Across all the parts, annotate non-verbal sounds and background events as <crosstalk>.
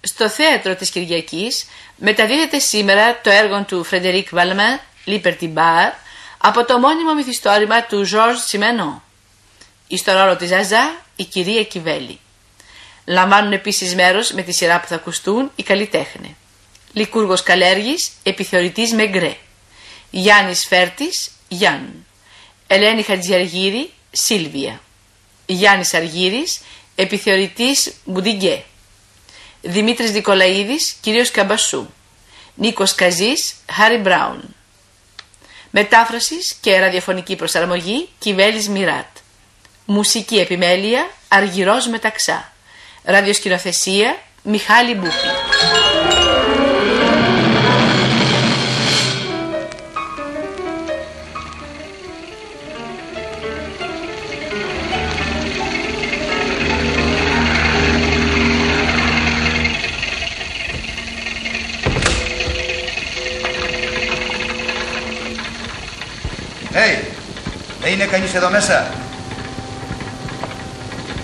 Στο θέατρο της Κυριακής μεταδίδεται σήμερα το έργο του Φρεντερίκ Βαλμέ, Liberty Bar, από το μόνιμο μυθιστόρημα του Georges Τσιμενό. Στο ρόλο της Ζαζά η κυρία Κιβέλη. Λαμβάνουν επίσης μέρος με τη σειρά που θα ακουστούν οι καλλιτέχνε. Λικούργος Καλέργης, επιθεωρητής Μεγκρέ. Γιάννης Φέρτης, Γιάνν. Ελένη Χατζιαργύρη, Σίλβια. Γιάννης Αργύρης, επιθεωρητής Μπουντιγκέ. Δημήτρης Νικολαίδης, κύριος Καμπασού. Νίκος Καζής, Χάρι Μπράουν. Μετάφρασης και ραδιοφωνική προσαρμογή, Κιβέλης Μιράτ. Μουσική επιμέλεια, Αργυρός Μεταξά. Ραδιοσκηνοθεσία, Μιχάλη Μπούπη. Είναι κανείς εδώ μέσα;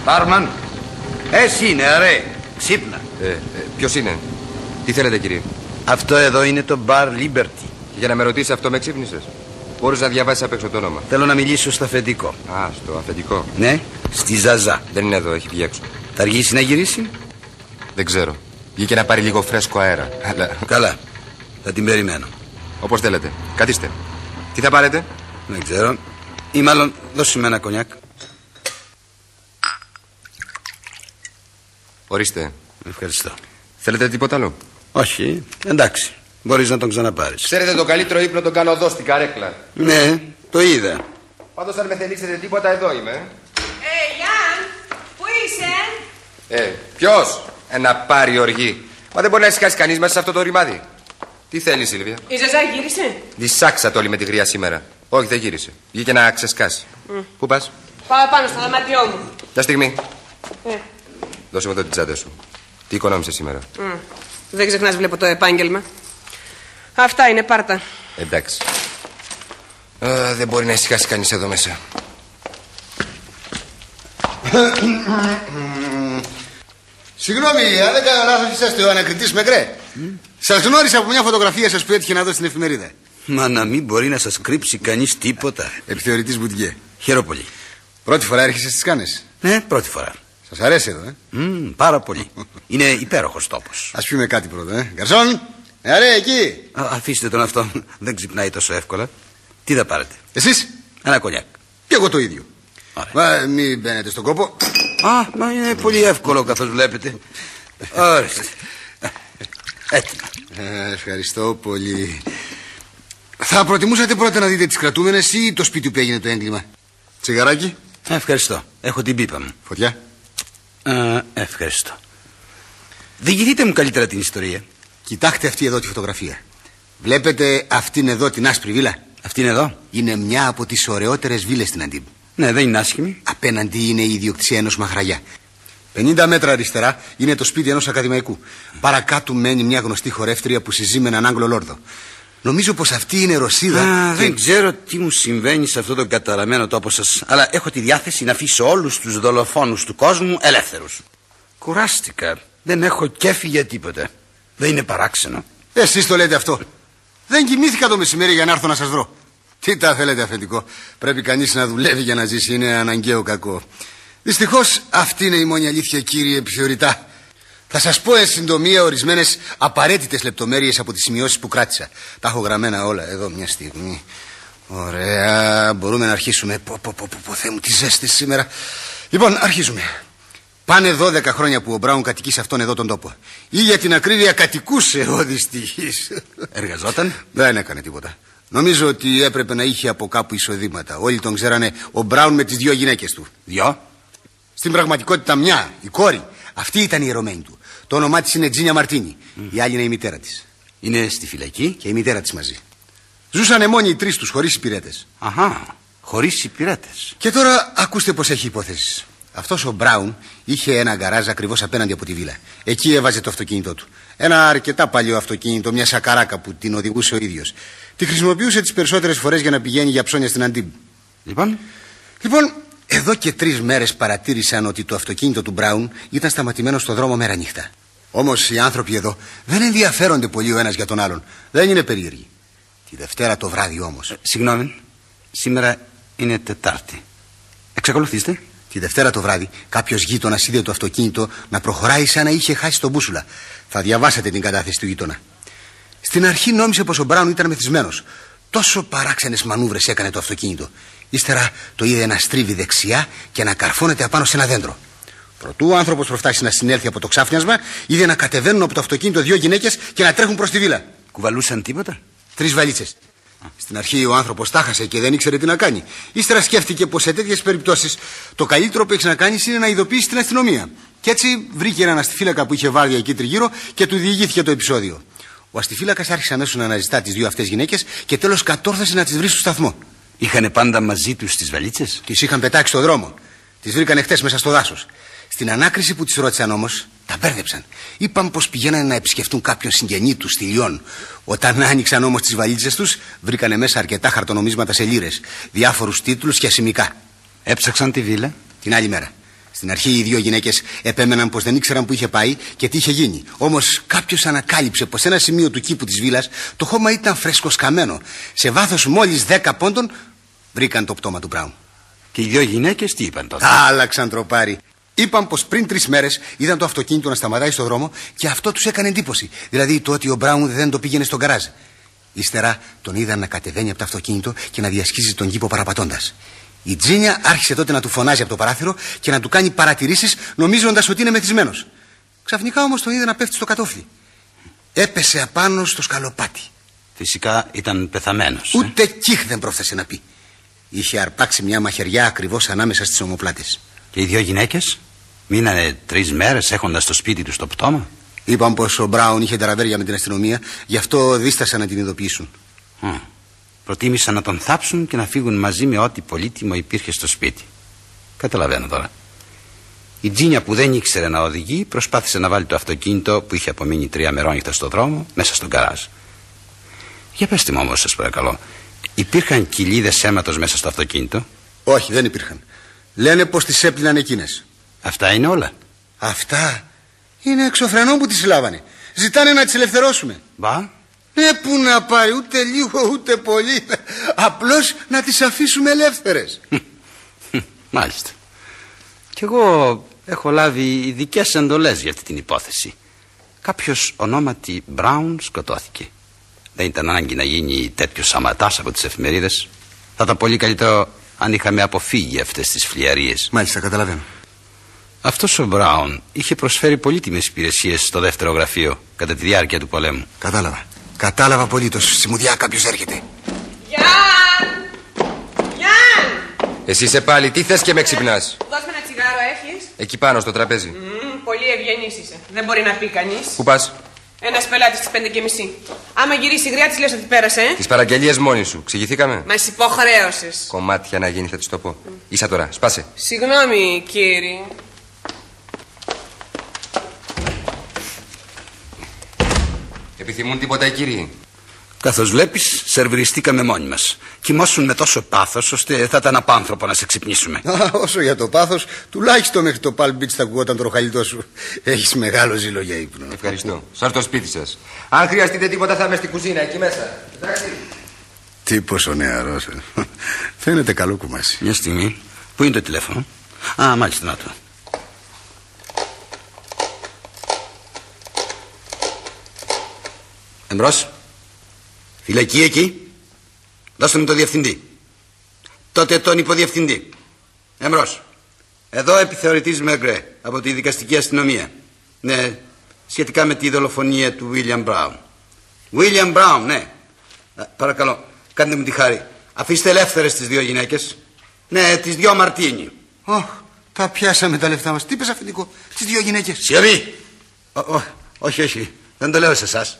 Μπάρμαν, εσύ είναι, αρέ. Ξύπνα. Ε, ε, Ποιος είναι, τι θέλετε κύριε; Αυτό εδώ είναι το Bar Liberty. Για να με ρωτήσεις αυτό με ξύπνησες; Μπορείς να διαβάσεις απ' έξω το όνομα. Θέλω να μιλήσω στο αφεντικό. Α, στο αφεντικό. Ναι, στη Ζαζά. Δεν είναι εδώ, έχει βγει έξω. Θα αργήσει να γυρίσει; Δεν ξέρω. Βγήκε να πάρει λίγο φρέσκο αέρα. Αλλά Καλά, θα την περιμένω. όπως θέλετε. Καθίστε. Τι θα πάρετε, Δεν ξέρω. Ή μάλλον δώσε με ένα κονιάκ. Ορίστε. Ευχαριστώ. Θέλετε τίποτα άλλο; Όχι, εντάξει. Μπορείς να τον ξαναπάρεις. Ξέρετε, το καλύτερο ύπνο τον κάνω εδώ στην καρέκλα. Ναι, το είδα. Πάντως, αν με θελήσετε τίποτα, εδώ είμαι. Ε, Γιάν, πού είσαι; Ε, ποιος! Ένα πάρει οργή. Μα δεν μπορεί να ησυχάσει κανείς μέσα σε αυτό το ρημάδι. Τι θέλεις, Σίλβια; Η Ζαζά γύρισε. Δυσάξατε όλοι με τη γριά σήμερα. Όχι, δεν γύρισε. Βγήκε να ξεσκάσει. Πού πας, Πάω πάνω στο δωμάτιό μου. μια στιγμή. Ε, Δώσε μου εδώ την τσάντα σου. Τι οικονόμησες σήμερα; μ. δεν ξεχνάς βλέπω το επάγγελμα. Αυτά είναι πάρτα. Εντάξει. Ε, δεν μπορεί να ησυχάσει κανείς εδώ μέσα. Συγγνώμη, αν δεν κάνω λάθος, είσαστε ο ανακριτής Μεγκρέ. Σας γνώρισα από μια φωτογραφία σας που έτυχε να δω στην εφημερίδα. Μα να μην μπορεί να σας κρύψει κανείς τίποτα. Επιθεωρητής Μπουτιέ. Χαίρομαι πολύ. Πρώτη φορά έρχεσαι στις Κάνες. Ναι, πρώτη φορά. Σας αρέσει εδώ, ε; Μμ, πάρα πολύ. Είναι υπέροχος τόπος. Α πούμε κάτι πρώτα, ε. Γκαρσόν, ε, αρέ, εκεί. Α, αφήστε τον αυτό. Δεν ξυπνάει τόσο εύκολα. Τι θα πάρετε; Εσείς; Ένα κονιάκ. Και εγώ το ίδιο. Ωραία. Μα μην μπαίνετε στον κόπο. Α, μα είναι πολύ εύκολο καθώς βλέπετε. Ορίστε. Έτοιμα. Ε, ευχαριστώ πολύ. Θα προτιμούσατε πρώτα να δείτε τις κρατούμενες ή το σπίτι που έγινε το έγκλημα. Τσιγαράκι, Ε, Ευχαριστώ. Έχω την πίπα μου. φωτιά. Ε, ευχαριστώ. Διηγηθείτε μου καλύτερα την ιστορία. Κοιτάξτε αυτή εδώ τη φωτογραφία. Βλέπετε αυτήν εδώ την άσπρη βίλα; Αυτή είναι εδώ; Είναι μια από τις ωραιότερες βίλες στην Αντίμπ. Ναι, δεν είναι άσχημη. Απέναντι είναι η ιδιοκτησία ενός μαγραγιά. 50 μέτρα αριστερά είναι το σπίτι ενός ακαδημαϊκού. Παρακάτω μένει μια γνωστή χορεύτρια που συζεί με έναν Άγγλο λόρδο. Νομίζω πως αυτή είναι Ρωσίδα. Α, και- δεν ξέρω τι μου συμβαίνει σε αυτό το καταραμένο τόπο σας. Αλλά έχω τη διάθεση να αφήσω όλους τους δολοφόνους του κόσμου ελεύθερους. Κουράστηκα. Δεν έχω κέφι για τίποτα. Δεν είναι παράξενο. Εσείς το λέτε αυτό. Δεν κοιμήθηκα το μεσημέρι για να έρθω να σας βρω. Τι τα θέλετε αφεντικό. Πρέπει κανείς να δουλεύει για να ζήσει. Είναι αναγκαίο κακό. Δυστυχώς αυτή είναι η μόνη αλήθεια, κύριε επιθεωρητά. Θα σας πω εν συντομία ορισμένες απαραίτητες λεπτομέρειες από τις σημειώσεις που κράτησα. Τα έχω γραμμένα όλα εδώ μια στιγμή. Ωραία, μπορούμε να αρχίσουμε. Πω, πω, πω, πω, πω Θεέ μου, τι ζέστη σήμερα. Λοιπόν, αρχίζουμε. Πάνε 12 χρόνια που ο Μπράουν κατοικεί σε αυτόν εδώ τον τόπο. Ή για την ακρίβεια κατοικούσε ο δυστυχής. Εργαζόταν; Δεν έκανε τίποτα. Νομίζω ότι έπρεπε να είχε από κάπου εισοδήματα. Όλοι τον ξέρανε ο Μπράουν με τις δύο γυναίκες του. Δυο; Στην πραγματικότητα μια, η κόρη. Αυτή ήταν η ερωμένη του. Το όνομά της είναι Τζίνια Μαρτίνη. Η άλλη είναι η μητέρα της. Είναι στη φυλακή; Και η μητέρα της μαζί. Ζούσανε μόνοι οι τρεις τους χωρίς υπηρέτες. Αχά. Χωρίς υπηρέτες. Και τώρα ακούστε πως έχει υπόθεση. Αυτός ο Μπράουν είχε ένα γκαράζ ακριβώς απέναντι από τη βίλα. Εκεί έβαζε το αυτοκίνητό του. Ένα αρκετά παλιό αυτοκίνητο, μια σακαράκα που την οδηγούσε ο ίδιος. Τη χρησιμοποιούσε τις περισσότερες φορές για να πηγαίνει για ψώνια στην Αντίμπ. Λοιπόν; Λοιπόν, εδώ και τρεις μέρες παρατήρησαν ότι το αυτοκίνητο του Μπράουν ήταν σταματημένο στο δρόμο μέρα νύχτα. Όμως οι άνθρωποι εδώ δεν ενδιαφέρονται πολύ ο ένας για τον άλλον. Δεν είναι περίεργοι. Τη Δευτέρα το βράδυ όμως. Ε, συγγνώμη, σήμερα είναι Τετάρτη. Εξακολουθήστε. Τη Δευτέρα το βράδυ κάποιος γείτονας είδε το αυτοκίνητο να προχωράει σαν να είχε χάσει τον μπούσουλα. Θα διαβάσετε την κατάθεση του γείτονα. Στην αρχή νόμισε πως ο Μπράουν ήταν μεθυσμένος. Τόσο παράξενες μανούβρες έκανε το αυτοκίνητο. Ύστερα το είδε να στρίβει δεξιά και να καρφώνεται απάνω σε ένα δέντρο. Προτού ο άνθρωπος προφτάσει να συνέλθει από το ξάφνιασμα, είδε να κατεβαίνουν από το αυτοκίνητο δύο γυναίκες και να τρέχουν προς τη βίλα. Κουβαλούσαν τίποτα; Τρεις βαλίτσες. Στην αρχή ο άνθρωπος τάχασε και δεν ήξερε τι να κάνει. Ύστερα σκέφτηκε πως σε τέτοιες περιπτώσεις το καλύτερο που έχει να κάνει είναι να ειδοποιήσει την αστυνομία. Και έτσι βρήκε έναν αστιφύλακα που είχε βάρδια εκεί τριγύρω και του διηγήθηκε το επεισόδιο. Ο αστιφύλακας άρχισε αμέσως να αναζητά τις δύο αυτές γυναίκες και τέλος κατόρθωσε να τις βρει στο σταθμό. Είχαν πάντα μαζί τους τις βαλίτσες; Τις είχαν πετάξει στο δρόμο. Τις βρήκαν χτε μέσα στο δάσος. Στην ανάκριση που τις ρώτησαν όμως, τα μπέρδεψαν. Είπαν πως πηγαίνανε να επισκεφτούν κάποιον συγγενή τους στη Λιόν. Όταν άνοιξαν όμως τις βαλίτσες τους, βρήκανε μέσα αρκετά χαρτονομίσματα σε λίρες, διάφορους τίτλους και ασημικά. Έψαξαν τη βίλα; Την άλλη μέρα. Στην αρχή οι δύο γυναίκες επέμεναν πως δεν ήξεραν που είχε πάει και τι είχε γίνει. Όμως κάποιος ανακάλυψε πως σε ένα σημείο του κήπου της βίλας το χώμα ήταν φρεσκοσκαμένο. Σε βάθος μόλις 10 πόντων βρήκαν το πτώμα του Μπράουν. Και οι δύο γυναίκες τι είπαν τότε; Άλλαξαν τροπάρι. Είπαν πως πριν τρεις μέρες είδαν το αυτοκίνητο να σταματάει στο δρόμο και αυτό τους έκανε εντύπωση. Δηλαδή το ότι ο Μπράουν δεν το πήγαινε στον καράζ. Ύστερα τον είδαν να κατεβαίνει από το αυτοκίνητο και να διασχίζει τον κήπο παραπατώντας. Η Τζίνια άρχισε τότε να του φωνάζει από το παράθυρο και να του κάνει παρατηρήσεις νομίζοντας ότι είναι μεθυσμένος. Ξαφνικά όμως τον είδε να πέφτει στο κατόφλι. Έπεσε απάνω στο σκαλοπάτι. Φυσικά ήταν πεθαμένος. Ε; Ούτε κύχ δεν πρόφθασε να πει. Είχε αρπάξει μια μαχαιριά ακριβώς ανάμεσα στις ομοπλάτες. Και οι δύο γυναίκες μείνανε τρεις μέρες έχοντας το σπίτι τους το πτώμα; Είπαν πως ο Μπράουν είχε τεραβέρια με την αστυνομία, γι' αυτό δίστασαν να την ειδοποιήσουν. Mm. Προτίμησαν να τον θάψουν και να φύγουν μαζί με ό,τι πολύτιμο υπήρχε στο σπίτι. Καταλαβαίνω τώρα. Η Τζίνια που δεν ήξερε να οδηγεί προσπάθησε να βάλει το αυτοκίνητο που είχε απομείνει τρία μερόνυχτα στο δρόμο μέσα στον καράζ. Για πέστε μου όμως, σας παρακαλώ, υπήρχαν κοιλίδες αίματος μέσα στο αυτοκίνητο; Όχι, δεν υπήρχαν. Λένε πως τις έπλυναν εκείνες. Αυτά είναι όλα. Αυτά είναι εξωφρενό που τις συλλάβανε. Ζητάνε να τις ελευθερώσουμε. Μπα. Ε, πού να πάει, ούτε λίγο ούτε πολύ. Απλώς να τις αφήσουμε ελεύθερες. Μάλιστα. Κι εγώ έχω λάβει ειδικές εντολές για αυτή την υπόθεση. Κάποιος ονόματι Μπράουν σκοτώθηκε. Δεν ήταν ανάγκη να γίνει τέτοιο σαματάς από τις εφημερίδες. Θα ήταν πολύ καλύτερο αν είχαμε αποφύγει αυτές τις φλιαρίες. Μάλιστα, καταλαβαίνω. Αυτός ο Μπράουν είχε προσφέρει πολύτιμες υπηρεσίες στο δεύτερο γραφείο κατά τη διάρκεια του πολέμου. Κατάλαβα. Κατάλαβα απολύτως. Στη μουδιά κάποιος έρχεται. Γιάν! Γιάν! Εσύ είσαι πάλι, τι θες και με ξυπνάς; Δώσ' με ένα τσιγάρο, έχεις; Εκεί πάνω στο τραπέζι. Mm, πολύ ευγενής είσαι. Δεν μπορεί να πει κανείς. Πού πας, Ένας πελάτης στι 5 και μισή. Άμα γυρίσει η γριά της, λες ότι πέρασε, ε. τις παραγγελίες μόνη σου. Ξηγηθήκαμε; Μας υποχρέωσες. Κομμάτια να γίνει, θα τη το πω. Ίσα τώρα, σπάσε. Συγγνώμη, κύριε. Επιθυμούν τίποτα οι κύριοι. Καθώς βλέπεις, σερβιριστήκαμε μόνοι μας. Κοιμώσουν με τόσο πάθος, ώστε θα ήταν απάνθρωπο να σε ξυπνήσουμε. Α, όσο για το πάθος, τουλάχιστον μέχρι το Palm Beach θα ακουγόταν το ροχαλιτό σου. Έχεις μεγάλο ζήλο για ύπνο. Ευχαριστώ. Σαν στο σπίτι σας. Αν χρειαστείτε τίποτα, θα είμαι στη κουζίνα εκεί μέσα. Εντάξει. Τύπος ο νεαρός. Φαίνεται καλό κουμάσι. Μια στιγμή. Πού είναι το τηλέφωνο; Α, μάλιστα, να το. Εμπρός. Φυλακή εκεί. Δώστε μου το διευθυντή. Τότε τον υποδιευθυντή. Εμπρός. Εδώ επιθεωρητής Μεγκρέ από τη δικαστική αστυνομία. Ναι, σχετικά με τη δολοφονία του Βίλιαμ Μπράουν. Βίλιαμ Μπράουν, ναι. Α, παρακαλώ, κάντε μου τη χάρη. Αφήστε ελεύθερες τις δύο γυναίκες. Ναι, τις δυο Μαρτίνι. Ωχ, τα πιάσαμε τα λεφτά μας. Τι είπες αφεντικό, τις δύο γυναίκες. Σιωπή! Ω, ω, όχι, όχι. Δεν το λέω σε εσάς.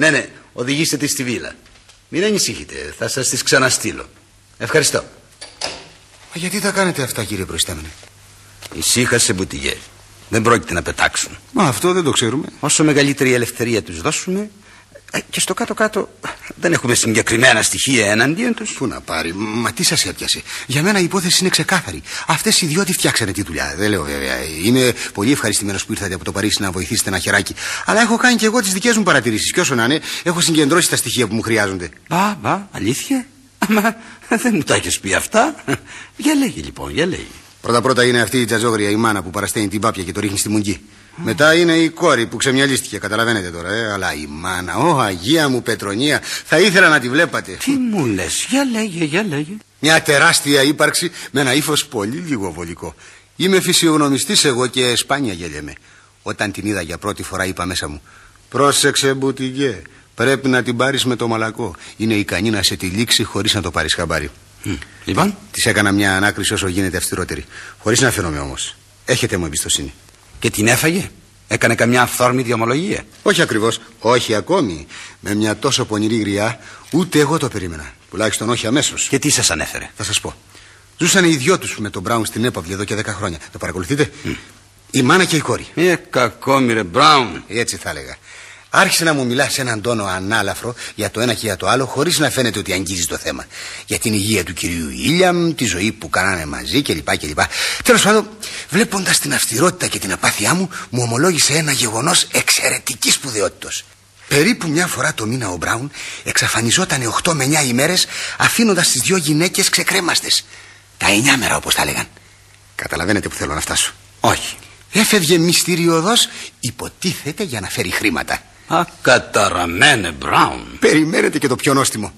Ναι, ναι, οδηγήστε τη στη βίλα. Μην ανησυχείτε, θα σας τις ξαναστείλω. Ευχαριστώ. Μα γιατί τα κάνετε αυτά, κύριε Προϊστάμενε; Ησύχασε μπουτιγέ. Δεν πρόκειται να πετάξουν. Μα αυτό δεν το ξέρουμε. Όσο μεγαλύτερη ελευθερία τους δώσουμε, Ε, και στο κάτω-κάτω δεν έχουμε συγκεκριμένα στοιχεία εναντίον τους. Πού να πάρει, μα τι σας έπιασε. Για μένα η υπόθεση είναι ξεκάθαρη. Αυτές οι δυο τι φτιάξανε τη δουλειά. Δεν λέω βέβαια. Είμαι πολύ ευχαριστημένος που ήρθατε από το Παρίσι να βοηθήσετε ένα χεράκι. Αλλά έχω κάνει και εγώ τις δικές μου παρατηρήσεις. Και όσο να είναι, έχω συγκεντρώσει τα στοιχεία που μου χρειάζονται. Μπα, μπα, αλήθεια; Μα δεν μου τα έχεις πει αυτά. Για λέγει λοιπόν, για λέγει. Πρώτα-πρώτα είναι αυτή η τζαζόγρια η μάνα που παρασταίνει την πάπια και το ρίχνει στη μουγγί. Μετά είναι η κόρη που ξεμιαλίστηκε, καταλαβαίνετε τώρα, ε, αλλά η μάνα, ω Αγία μου Πετρονία, θα ήθελα να τη βλέπατε. Τι μου λες, για λέγε, για λέγε. Μια τεράστια ύπαρξη με ένα ύφος πολύ λίγο βολικό. Είμαι φυσιογνωμιστής εγώ και σπάνια γέλιαμε. Όταν την είδα για πρώτη φορά, είπα μέσα μου: Πρόσεξε, μπουτιγέ. Πρέπει να την πάρεις με το μαλακό. Είναι ικανή να σε τυλίξει χωρίς να το πάρεις χαμπάρι. Λοιπόν, Της έκανα μια ανάκριση όσο γίνεται αυστηρότερη. Χωρίς να φαίνομαι όμως. Έχετε μου εμπιστοσύνη. Και την έφαγε. Έκανε καμιά αυθόρμητη ομολογία. Όχι ακριβώς. Όχι ακόμη. Με μια τόσο πονηρή γριά, ούτε εγώ το περίμενα. Τουλάχιστον όχι αμέσως. Και τι σας ανέφερε; Θα σας πω. Ζούσαν οι δυο τους με τον Μπράουν στην έπαυλη εδώ και 10 χρόνια. Το παρακολουθείτε; Η μάνα και η κόρη. Ε, κακόμοιρε Μπράουν. Έτσι θα έλεγα. Άρχισε να μου μιλάς σε έναν τόνο ανάλαφρο για το ένα και για το άλλο, χωρίς να φαίνεται ότι αγγίζεις το θέμα. Για την υγεία του κυρίου Ήλιαμ, τη ζωή που κάνανε μαζί κλπ. κλπ. Τέλος πάντων, βλέποντας την αυστηρότητα και την απάθειά μου, μου ομολόγησε ένα γεγονός εξαιρετικής σπουδαιότητα. Περίπου μια φορά το μήνα ο Μπράουν εξαφανιζόταν 8 με 9 ημέρες, αφήνοντας τις δύο γυναίκες ξεκρέμαστες. Τα 9 μέρα, όπως τα έλεγαν. Καταλαβαίνετε που θέλω να φτάσω. Όχι. Έφευγε μυστηριωδώς, υποτίθεται για να φέρει χρήματα. Ακαταραμένε Μπράουν. Περιμένετε και το πιο νόστιμο.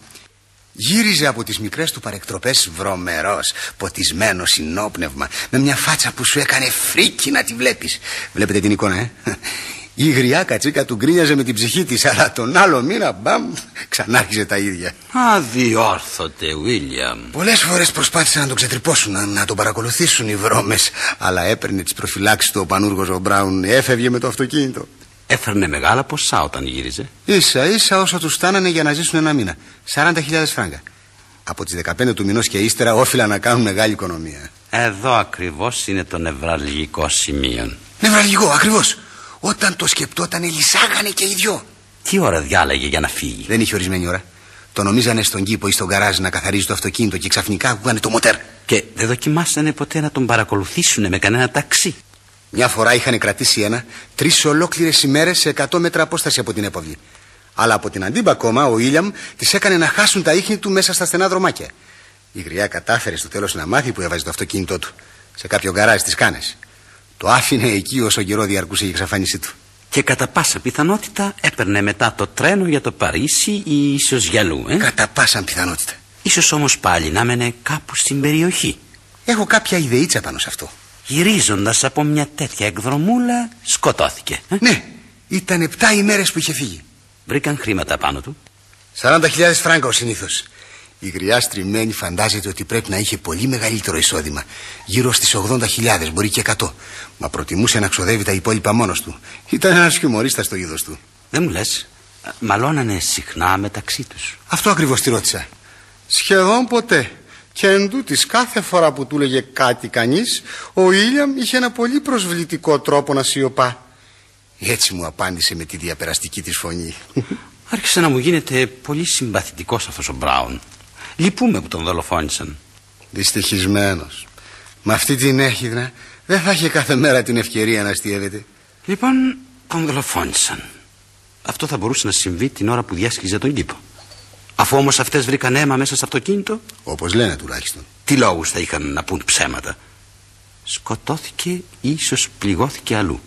Γύριζε από τις μικρές του παρεκτροπές βρωμερός, ποτισμένο συνόπνευμα, με μια φάτσα που σου έκανε φρίκι να τη βλέπεις. Βλέπετε την εικόνα, ε; Η γριά κατσίκα του γκρίνιαζε με την ψυχή της, αλλά τον άλλο μήνα, μπαμ, ξανάρχιζε τα ίδια. Αδιόρθωτε, Βίλιαμ. Πολλές φορές προσπάθησαν να τον ξετρυπώσουν, να, να τον παρακολουθήσουν οι βρώμες, αλλά έπαιρνε τις προφυλάξεις του ο πανούργος ο Μπράουν, έφευγε με το αυτοκίνητο. Έφερνε μεγάλα ποσά όταν γύριζε. Ίσα ίσα όσο τους στάνανε για να ζήσουν ένα μήνα. 40.000 φράγκα. Από τις 15 του μηνός και ύστερα όφυλαν να κάνουν μεγάλη οικονομία. Εδώ ακριβώς είναι το νευραλγικό σημείο. Νευραλγικό, ακριβώς. Όταν το σκεπτόταν, λυσάγανε και οι δυο. Τι ώρα διάλεγε για να φύγει; Δεν είχε ορισμένη ώρα. Το νομίζανε στον κήπο ή στον γκαράζ να καθαρίζει το αυτοκίνητο και ξαφνικά ακούγανε το μοτέρ. Και δεν δοκιμάσανε ποτέ να τον παρακολουθήσουν με κανένα ταξί; Μια φορά είχαν κρατήσει ένα τρεις ολόκληρες ημέρες σε 100 μέτρα απόσταση από την έπαυλη. Αλλά από την αντίμπα ακόμα ο Ήλιαμ τις έκανε να χάσουν τα ίχνη του μέσα στα στενά δρομάκια. Η γριά κατάφερε στο τέλος να μάθει που έβαζε το αυτοκίνητό του. Σε κάποιο γκαράζ τη κάνες. Το άφηνε εκεί όσο καιρό διαρκούσε η εξαφάνισή του. Και κατά πάσα πιθανότητα έπαιρνε μετά το τρένο για το Παρίσι ή ίσως για αλλού. Ε; Κατά πάσα πιθανότητα. Ίσως όμως πάλι να μένε κάπου στην περιοχή. Έχω κάποια ιδεήτσα πάνω σε αυτό. Γυρίζοντας από μια τέτοια εκδρομούλα σκοτώθηκε. ε; Ναι, ήταν 7 ημέρες που είχε φύγει. Βρήκαν χρήματα πάνω του. 40.000 φράγκα ο συνήθως. Η γριά στριμμένη φαντάζεται ότι πρέπει να είχε πολύ μεγαλύτερο εισόδημα. Γύρω στις 80.000, μπορεί και 100. Μα προτιμούσε να ξοδεύει τα υπόλοιπα μόνος του. Ήταν ένας χιουμορίστας στο είδος του. Δεν μου λες, μαλώνανε συχνά μεταξύ τους. Αυτό ακριβώς τη ρώτησα. Σχεδόν ποτέ. Και εν τούτης, κάθε φορά που του έλεγε κάτι κανείς, ο Ήλιαμ είχε ένα πολύ προσβλητικό τρόπο να σιωπά. Έτσι μου απάντησε με τη διαπεραστική της φωνή. Άρχισε να μου γίνεται πολύ συμπαθητικός αυτός ο Μπράουν. Λυπούμε που τον δολοφόνησαν. Δυστυχισμένος. Με αυτή την έχιδνα δεν θα είχε κάθε μέρα την ευκαιρία να αστείευεται. Λοιπόν, τον δολοφόνησαν. Αυτό θα μπορούσε να συμβεί την ώρα που διάσχιζε τον κήπο. Αφού όμως αυτές βρήκαν αίμα μέσα στο αυτοκίνητο, Όπως λένε τουλάχιστον. τι λόγους θα είχαν να πούν ψέματα; Σκοτώθηκε ή ίσως πληγώθηκε αλλού.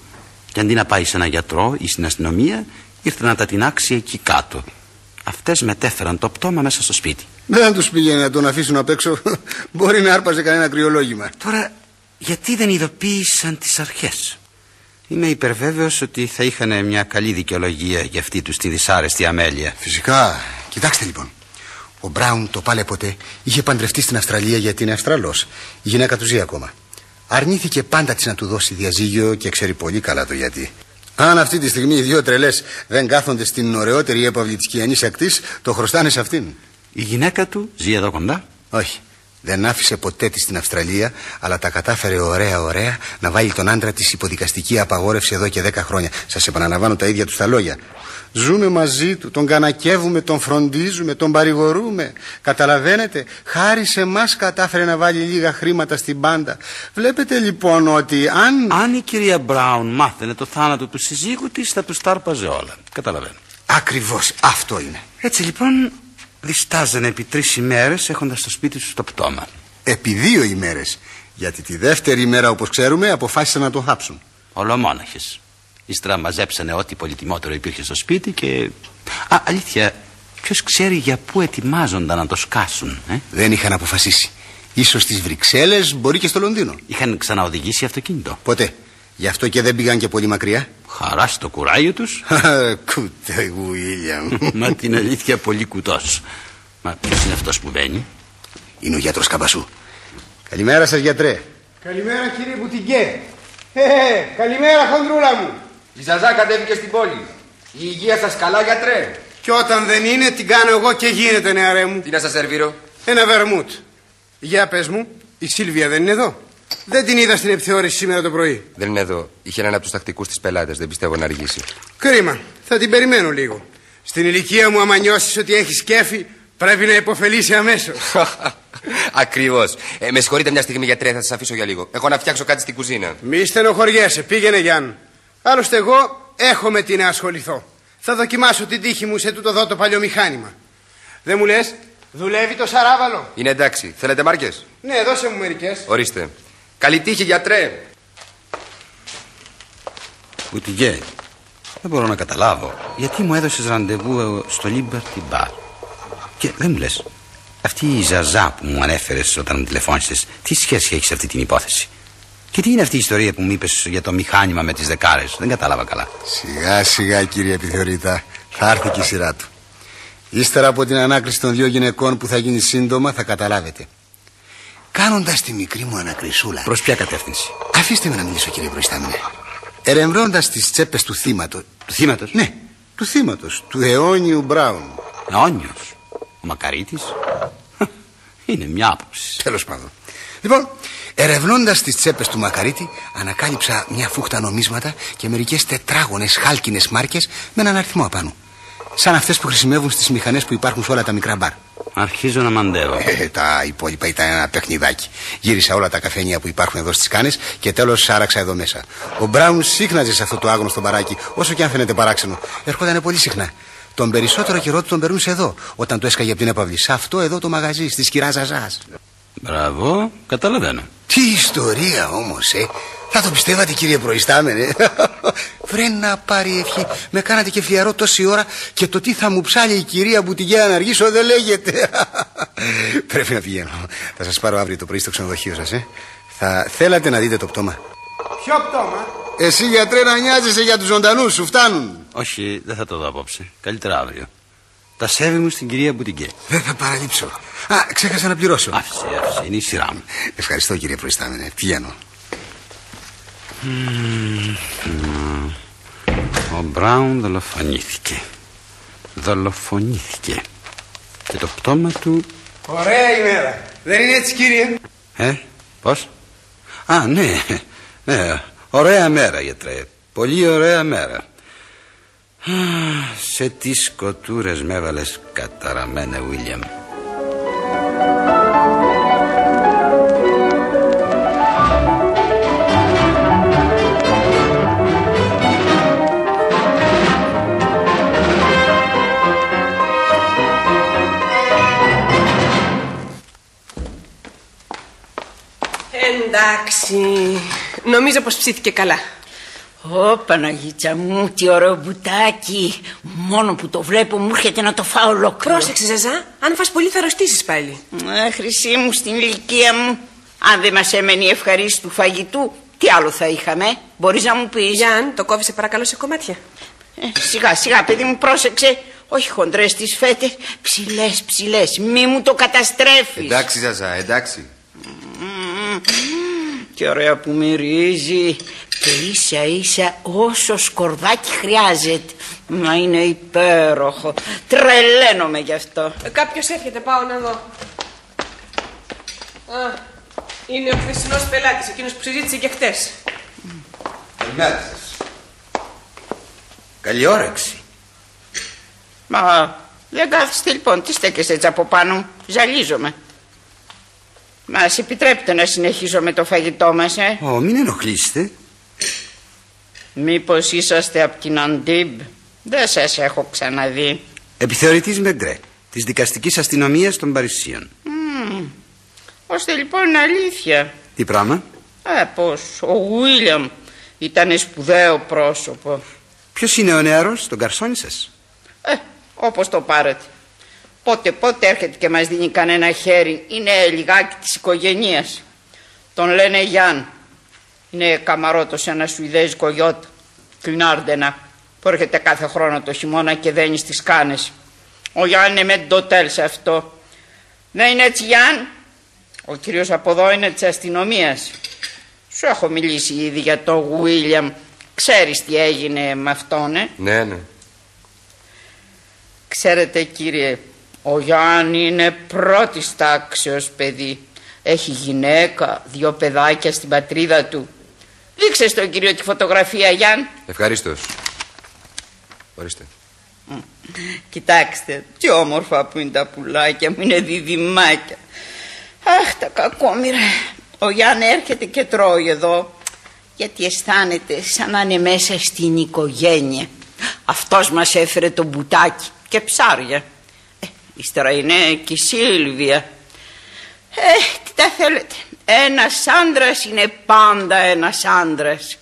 Και αντί να πάει σε έναν γιατρό ή στην αστυνομία, ήρθε να τα τεινάξει εκεί κάτω. Αυτές μετέφεραν το πτώμα μέσα στο σπίτι. Δεν τους πήγαινε να τον αφήσουν απ' έξω. <laughs> Μπορεί να άρπαζε κανένα κρυολόγημα. Τώρα, γιατί δεν ειδοποίησαν τις αρχές; Είμαι υπερβέβαιος ότι θα είχαν μια καλή δικαιολογία για αυτή τους τη δυσάρεστη αμέλεια. Φυσικά. Κοιτάξτε λοιπόν. Ο Μπράουν το πάλε ποτέ είχε παντρευτεί στην Αυστραλία γιατί είναι Αυστραλός. Η γυναίκα του ζει ακόμα. Αρνήθηκε πάντα της να του δώσει διαζύγιο και ξέρει πολύ καλά το γιατί. Αν αυτή τη στιγμή οι δύο τρελές δεν κάθονται στην ωραιότερη έπαυλη της Κιανής ακτής, το χρωστάνε σε αυτήν. Η γυναίκα του ζει εδώ κοντά; Όχι. Δεν άφησε ποτέ της στην Αυστραλία, αλλά τα κατάφερε ωραία ωραία να βάλει τον άντρα της υποδικαστική απαγόρευση εδώ και δέκα χρόνια. Σας επαναλαμβάνω τα ίδια τους τα λόγια. Ζούμε μαζί του, τον κανακεύουμε, τον φροντίζουμε, τον παρηγορούμε. Καταλαβαίνετε, χάρη σε εμάς κατάφερε να βάλει λίγα χρήματα στην πάντα. Βλέπετε λοιπόν ότι αν. Αν η κυρία Μπράουν μάθαινε το θάνατο του συζύγου της, θα τους τάρπαζε όλα. Καταλαβαίνω. Ακριβώς αυτό είναι. Έτσι λοιπόν, διστάζανε επί τρεις ημέρες έχοντας στο σπίτι τους το πτώμα. Επί δύο ημέρες. Γιατί τη δεύτερη ημέρα, όπως ξέρουμε, αποφάσισαν να το θάψουν. Ολομόναχες. Ύστερα μαζέψανε ό,τι πολυτιμότερο υπήρχε στο σπίτι και. Α, αλήθεια, ποιος ξέρει για πού ετοιμάζονταν να το σκάσουν, ε; Δεν είχαν αποφασίσει. Σω στις Βρυξέλλες, μπορεί και στο Λονδίνο. Είχαν ξαναοδηγήσει αυτοκίνητο. Ποτέ. Γι' αυτό και δεν πήγαν και πολύ μακριά. Χαρά στο κουράγιο τους. <laughs> Κουτέ, Βουίλιαμ. <laughs> Μα την αλήθεια πολύ κουτός. Μα ποιος είναι αυτός που μπαίνει. Είναι ο γιατρός Καμπασού. Καλημέρα σας, γιατρέ. Καλημέρα κύριε Μπουτιγκέ. Ε, καλημέρα χοντρούλα μου. Η Ζαζά κατέβηκε στην πόλη. Η υγεία σας καλά, γιατρέ; Και όταν δεν είναι, την κάνω εγώ και γίνεται, νεαρέ μου. Τι να σας σερβίρω; Ένα βερμούτ. Για πες μου, η Σίλβια δεν είναι εδώ; Δεν την είδα στην επιθεώρηση σήμερα το πρωί. Δεν είναι εδώ. Είχε έναν από τους τακτικούς της πελάτες. Δεν πιστεύω να αργήσει. Κρίμα. Θα την περιμένω λίγο. Στην ηλικία μου, άμα νιώσεις ότι έχεις κέφι, πρέπει να υποφελήσει αμέσως. <laughs> Ακριβώς. Ε, με συγχωρείτε μια στιγμή, γιατρέ, θα σας αφήσω για λίγο. Έχω να φτιάξω κάτι στην κουζίνα. Μη στενοχωριέσαι, πήγαινε Γιάννη. Άλλωστε, εγώ έχω με τι να ασχοληθώ. Θα δοκιμάσω την τύχη μου σε τούτο εδώ το παλιό μηχάνημα. Δεν μου λες, δουλεύει το σαράβαλο. Είναι εντάξει. Θέλετε μάρκες; Ναι, δώσε μου μερικές. Ορίστε. Καλή τύχη, γιατρέ. Μπουτιγκέ, δεν μπορώ να καταλάβω. Γιατί μου έδωσες ραντεβού ε, στο Liberty Bar. Και δεν μου λες, αυτή η Ζαζά που μου ανέφερες όταν μου τηλεφώνησες, τι σχέση έχεις σε αυτή την υπόθεση; Και τι είναι αυτή η ιστορία που μου είπες για το μηχάνημα με τις δεκάρες; Δεν κατάλαβα καλά. Σιγά σιγά, κύριε επιθεωρητά. Θα έρθει και η σειρά του. Ύστερα από την ανάκριση των δύο γυναικών που θα γίνει σύντομα, θα καταλάβετε. Κάνοντας τη μικρή μου ανακρισούλα. Προς ποια κατεύθυνση; Αφήστε με να μιλήσω, κύριε Προϊστάμενε. Ερευνώντας τις τσέπες του θύματο. Του θύματος; Ναι, του θύματος, του αιώνιου Μπράουν. Αιώνιος; Ο Μακαρίτης; Είναι μια άποψη. Τέλος πάντων. Λοιπόν, ερευνώντας τις τσέπες του Μακαρίτη, ανακάλυψα μια φούχτα νομίσματα και μερικές τετράγωνες χάλκινες μάρκες με έναν αριθμό απάνω. Σαν αυτές που χρησιμεύουν στις μηχανές που υπάρχουν σε όλα τα μικρά μπαρ. Αρχίζω να μαντεύω. Ε, τα υπόλοιπα ήταν ένα παιχνιδάκι. Γύρισα όλα τα καφενεία που υπάρχουν εδώ στις κάνες και τέλος άραξα εδώ μέσα. Ο Μπράουν σύχναζε σε αυτό το άγνωστο μπαράκι, όσο και αν φαίνεται παράξενο. Έρχονταν πολύ συχνά. Τον περισσότερο καιρό του τον περνούσε εδώ, όταν του έσκαγε από την έπαυλη. Σε αυτό εδώ το μαγαζί, στη σκυρά Ζαζάς. Μπράβο, καταλαβαίνω. Τι ιστορία όμως, ε! Θα το πιστεύατε κύριε προϊστάμενε <laughs> Βρε να πάρει ευχή Με κάνατε και φιαρό τόση ώρα Και το τι θα μου ψάλει η κυρία Μπουτιγιά να αργήσω δεν λέγεται <laughs> Πρέπει να πηγαίνω Θα σας πάρω αύριο το πρωί στο ξενοδοχείο σας ε. Θα θέλατε να δείτε το πτώμα Ποιο πτώμα; Εσύ γιατρέ να νοιάζεσαι για τους ζωντανούς σου φτάνουν Όχι, δεν θα το δω απόψε. Καλύτερα αύριο. Τα σέβη μου στην κυρία Μπουτιγκέ. Δεν θα παραλείψω Α, ξέχασα να πληρώσω Άφησε, άφησε, είναι η σειρά μου. Ευχαριστώ κύριε προϊστάμενε Πηγαίνω Ο Μπράουν δολοφονήθηκε. Δολοφονήθηκε. Και το πτώμα του... Ωραία ημέρα Δεν είναι έτσι κύριε; Ε, πώς; Α, ναι, ναι, ωραία μέρα γιατρέ. Πολύ ωραία μέρα. Α, Σε τι σκοτούρες με έβαλες καταραμένε, Βίλιαμ. Εντάξει. Νομίζω πως ψήθηκε καλά. Ω Παναγίτσα μου, τι ωραίο μπουτάκι. Μόνο που το βλέπω μου έρχεται να το φάω ολόκληρο. Πρόσεξες, Ζαζά. Αν φας πολύ θα αρρωστήσεις πάλι. Α, χρυσή μου στην ηλικία μου. Αν δεν μας έμενε η ευχαρίστηση του φαγητού, τι άλλο θα είχαμε. Μπορείς να μου πεις. Γιάν, το κόβεις σε παρακαλώ σε κομμάτια. Ε, σιγά σιγά παιδί μου πρόσεξε. Όχι χοντρές τις φέτες. Ψηλές ψηλές. Μη μου το καταστρέφεις. Εντάξει, Ζαζά, εντάξει. Μμμ, Τι ωραία που μυρίζει Και ίσα ίσα όσο σκορδάκι χρειάζεται Μα είναι υπέροχο Τρελαίνομαι γι' αυτό Ε, Κάποιος έρχεται, πάω να δω. Α, είναι ο χθεσινός πελάτης, εκείνος που συζήτησε και χτες. Καλημέρα σας. Καλή όρεξη. Μα δεν κάθεστε λοιπόν, τι στέκεστε έτσι από πάνω μου, ζαλίζομαι. Μας επιτρέπετε να συνεχίσω με το φαγητό μας, ε; Ω, μην ενοχλήσετε. Μήπως είσαστε από την Αντίμπ; Δεν σας έχω ξαναδεί. Επιθεωρητής Μεγκρέ, της δικαστικής αστυνομίας των Παρισίων. Μμμ. Ώστε λοιπόν αλήθεια. Τι πράγμα, Ε, πως ο Βίλιαμ ήταν σπουδαίο πρόσωπο. ποιος είναι ο νεαρός, τον καρσόνι σας; Ε, όπως το πάρετε. Πότε πότε έρχεται και μας δίνει κανένα χέρι. Είναι λιγάκι της οικογένειας. Τον λένε Γιάν. Είναι καμαρότος σε ένας σουηδέζικο γιότ. Κλινάρντενα. Που έρχεται κάθε χρόνο το χειμώνα και δένει στις κάνες. Ο Γιάν είναι με το τέλ σε αυτό. Δεν είναι έτσι Γιάν. Ο κύριος από εδώ είναι της αστυνομίας. Σου έχω μιλήσει ήδη για το Βίλιαμ. Ξέρεις τι έγινε με αυτόν, ε; Ναι, ναι. Ξέρετε κύριε, ο Γιάννη είναι πρώτης τάξεως παιδί. Έχει γυναίκα, δύο παιδάκια στην πατρίδα του. Δείξε στον κύριο τη φωτογραφία Γιάννη. Ευχαρίστως. Ορίστε. Κοιτάξτε, τι όμορφα που είναι τα πουλάκια μου, είναι διδυμάκια. Αχ, τα κακόμοιρα. Ο Γιάννη έρχεται και τρώει εδώ, γιατί αισθάνεται σαν να είναι μέσα στην οικογένεια. Αυτός μας έφερε το μπουτάκι και ψάρια. Ε, ύστερα είναι και η Σίλβια. Ε, τι τα θέλετε. Ένας άντρας είναι πάντα ένας άντρας.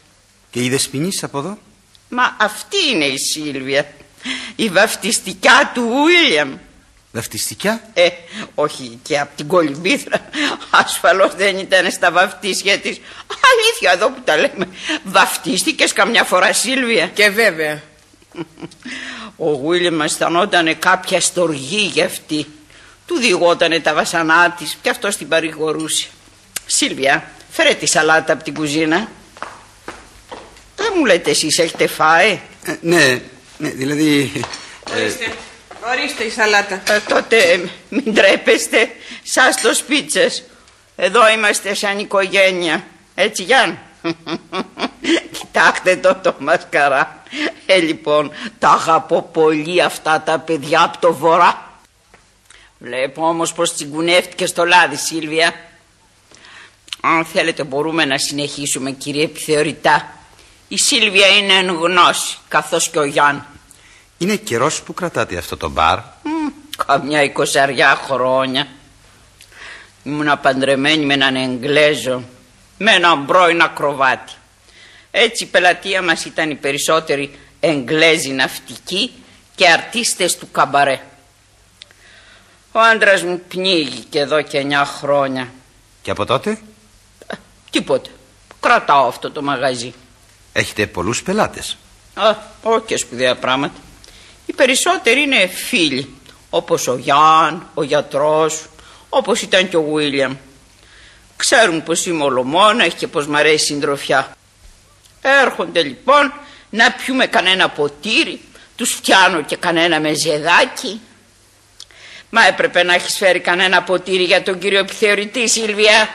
Και η δεσποινής από εδώ; Μα αυτή είναι η Σίλβια. Η βαφτιστικιά του Βίλιαμ. Βαφτιστικιά; Ε, όχι και από την κολυμπήθρα. Ασφαλώς δεν ήταν στα βαφτίσια της. Αλήθεια εδώ που τα λέμε. Βαφτίστηκες καμιά φορά Σίλβια; Και βέβαια. Ο Βίλιαμ αισθανόταν κάποια στοργή για αυτή. Του διηγότανε τα βασανά της και αυτό την παρηγορούσε. Σίλβια, φέρε τη σαλάτα από την κουζίνα. Δεν μου λέτε εσείς έχετε φάει. Ε, ναι, ναι, δηλαδή... Ορίστε. Ορίστε η σαλάτα. Ε, τότε μην τρέπεστε σας το σπίτσες. Εδώ είμαστε σαν οικογένεια. Έτσι Γιάννη. <laughs> Κοιτάξτε το το μασκαρά. Ε λοιπόν τα αγαπώ πολύ αυτά τα παιδιά από το βορρά. Βλέπω όμως πως τσιγκουνεύτηκε στο λάδι Σίλβια. Αν θέλετε μπορούμε να συνεχίσουμε κύριε επιθεωρητά. Η Σίλβια είναι εν γνώση καθώς και ο Γιάννη. Είναι καιρός που κρατάτε αυτό το μπαρ; Μμ, Καμιά εικοσαριά χρόνια. Ήμουν παντρεμένη με έναν Εγγλέζο, με έναν πρώην ακροβάτη. Έτσι η πελατεία μας ήταν οι περισσότεροι Εγγλέζοι ναυτικοί και αρτίστες του καμπαρέ. Ο άντρας μου πνίγηκε εδώ και εννιά χρόνια. Και από τότε; Ε, Τίποτε. Κρατάω αυτό το μαγαζί. έχετε πολλούς πελάτες. Α, όχι και σπουδαία πράγματα. Οι περισσότεροι είναι φίλοι, όπως ο Γιάν, ο γιατρός, όπως ήταν και ο Βίλιαμ. Ξέρουν πως είμαι ολομόναχη και πως μ' αρέσει η συντροφιά. Έρχονται λοιπόν να πιούμε κανένα ποτήρι, τους φτιάνω και κανένα μεζεδάκι. Μα έπρεπε να έχεις φέρει κανένα ποτήρι για τον κύριο επιθεωρητή Σίλβια.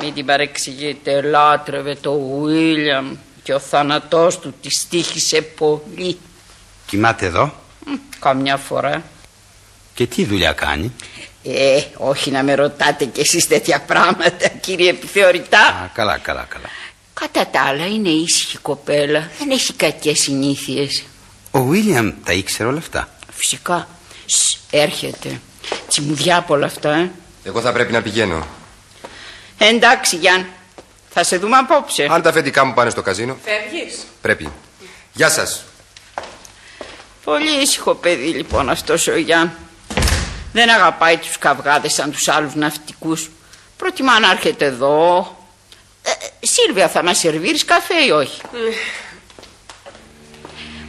Α, μην την παρεξηγείτε, λάτρευε το Βίλιαμ και ο θάνατός του τη στήχησε πολύ. Κοιμάται εδώ; Μ, Καμιά φορά. Και τι δουλειά κάνει; Ε, όχι να με ρωτάτε κι εσείς τέτοια πράγματα κύριε επιθεωρητά. Α, καλά, καλά, καλά. Κατά τα άλλα είναι ήσυχη κοπέλα, δεν έχει κακές συνήθειες. Ο Βίλιαμ τα ήξερε όλα αυτά; Φυσικά, Σ, έρχεται. Τσιμουδιά από όλα αυτά, ε. Εγώ θα πρέπει να πηγαίνω. Εντάξει Γιάν, θα σε δούμε απόψε. Αν τα αφεντικά μου πάνε στο καζίνο, Φεύγεις; πρέπει. Γεια σας. Πολύ ήσυχο παιδί λοιπόν αυτός ο Γιάν. Δεν αγαπάει τους καυγάδες σαν τους άλλους ναυτικούς. Προτιμά να έρχεται εδώ. Ε, ε, Σίλβια θα μας σερβίρεις καφέ ή όχι;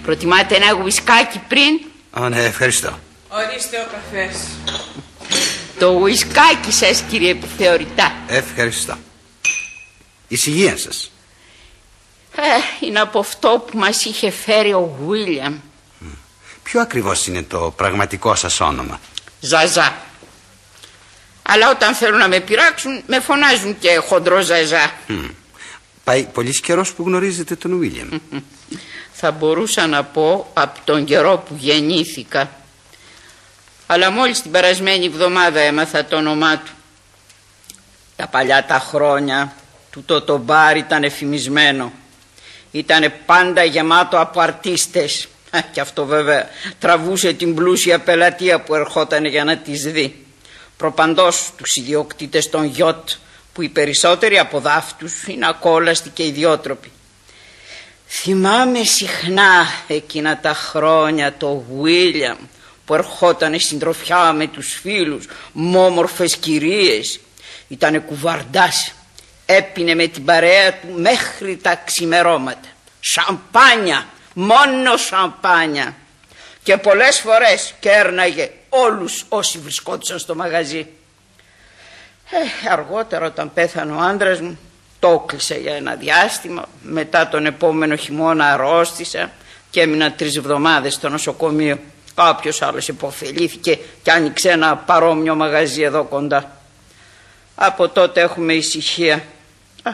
Προτιμάτε ένα γουισκάκι πριν; Ω, ναι, ευχαριστώ. Ορίστε ο καφές. Το γουισκάκι σας κύριε επιθεωρητά. Ευχαριστώ. Ησυχία σας. Ε, είναι από αυτό που μας είχε φέρει ο Βίλιαμ. Ποιο ακριβώς είναι το πραγματικό σας όνομα; Ζαζά. Αλλά όταν θέλουν να με πειράξουν με φωνάζουν και χοντρό ζαζά. Πάει πολύς καιρός που γνωρίζετε τον Βίλιαμ. <laughs> Θα μπορούσα να πω από τον καιρό που γεννήθηκα. Αλλά μόλις την περασμένη εβδομάδα έμαθα το όνομά του. Τα παλιά τα χρόνια του το μπάρ ήταν εφημισμένο. Ήταν πάντα γεμάτο από αρτίστες. <laughs> Και αυτό βέβαια τραβούσε την πλούσια πελατεία που ερχόταν για να τις δει. Προπαντός τους ιδιοκτήτες των γιότ που οι περισσότεροι από δάφτους είναι ακόλαστοι και ιδιότροποι. Θυμάμαι συχνά εκείνα τα χρόνια το Βίλιαμ που ερχόταν συντροφιά με τους φίλους, μόμορφες κυρίες. Ήτανε κουβαρντάς, έπινε με την παρέα του μέχρι τα ξημερώματα. Σαμπάνια, μόνο σαμπάνια. Και πολλές φορές κέρναγε όλους όσοι βρισκόντουσαν στο μαγαζί. Ε, αργότερα όταν πέθανε ο άντρας μου το κλείσε για ένα διάστημα μετά τον επόμενο χειμώνα αρρώστησα και έμεινα τρεις εβδομάδες στο νοσοκομείο κάποιος άλλος υποφελήθηκε και άνοιξε ένα παρόμοιο μαγαζί εδώ κοντά από τότε έχουμε ησυχία Α,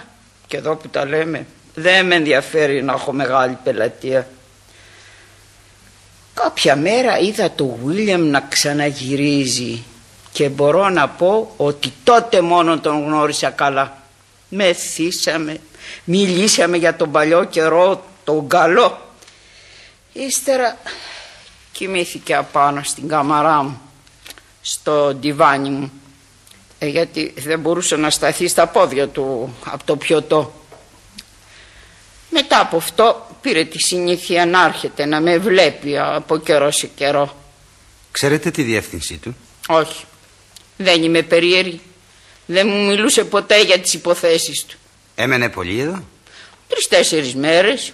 και εδώ που τα λέμε δεν με ενδιαφέρει να έχω μεγάλη πελατεία κάποια μέρα είδα το Βίλιαμ να ξαναγυρίζει και μπορώ να πω ότι τότε μόνο τον γνώρισα καλά. Μεθύσαμε, μιλήσαμε για τον παλιό καιρό, τον καλό. Ύστερα κοιμήθηκε απάνω στην καμαρά μου, στο ντιβάνι μου, ε, γιατί δεν μπορούσε να σταθεί στα πόδια του από το πιωτό. Μετά από αυτό πήρε τη συνήθεια να έρχεται να με βλέπει από καιρό σε καιρό. Ξέρετε τη διεύθυνσή του; Όχι. Δεν είμαι περίεργη. Δεν μου μιλούσε ποτέ για τις υποθέσεις του. Έμενε πολύ εδώ; Τρεις-τέσσερις μέρες.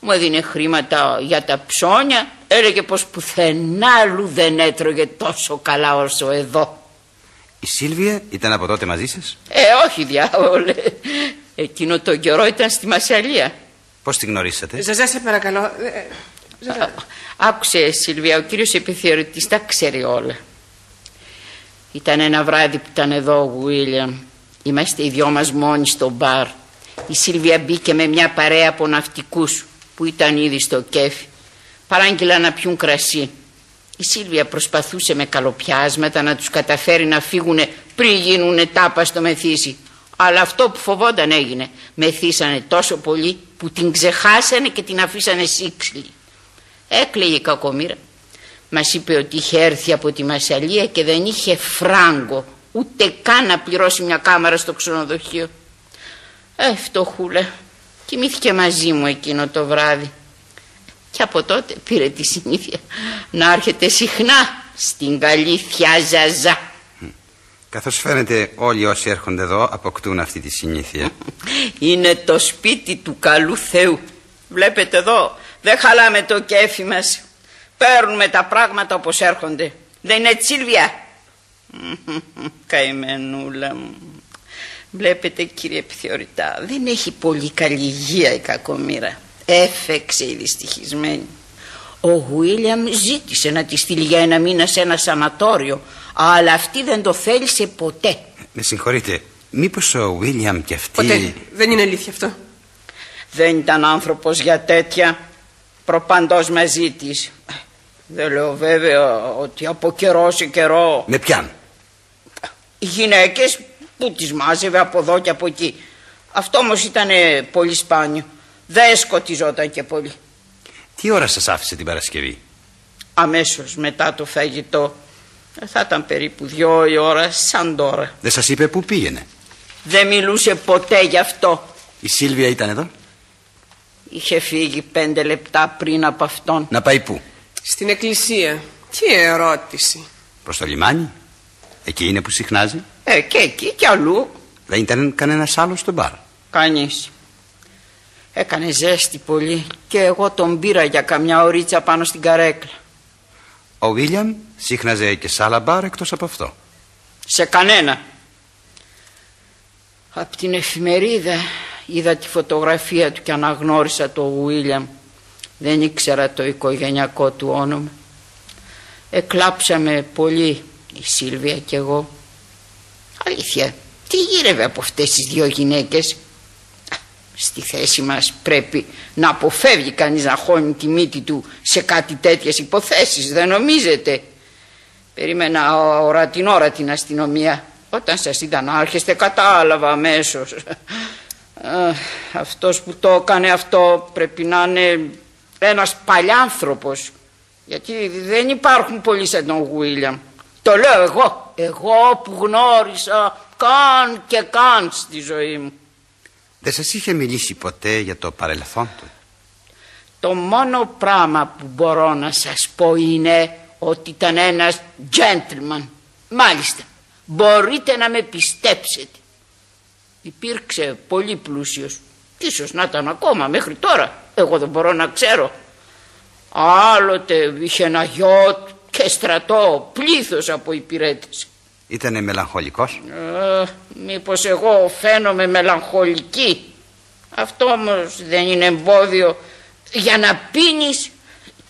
Μου έδινε χρήματα για τα ψώνια. Έλεγε πως πουθενά άλλου δεν έτρωγε τόσο καλά όσο εδώ. Η Σίλβια ήταν από τότε μαζί σας; Ε, όχι διάολε. Εκείνο το καιρό ήταν στη Μασαλία. Πώς την γνωρίσατε; Ζαζά, σε παρακαλώ. Ε, Ζαζά. Άκουσε Σίλβια, ο κύριος επιθεωρητής τα ξέρει όλα. Ήταν ένα βράδυ που ήταν εδώ ο Βουίλιαμ. Είμαστε οι δυο μας μόνοι στο μπαρ. Η Σίλβια μπήκε με μια παρέα από ναυτικούς που ήταν ήδη στο κέφι. Παράγγειλα να πιούν κρασί. Η Σίλβια προσπαθούσε με καλοπιάσματα να τους καταφέρει να φύγουν πριν γίνουν τάπα στο μεθύσι. Αλλά αυτό που φοβόταν έγινε. Μεθύσανε τόσο πολύ που την ξεχάσανε και την αφήσανε σύξυλη. Έκλαιγε η κακομήρα. Μας είπε ότι είχε έρθει από τη Μασαλία και δεν είχε φράγκο ούτε καν να πληρώσει μια κάμαρα στο ξενοδοχείο. Ε, φτωχούλα. Κοιμήθηκε μαζί μου εκείνο το βράδυ. Και από τότε πήρε τη συνήθεια να έρχεται συχνά στην καλή θιά Ζαζά. Καθώς φαίνεται όλοι όσοι έρχονται εδώ αποκτούν αυτή τη συνήθεια. <laughs> Είναι το σπίτι του καλού Θεού. Βλέπετε εδώ, δεν χαλάμε το κέφι μας. Παίρνουμε τα πράγματα όπως έρχονται. Δεν είναι Τσίλβια. <laughs> Καημενούλα μου. Βλέπετε κύριε επιθεωρητά, δεν έχει πολύ καλή υγεία η κακομήρα. Έφεξε η δυστυχισμένη. Ο Γουίλιαμ ζήτησε να τη στείλει για ένα μήνα σε ένα σανατόριο, αλλά αυτή δεν το θέλησε ποτέ. Με συγχωρείτε, μήπως ο Βίλιαμ και αυτή... Ποτέ. Δεν είναι αλήθεια αυτό. Δεν ήταν άνθρωπος για τέτοια. Προπαντός μαζί της. Δεν λέω βέβαια ότι από καιρό σε καιρό Με πιάν. οι γυναίκες που τις μάζευε από εδώ και από εκεί. Αυτό όμως ήταν πολύ σπάνιο. Δεν σκοτιζόταν και πολύ. Τι ώρα σας άφησε την Παρασκευή; Αμέσως μετά το φαγητό θα ήταν περίπου δυο η ώρα σαν τώρα. Δεν σας είπε πού πήγαινε; Δεν μιλούσε ποτέ γι' αυτό. Η Σίλβια ήταν εδώ; Είχε φύγει πέντε λεπτά πριν από αυτόν. Να πάει πού; Στην εκκλησία. Τι ερώτηση. Προς το λιμάνι; Εκεί είναι που συχνάζει; Ε, και εκεί και αλλού. Δεν ήταν κανένας άλλος στο μπαρ; Κανείς. Έκανε ζέστη πολύ και εγώ τον πήρα για καμιά ωρίτσα πάνω στην καρέκλα. Ο Βίλιαμ σύχναζε και σε άλλα μπαρ εκτός από αυτό. Σε κανένα. Απ' την εφημερίδα είδα τη φωτογραφία του και αναγνώρισα το Βίλιαμ. Δεν ήξερα το οικογενειακό του όνομα. Εκλάψαμε πολύ η Σίλβια και εγώ. Αλήθεια, τι γύρευε από αυτές τις δύο γυναίκες; Στη θέση μας πρέπει να αποφεύγει κανείς να χώνει τη μύτη του σε κάτι τέτοιες υποθέσεις, δεν νομίζετε; Περίμενα ώρα την ώρα την αστυνομία. Όταν σας είδα να έρχεστε κατάλαβα αμέσως. Αυτός που το έκανε αυτό πρέπει να είναι ένας παλιάνθρωπος. Γιατί δεν υπάρχουν πολλοί σαν τον Γουίλιαμ. Το λέω εγώ. Εγώ που γνώρισα καν και καν στη ζωή μου. Δεν σας είχε μιλήσει ποτέ για το παρελθόν του; Το μόνο πράγμα που μπορώ να σας πω είναι ότι ήταν ένας gentleman. Μάλιστα, μπορείτε να με πιστέψετε. Υπήρξε πολύ πλούσιος. Ίσως να ήταν ακόμα μέχρι τώρα. Εγώ δεν μπορώ να ξέρω. Άλλοτε είχε ένα γιότ και στρατό, πλήθος από υπηρέτες. Ήτανε μελαγχολικός; Ε, μήπως εγώ φαίνομαι μελαγχολική. Αυτό όμως δεν είναι εμπόδιο. Για να πίνεις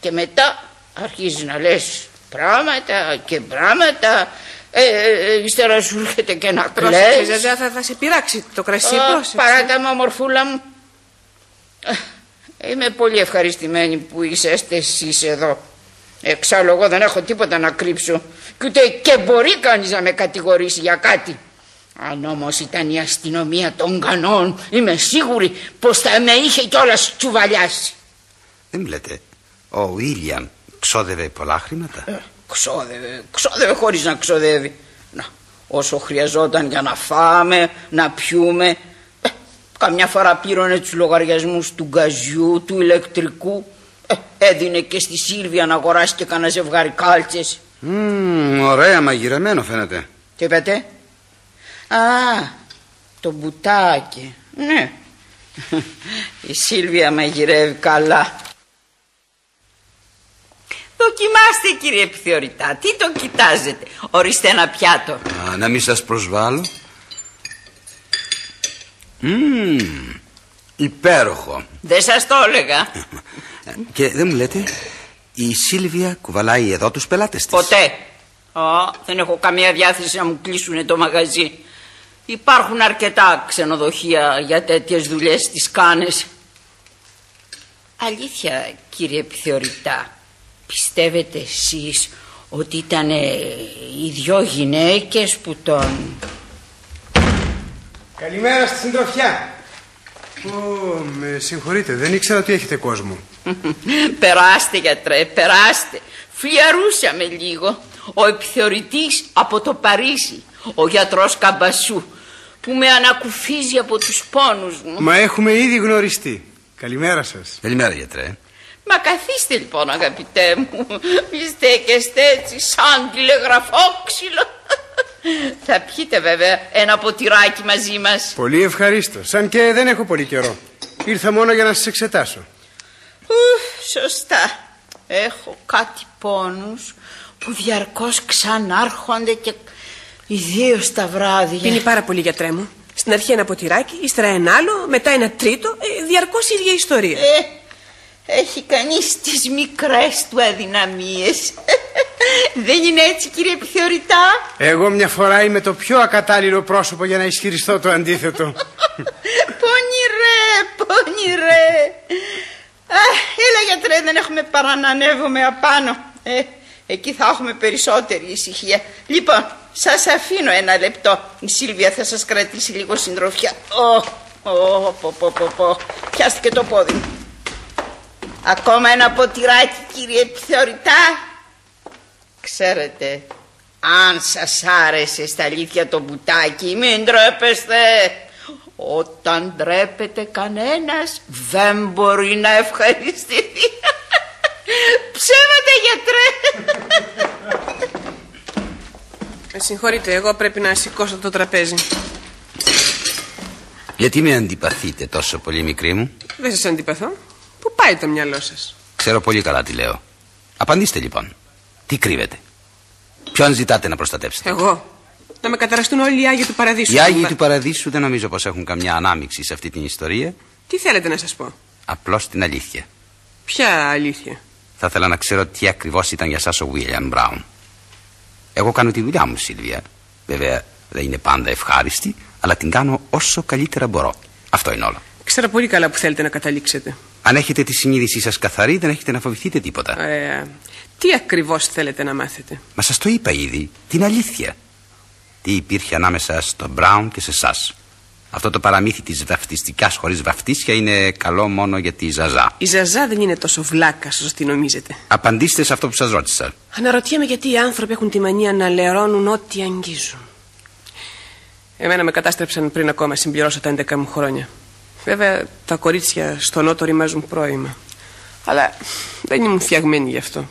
και μετά αρχίζεις να λες πράγματα και πράγματα. Ε, ε, ε ύστερα σου έρχεται και να κλαις. Πρόσεξε θα, θα σε πειράξει το κρασί ε, πρόσεξε. Παράτα μου μορφούλα μου. Ε, Είμαι πολύ ευχαριστημένη που είσαστε εσείς εδώ Εξάλλου εγώ δεν έχω τίποτα να κρύψω και ούτε και μπορεί κανείς να με κατηγορήσει για κάτι. Αν όμως ήταν η αστυνομία των κανόν είμαι σίγουρη πως θα με είχε κιόλας τσουβαλιάσει. Δεν μου λέτε, ο Βίλιαμ ξόδευε πολλά χρήματα; Ε, ξόδευε, ξόδευε χωρίς να ξοδεύει. Να, όσο χρειαζόταν για να φάμε, να πιούμε. Ε, καμιά φορά πήρωνε τους λογαριασμούς του γκαζιού, του ηλεκτρικού ε, έδινε και στη Σίλβια να αγοράσει και κανένα ζευγάρι κάλτσες. Mm, ωραία μαγειρεμένο φαίνεται. Τι είπατε; Α, το μπουτάκι. Ναι. Η Σίλβια μαγειρεύει καλά. Δοκιμάστε κύριε επιθεωρητά. Τι το κοιτάζετε; Ορίστε ένα πιάτο. Α, να μην σας προσβάλλω. Μμμ, υπέροχο. Δεν σας το έλεγα. <laughs> Και δεν μου λέτε, η Σίλβια κουβαλάει εδώ τους πελάτες της. Ποτέ. Α, δεν έχω καμία διάθεση να μου κλείσουν το μαγαζί. Υπάρχουν αρκετά ξενοδοχεία για τέτοιες δουλειές στις κάνες. Αλήθεια κύριε επιθεωρητά, πιστεύετε εσείς ότι ήταν οι δυο γυναίκες που τον... Καλημέρα στη συντροφιά. Ω, με συγχωρείτε, δεν ήξερα ότι έχετε κόσμο. <laughs> περάστε γιατρέ, περάστε. Φλιαρούσαμε λίγο. Ο επιθεωρητής από το Παρίσι, ο γιατρός Καμπασού, που με ανακουφίζει από τους πόνους μου. Μα έχουμε ήδη γνωριστεί. Καλημέρα σας. Καλημέρα γιατρέ. Μα καθίστε λοιπόν αγαπητέ μου. Μη στέκεστε έτσι σαν τηλεγραφόξυλο. Θα πιείτε βέβαια ένα ποτηράκι μαζί μας. Πολύ ευχαρίστω. Σαν και δεν έχω πολύ καιρό. Ήρθα μόνο για να σας εξετάσω. Ουφ, σωστά. Έχω κάτι πόνους που διαρκώς ξανάρχονται και ιδίως τα βράδια. Πίνει πάρα πολύ γιατρέ μου. Στην αρχή ένα ποτηράκι, ύστερα ένα άλλο, μετά ένα τρίτο. Ε, διαρκώς η ίδια ιστορία. Ε, έχει κανείς τις μικρές του αδυναμίες. <laughs> Δεν είναι έτσι κύριε επιθεωρητά; Εγώ μια φορά είμαι το πιο ακατάλληλο πρόσωπο για να ισχυριστώ το αντίθετο. <laughs> πονηρέ, πονηρέ. έλα γιατρέ δεν έχουμε παρά να ανέβουμε απάνω. Ε, εκεί θα έχουμε περισσότερη ησυχία. Λοιπόν, σας αφήνω ένα λεπτό. Η Σίλβια θα σας κρατήσει λίγο συντροφιά. Ω, ω, πω, πω, πω, πω. Πιάστηκε το πόδι μου. Ακόμα ένα ποτηράκι κύριε επιθεωρητά. Ξέρετε, αν σας άρεσε στα αλήθεια το μπουτάκι, μην ντρέπεστε. Όταν ντρέπεται κανένας, δεν μπορεί να ευχαριστηθεί. <laughs> Ψέματα γιατρέ. Με συγχωρείτε, εγώ πρέπει να σηκώσω το τραπέζι. Γιατί με αντιπαθείτε τόσο πολύ μικρή μου; Δεν σας αντιπαθώ. Πού πάει το μυαλό σας; Ξέρω πολύ καλά τι λέω. Απαντήστε λοιπόν. Τι κρύβετε. Ποιον ζητάτε να προστατεύσετε. Εγώ. Να με καταραστούν όλοι οι Άγιοι του Παραδείσου. Οι Άγιοι του Παραδείσου δεν νομίζω πως έχουν καμιά ανάμειξη σε αυτή την ιστορία. Τι θέλετε να σας πω; Απλώς την αλήθεια. Ποια αλήθεια; Θα ήθελα να ξέρω τι ακριβώς ήταν για σας ο Βίλιαμ Μπράουν. Εγώ κάνω τη δουλειά μου, Σίλβια. Βέβαια, Δεν είναι πάντα ευχάριστη, αλλά την κάνω όσο καλύτερα μπορώ. Αυτό είναι όλο. Ξέρω πολύ καλά που θέλετε να καταλήξετε. Αν έχετε τη συνείδησή σας καθαρή, δεν έχετε να φοβηθείτε τίποτα. Ε, τι ακριβώς θέλετε να μάθετε; Μα σας το είπα ήδη, την αλήθεια. Τι υπήρχε ανάμεσα στον Μπράουν και σε εσάς. Αυτό το παραμύθι της βαφτιστικάς χωρίς βαφτίσια είναι καλό μόνο για τη Ζαζά. Η Ζαζά δεν είναι τόσο βλάκας όσο τι νομίζετε. Απαντήστε σε αυτό που σας ρώτησα. Αναρωτιέμαι γιατί οι άνθρωποι έχουν τη μανία να λερώνουν ό,τι αγγίζουν. Εμένα με κατάστρεψαν πριν ακόμα συμπληρώσω τα 11 μου χρόνια. Βέβαια τα κορίτσια στο νότο ρημάζουν πρόημα. Αλλά δεν ήμουν φτιαγμένη γι' αυτό.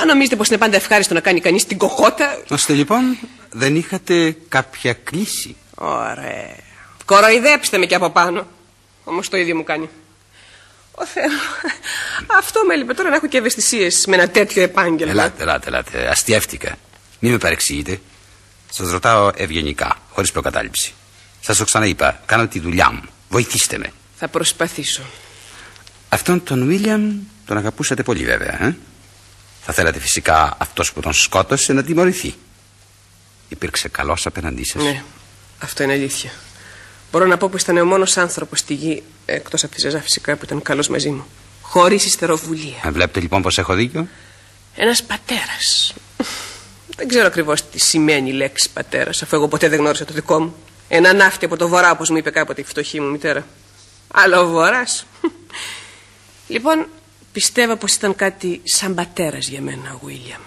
Αν νομίζετε πως είναι πάντα ευχάριστο να κάνει κανείς την κοκότα... Ώστε λοιπόν δεν είχατε κάποια κλίση; Ωραία. Κοροϊδέψτε με και από πάνω. Όμως το ίδιο μου κάνει. Ο Θεός. Αυτό με έλειπε τώρα να έχω και ευαισθησίες με ένα τέτοιο επάγγελμα. Ελάτε, ελάτε, ελάτε. Αστιεύτηκα. Μην με παρεξηγείτε. Σας ρωτάω ευγενικά, χωρίς προκατάληψη. Σας το ξαναείπα. Κάνω τη δουλειά μου. Βοηθήστε με. Θα προσπαθήσω. Αυτόν τον Βίλιαμ τον αγαπούσατε πολύ βέβαια. Ε; Θα θέλατε φυσικά αυτός που τον σκότωσε να τιμωρηθεί. Υπήρξε καλός απέναντί σας. Ναι, αυτό είναι αλήθεια. Μπορώ να πω πως ήταν ο μόνος άνθρωπος στη γη, εκτός από τη Ζεζά φυσικά που ήταν καλός μαζί μου. Χωρίς ιστεροβουλία. Ε, βλέπετε λοιπόν πως έχω δίκιο; Ένας πατέρας. Δεν ξέρω ακριβώς τι σημαίνει η λέξη πατέρας, αφού εγώ ποτέ δεν γνώρισα το δικό μου. Ένα ναύτη από το βορρά, όπως μου είπε κάποτε η φτωχή μου μητέρα. Αλλά ο βορράς. <laughs> λοιπόν, πιστεύω πως ήταν κάτι σαν πατέρας για μένα ο Βίλιαμ.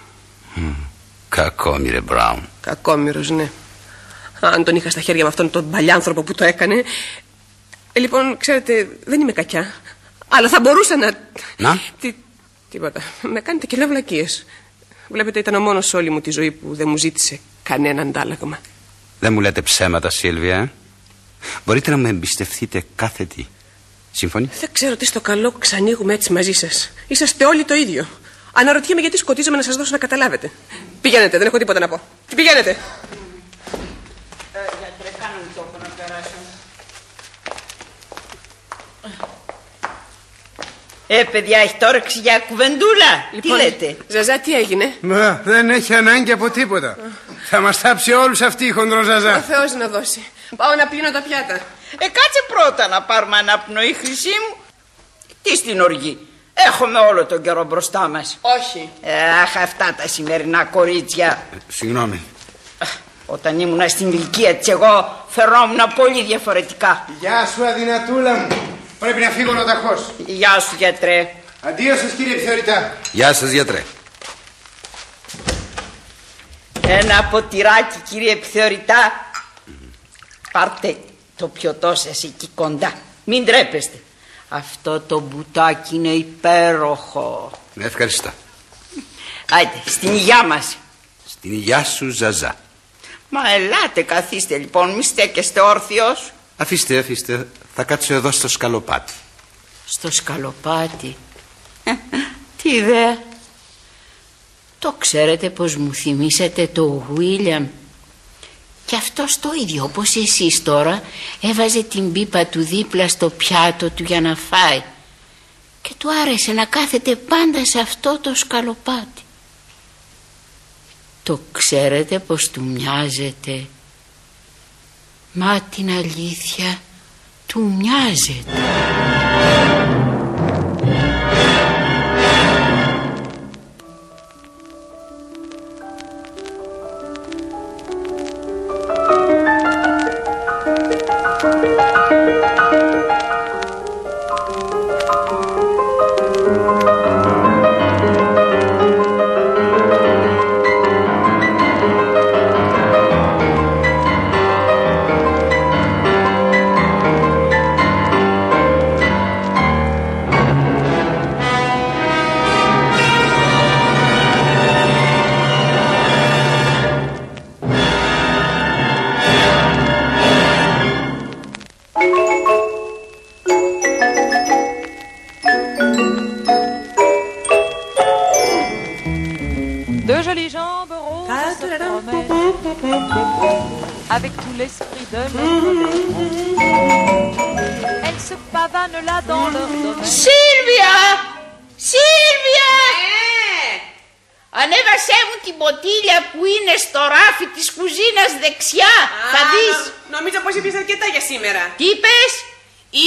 Κακόμοιρε Μπράουν. Κακόμοιρος, ναι. Αν τον είχα στα χέρια με αυτόν τον παλιάνθρωπο που το έκανε. Ε, λοιπόν, ξέρετε, δεν είμαι κακιά. Αλλά θα μπορούσα να. Να; Τι, τίποτα. Με κάνετε και λέω βλακίες. Βλέπετε, ήταν ο μόνος όλη μου τη ζωή που δεν μου ζήτησε κανένα αντάλλαγμα. Δεν μου λέτε ψέματα, Σίλβια. ε; Μπορείτε να με εμπιστευτείτε κάθε τι. Σύμφωνοι. Δεν ξέρω τι στο καλό ξανοίγουμε έτσι μαζί σας. Είσαστε όλοι το ίδιο. Αναρωτιέμαι γιατί σκοτίζομαι να σας δώσω να καταλάβετε. Πηγαίνετε, δεν έχω τίποτα να πω. Τι πηγαίνετε. Ε, γιατρέ, κάνε μου τόπο να περάσω. Ε, παιδιά, έχει όρεξη για κουβεντούλα. Τι λέτε; Ζαζά, τι έγινε; Μα, δεν έχει ανάγκη από τίποτα. Θα μας τάψει όλους αυτή η Ο χοντροζαζά. Θεός να δώσει. Πάω να πλύνω τα πιάτα. Ε, κάτσε πρώτα να πάρουμε αναπνοή, χρυσή μου. Τι στην οργή. Έχουμε όλο τον καιρό μπροστά μας. Όχι. Ε, Αχ, αυτά τα σημερινά κορίτσια. Συγγνώμη. Όταν ήμουν στην ηλικία της εγώ φερόμουν πολύ διαφορετικά. Γεια σου αδυνατούλα μου. Πρέπει να φύγω νοταχώς. Γεια σου γιατρέ. Αντίο σας κύριε επιθεωρητά. Γεια σας γιατρέ. Ένα ποτηράκι κύριε επιθεωρητά. Πάρτε το πιωτό σας εκεί κοντά. Μην τρέπεστε. Αυτό το μπουτάκι είναι υπέροχο. Ναι, ευχαριστώ. Άιτε, στην υγειά μας. Στην υγειά σου, Ζαζά. Μα ελάτε καθίστε λοιπόν, μη στέκεστε όρθιος. Αφήστε, αφήστε. Θα κάτσω εδώ στο σκαλοπάτι. Στο σκαλοπάτι. Τι ιδέα. Το ξέρετε πως μου θυμήσατε το Βίλιαμ. Και αυτός το ίδιο όπως εσείς τώρα έβαζε την πίπα του δίπλα στο πιάτο του για να φάει. Και του άρεσε να κάθεται πάντα σε αυτό το σκαλοπάτι. Το ξέρετε πως του μοιάζεται. Μα την αλήθεια tomy azy σήμερα. Τι είπες;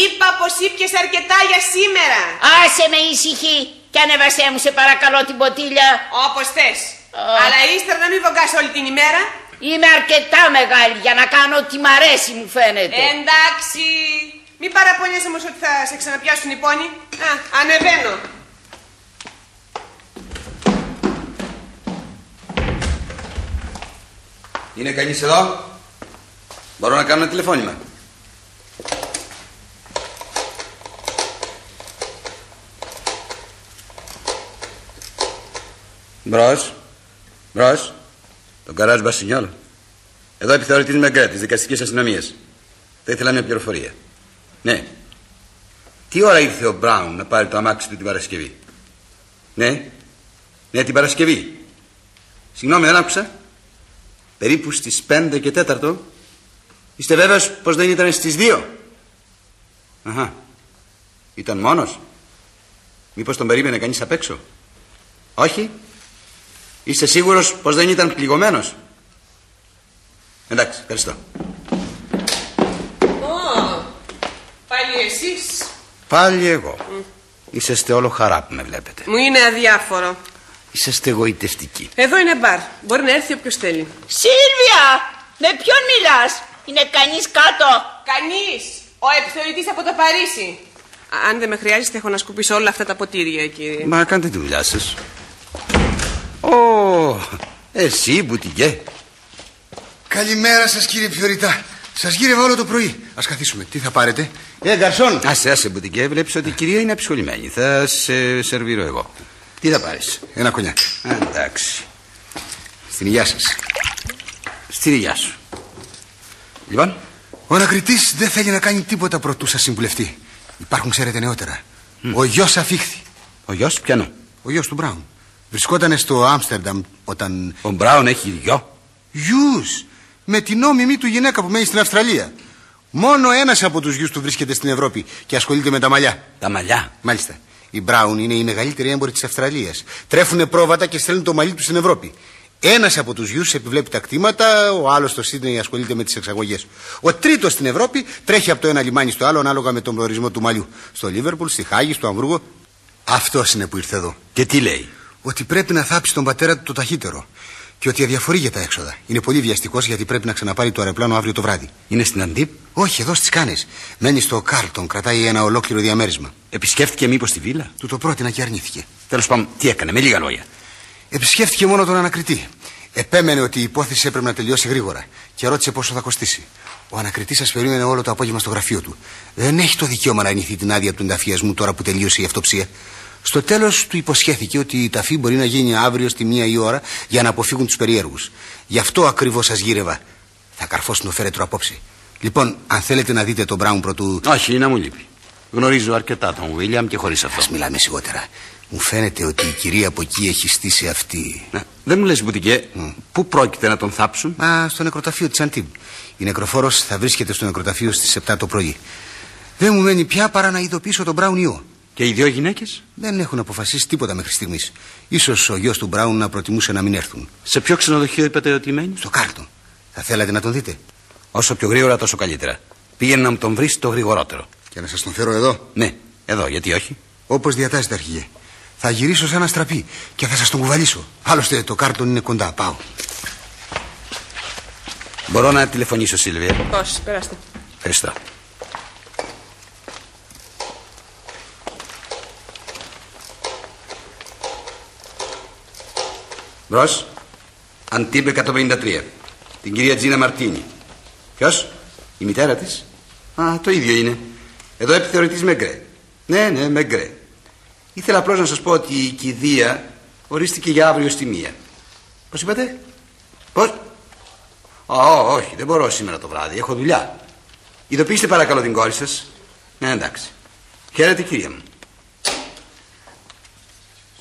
Είπα πως είπες αρκετά για σήμερα. Άσε με ησυχή και ανέβασέ μου σε παρακαλώ την ποτήλια. Όπως θες. Αλλά ύστερα να μην βογκάς όλη την ημέρα. Είμαι αρκετά μεγάλη για να κάνω ό,τι μ' αρέσει μου φαίνεται. Εντάξει. Μην παραπονιέσαι όμως ότι θα σε ξαναπιάσουν οι πόνοι. Α, ανεβαίνω. Είναι κανείς εδώ; Μπορώ να κάνω ένα τηλεφώνημα; Μπρος. Μπρος. Τον καράζ Μπασινιόλ. Εδώ επιθεωρητής Μεγκρέ της δικαστικής αστυνομίας. Θα ήθελα μια πληροφορία. Ναι. Τι ώρα ήρθε ο Μπράουν να πάρει το αμάξι του την Παρασκευή; Ναι. Ναι, την Παρασκευή. Συγγνώμη, δεν άκουσα. Περίπου στις 5 και 4. Είστε βέβαιος πως δεν ήταν στις 2. Αχα. Ήταν μόνος; Μήπως τον περίμενε κανείς απ' έξω; Όχι; Είστε σίγουρος πως δεν ήταν πληγωμένος; Εντάξει, ευχαριστώ. Ω, πάλι εσείς. Πάλι εγώ. Είσαστε όλο χαρά που με βλέπετε. Μου είναι αδιάφορο. Είσαστε εγωιτευτικοί. Εδώ είναι μπαρ. Μπορεί να έρθει όποιος θέλει. Σίλβια, με ποιον μιλάς; Είναι κανείς κάτω; Κανείς. Ο επιθεωρητής από το Παρίσι. Α, Αν δεν με χρειάζεται, έχω να σκουπίσω όλα αυτά τα ποτήρια, κύριε. Μα κάντε τη δουλειά σας. Ω, εσύ μπουτικέ. Καλημέρα σας κύριε Πιωριτά. Σας γύρευα όλο το πρωί. Ας καθίσουμε. Τι θα πάρετε; Ε, γκαρσόν. Άσε, άσε μπουτικέ, βλέπεις ότι η κυρία είναι απεισχολημένη. Θα σε σερβίρω εγώ. Τι θα πάρεις; Ένα κονιάκ. Εντάξει. Στην υγεία σας. Στη υγεία σου. Λοιπόν, Ο ανακριτής δεν θέλει να κάνει τίποτα προτού σας συμβουλευτεί. Υπάρχουν, ξέρετε, νεότερα. Ο γιος αφήχθη. ο γιος πιανού. Ο γιος του Μπράουν. Βρισκόταν στο Άμστερνταμ όταν. Ο Μπράουν έχει γιο. Γιους! Με την νόμιμη του γυναίκα που μένει στην Αυστραλία. Μόνο ένας από τους γιους του βρίσκεται στην Ευρώπη και ασχολείται με τα μαλλιά. Τα μαλλιά. Μάλιστα. Οι Μπράουν είναι οι μεγαλύτεροι έμποροι της Αυστραλίας. Τρέφουν πρόβατα και στέλνουν το μαλλί τους στην Ευρώπη. Ένας από τους γιους επιβλέπει τα κτήματα, ο άλλος στο Σίδνεϊ ασχολείται με τις εξαγωγές. Ο τρίτος στην Ευρώπη τρέχει από το ένα λιμάνι στο άλλο ανάλογα με τον προορισμό του μαλλιού. Στο Λίβερπουλ, στη Χάγη, στο Αμβούργο. Αυτός είναι που ήρθε εδώ. Και τι λέει; Ότι πρέπει να θάψει τον πατέρα του το ταχύτερο. Και ότι αδιαφορεί για τα έξοδα. Είναι πολύ βιαστικός γιατί πρέπει να ξαναπάρει το αεροπλάνο αύριο το βράδυ. Είναι στην Αντίπ. Όχι, εδώ στις Κάνες. Μένει στο Κάρλτον, κρατάει ένα ολόκληρο διαμέρισμα. Επισκέφτηκε μήπως τη βίλα; Του το πρότεινα και αρνήθηκε. Τέλος πάντων, τι έκανε, με λίγα λόγια. Επισκέφτηκε μόνο τον ανακριτή. Επέμενε ότι η υπόθεση έπρεπε να τελειώσει γρήγορα και ρώτησε πόσο θα κοστίσει. Ο ανακριτής σας περίμενε όλο το απόγευμα στο γραφείο του. Δεν έχει το δικαίωμα να αρνηθεί την άδεια του ενταφιασμού τώρα που τελείωσε η αυτοψία. Στο τέλος του υποσχέθηκε ότι η ταφή μπορεί να γίνει αύριο στη μία η ώρα για να αποφύγουν τους περίεργους. Γι' αυτό ακριβώς σας γύρευα. Θα καρφώσουν το φέρετρο απόψε. Λοιπόν, αν θέλετε να δείτε τον Μπράουν πρωτού. Όχι, να μου λείπει. Γνωρίζω αρκετά τον Βίλιαμ και χωρίς αυτό. Α μιλάμε σιγότερα. Μου φαίνεται ότι η κυρία από εκεί έχει στήσει αυτή. Να, δεν μου λες μπουτικέ, πού πρόκειται να τον θάψουν; Μα στο νεκροταφείο της Αντίμπ. Η νεκροφόρος θα βρίσκεται στο νεκροταφείο στις 7 το πρωί. Δεν μου μένει πια παρά να ειδοποιήσω τον Μπράουν υιό. Και οι δύο γυναίκες; Δεν έχουν αποφασίσει τίποτα μέχρι στιγμής. Ίσως ο γιος του Μπράουν να προτιμούσε να μην έρθουν. Σε ποιο ξενοδοχείο είπατε ότι μένει; Στο Κάρλτον. Θα θέλατε να τον δείτε; Όσο πιο γρήγορα τόσο καλύτερα. Πήγαινε να μου τον βρεις το γρηγορότερο. Και να σας τον φέρω εδώ; Ναι, εδώ, γιατί όχι; Όπως διατάζετε, αρχηγέ. Θα γυρίσω σαν ένα αστραπή και θα σας τον κουβαλήσω. Άλλωστε το Κάρλτον είναι κοντά. Πάω. Μπορώ να τηλεφωνήσω, Σίλβια. Πώς, περάστε. Ευχαριστώ. Μπρος, Αντίπ 153. Την κυρία Τζίνα Μαρτίνη. Ποιος, η μητέρα της. Α, το ίδιο είναι. Εδώ επιθεωρητής Μεγκρέ. Ναι, ναι, Μεγκρέ. Ήθελα απλώς να σας πω ότι η κηδεία ορίστηκε για αύριο στη μία. Πώς είπατε, πώς; Α, ό, όχι, δεν μπορώ σήμερα το βράδυ, έχω δουλειά. Ειδοποιήστε παρακαλώ την κόρη σας. Ναι, εντάξει. Χαίρετε κυρία μου.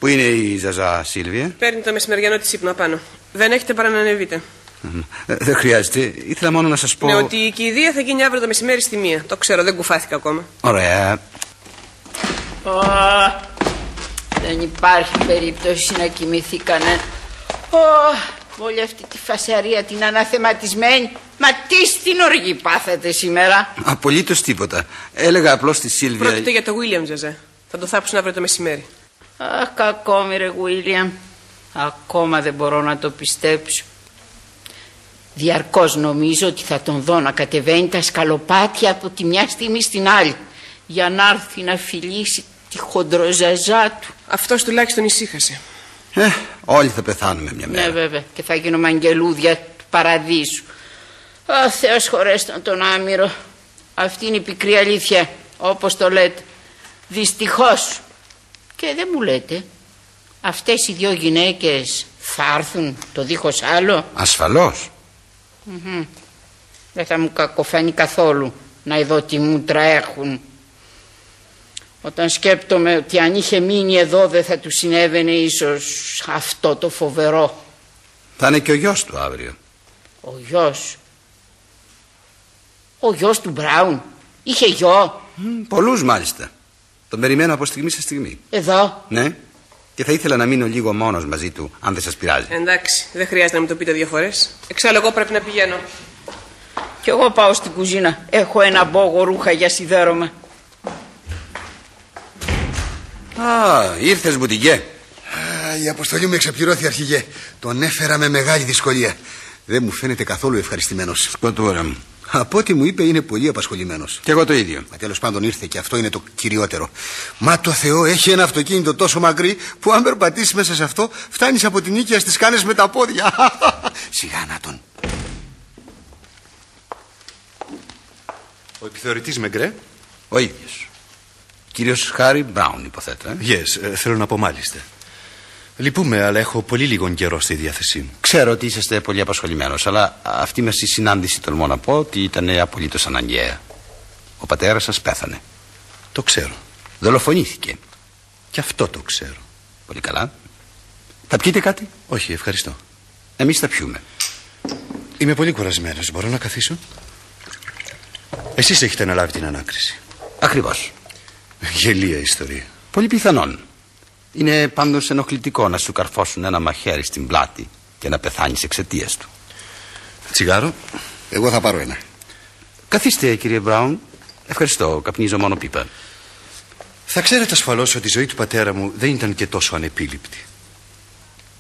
Πού είναι η Ζαζά Σίλβια; Παίρνει το μεσημεριανό της ύπνο απάνω. Δεν έχετε παρά να ανεβείτε. Ε, Δεν χρειάζεται. Ήθελα μόνο να σας πω... Ναι, ότι η κηδεία θα γίνει αύριο το μεσημέρι στη μία. Το ξέρω, δεν κουφάθηκα ακόμα. Ωραία. Ω, δεν υπάρχει περίπτωση να κοιμηθεί κανένα. Ω, όλη αυτή τη φασαρία την αναθεματισμένη. Μα τι στην οργή πάθατε σήμερα; Απολύτως τίποτα. Έλεγα απλώς στη Σίλβια. Πρόκειται για το William, Ζεζέ. Θα το θάψουν αύριο το μεσημέρι. Αχ, κακό μου ρε Γουίλιαμ. Ακόμα δεν μπορώ να το πιστέψω. Διαρκώς νομίζω ότι θα τον δω να κατεβαίνει τα σκαλοπάτια από τη μια στιγμή στην άλλη για να έρθει να φιλήσει τη χοντροζαζά του. Αυτός τουλάχιστον ησύχασε. Ε, όλοι θα πεθάνουμε μια μέρα. Ναι βέβαια και θα γίνω μαγγελούδια του παραδείσου. Ο Θεός χωρέστον τον άμυρο. Αυτή είναι η πικρή αλήθεια όπως το λέτε. Δυστυχώς. Και δεν μου λέτε αυτές οι δυο γυναίκες θα έρθουν το δίχως άλλο; Ασφαλώς. Μμμ. Δεν θα μου κακοφανεί καθόλου να ειδώ τι μούτρα έχουν. Όταν σκέπτομαι ότι αν είχε μείνει εδώ δεν θα του συνέβαινε ίσως αυτό το φοβερό. Θα είναι και ο γιος του αύριο. Ο γιος; Ο γιος του Μπράουν. Είχε γιο; Πολλούς μάλιστα. Τον περιμένω από στιγμή σε στιγμή. Εδώ. Ναι. Και θα ήθελα να μείνω λίγο μόνος μαζί του, αν δεν σας πειράζει. Εντάξει, δεν χρειάζεται να μου το πείτε δύο φορές. Εξάλλου, εγώ πρέπει να πηγαίνω. Κι εγώ πάω στην κουζίνα. Έχω ένα μπόγο ρούχα για σιδέρωμα. Α, ήρθες μπουτικέ. Α, η αποστολή μου εξαπληρώθη αρχηγέ. Τον έφερα με μεγάλη δυσκολία. Δεν μου φαίνεται καθόλου ευχαριστημένος. Σκοτούρα μου. Από ό,τι μου είπε είναι πολύ απασχολημένος. Κι εγώ το ίδιο. Μα τέλος πάντων ήρθε και αυτό είναι το κυριότερο. Μα το Θεό έχει ένα αυτοκίνητο τόσο μακρύ που αν περπατήσεις μέσα σε αυτό φτάνεις από την οίκια στι κάνε με τα πόδια. <laughs> Σιγά να τον. Ο επιθεωρητής Μεγκρέ. Ο ίδιος. Κύριος Χάρι Μπράουν υποθέτω. Ε; Yes, ε, θέλω να πω μάλιστα. Λυπούμε, αλλά έχω πολύ λίγο καιρό στη διάθεσή μου. Ξέρω ότι είσαστε πολύ απασχολημένος, αλλά αυτή μας η συνάντηση τολμώ να πω ότι ήταν απολύτως αναγκαία. Ο πατέρας σας πέθανε. Το ξέρω. Δολοφονήθηκε. Και αυτό το ξέρω. Πολύ καλά. Θα πιείτε κάτι; Όχι, ευχαριστώ. Εμείς θα πιούμε. Είμαι πολύ κουρασμένος. Μπορώ να καθίσω; Εσείς έχετε αναλάβει την ανάκριση. Ακριβώς. Γελία ιστορία. Πολύ πιθανόν. Είναι πάντως ενοχλητικό να σου καρφώσουν ένα μαχαίρι στην πλάτη και να πεθάνεις εξαιτίας του. Τσιγάρο. Εγώ θα πάρω ένα. Καθίστε κύριε Μπράουν. Ευχαριστώ. Καπνίζω μόνο πίπα. Θα ξέρετε ασφαλώς ότι η ζωή του πατέρα μου δεν ήταν και τόσο ανεπίληπτη.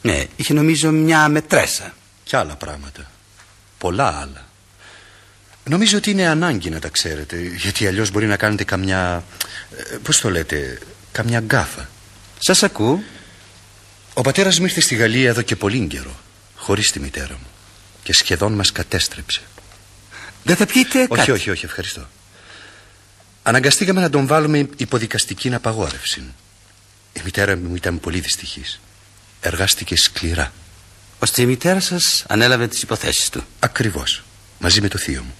Ναι, είχε νομίζω μια μετρέσα. Κι άλλα πράγματα. Πολλά άλλα. Νομίζω ότι είναι ανάγκη να τα ξέρετε, γιατί αλλιώς μπορεί να κάνετε καμιά... ε, Πώς το λέτε, καμιά γκάφα. Σας ακούω. Ο πατέρας μου ήρθε στη Γαλλία εδώ και πολύ καιρό, χωρίς τη μητέρα μου. Και σχεδόν μας κατέστρεψε. Δεν θα πιείτε Όχι, κάτι. όχι, όχι, ευχαριστώ. Αναγκαστήκαμε να τον βάλουμε υποδικαστική απαγόρευση. Η μητέρα μου ήταν πολύ δυστυχής. Εργάστηκε σκληρά. Ώστε η μητέρα σας ανέλαβε τις υποθέσεις του. Ακριβώς. Μαζί με το θείο μου.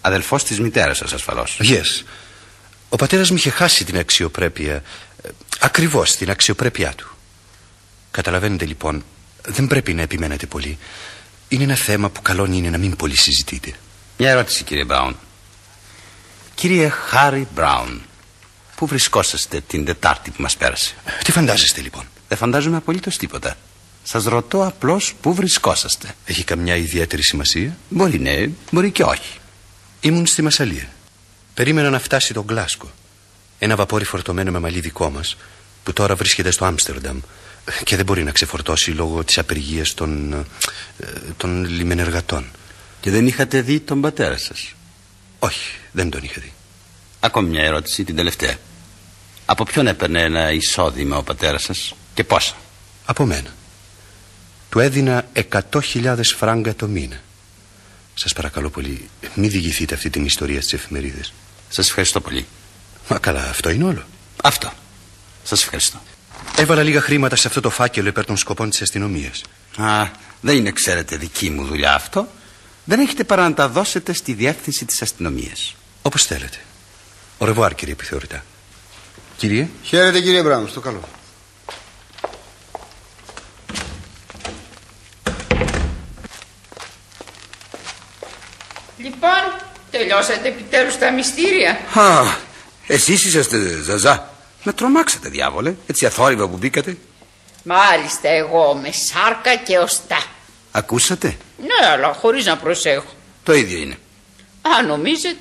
Αδελφός της μητέρας σας ασφαλώς. Yes. Ο πατέρας μου είχε χάσει την αξιοπρέπεια. Ε, Ακριβώς την αξιοπρέπειά του. Καταλαβαίνετε λοιπόν, δεν πρέπει να επιμένετε πολύ. Είναι ένα θέμα που καλό είναι να μην πολύ συζητείτε. Μια ερώτηση κύριε Μπράουν. Κύριε Χάρι Μπράουν, πού βρισκόσαστε την Τετάρτη που μας πέρασε; Τι φαντάζεστε λοιπόν; Δεν φαντάζομαι απολύτως τίποτα. Σας ρωτώ απλώς πού βρισκόσαστε. Έχει καμιά ιδιαίτερη σημασία; Μπορεί ναι, μπορεί και όχι. Ήμουν στη Μασαλία. Περίμενα να φτάσει το Γκλάσκο. Ένα βαπόρι φορτωμένο με μαλλί δικό μας, που τώρα βρίσκεται στο Άμστερνταμ και δεν μπορεί να ξεφορτώσει λόγω της απεργίας των, ε, των λιμενεργατών. Και δεν είχατε δει τον πατέρα σας; Όχι, δεν τον είχα δει. Ακόμη μια ερώτηση, την τελευταία. Από ποιον έπαιρνε ένα εισόδημα ο πατέρας σας και πόσα; Από μένα. Του έδινα 100.000 φράγκα το μήνα. Σας παρακαλώ πολύ, μην διηγηθείτε αυτή την ιστορία στις εφημερίδες. Σας ευχαριστώ πολύ. Μα καλά, αυτό είναι όλο. Αυτό. Σας ευχαριστώ. Έβαλα λίγα χρήματα σε αυτό το φάκελο υπέρ των σκοπών της αστυνομίας. Α, δεν είναι, ξέρετε, δική μου δουλειά αυτό. Δεν έχετε παρά να τα δώσετε στη διεύθυνση της αστυνομίας. Όπως θέλετε. Ο ρεβουάρ, κύριε επιθεωρητά. Κύριε. Χαίρετε κύριε Μπράουν, στο καλό. Λοιπόν, τελειώσατε επιτέλους τα μυστήρια. Α, εσείς είσαστε ζαζά. Με τρομάξατε, διάβολε. Έτσι αθόρυβα που μπήκατε. Μάλιστα εγώ με σάρκα και οστά. Ακούσατε; Ναι, αλλά χωρίς να προσέχω. Το ίδιο είναι. Α, νομίζετε;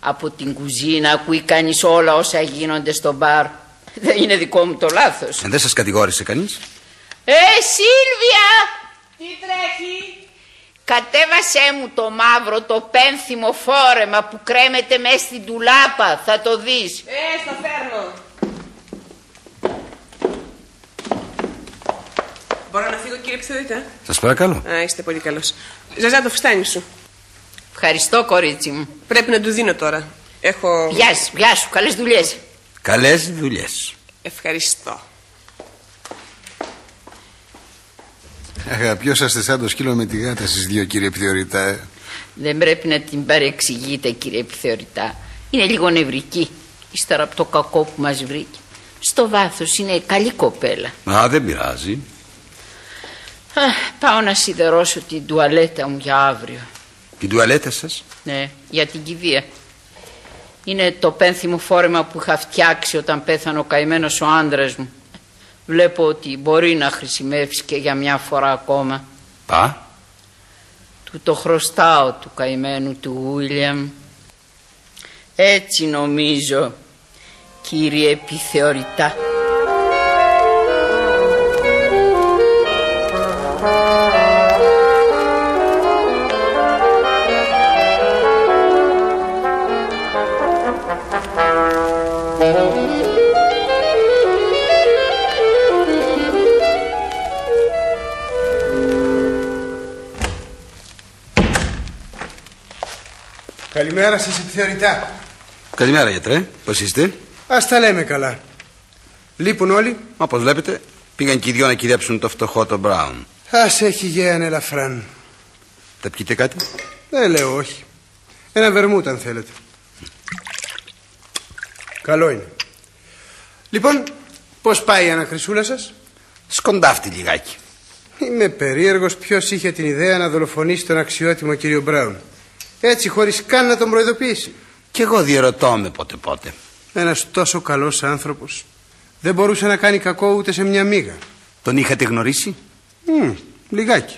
Από την κουζίνα ακούει κανείς όλα όσα γίνονται στο μπαρ. Δεν είναι δικό μου το λάθος. Ε, δεν σας κατηγόρησε κανείς; Ε, Σίλβια! Τι τρέχει; Κατέβασέ μου το μαύρο, το πένθυμο φόρεμα που κρέμεται μέσα στην τουλάπα. Θα το δεις. Ε, στο φέρνω. Μπορώ να φύγω κύριε επιθεωρητά. Σας παρακαλώ. Α, είστε πολύ καλός. Ζαζά το φουστάνι σου. Ευχαριστώ κορίτσι μου. Πρέπει να του δίνω τώρα. Έχω... Γεια σου, γεια σου, καλές δουλειές. Καλές δουλειές. Ευχαριστώ. Αγαπιόσαστε σαν το σκύλο με τη γάτα στις δύο κύριε επιθεωρητά. ε; Δεν πρέπει να την παρεξηγείτε κύριε επιθεωρητά. Είναι λίγο νευρική. Ύστερα από το κακό που μας βρήκε. Στο βάθος είναι καλή κοπέλα. Α, δεν πειράζει. Α, πάω να σιδερώσω την τουαλέτα μου για αύριο. Την τουαλέτα σας; Ναι, για την κηδεία. Είναι το πένθυμο φόρεμα που είχα φτιάξει όταν πέθανε ο καημένος ο άντρας μου. Βλέπω ότι μπορεί να χρησιμεύσει και για μια φορά ακόμα. Α, Του το χρωστάω του καημένου του Βίλιαμ. Έτσι νομίζω, κύριε επιθεωρητά. Καλημέρα σας επιθεωρητά. καλημέρα γιατρέ. Πώς είστε; Ας τα λέμε καλά. Λείπουν όλοι; Μα όπως βλέπετε πήγαν και οι δυο να κυριέψουν το φτωχό το Μπράουν. Ας έχει γέαν ελαφράν. Θα πιείτε κάτι; Δεν λέω όχι. Ένα βερμούτ αν θέλετε. Καλό είναι. Λοιπόν, πώς πάει η ανακρισούλα σας; Σκοντάφτη λιγάκι. Είμαι περίεργος ποιος είχε την ιδέα να δολοφονήσει τον αξιότιμο κύριο Μπράουν. Έτσι χωρίς καν να τον προειδοποιήσει. Κι εγώ διερωτώ με πότε πότε. Ένας τόσο καλός άνθρωπος δεν μπορούσε να κάνει κακό ούτε σε μια μίγα. Τον είχατε γνωρίσει; Μμ, λιγάκι.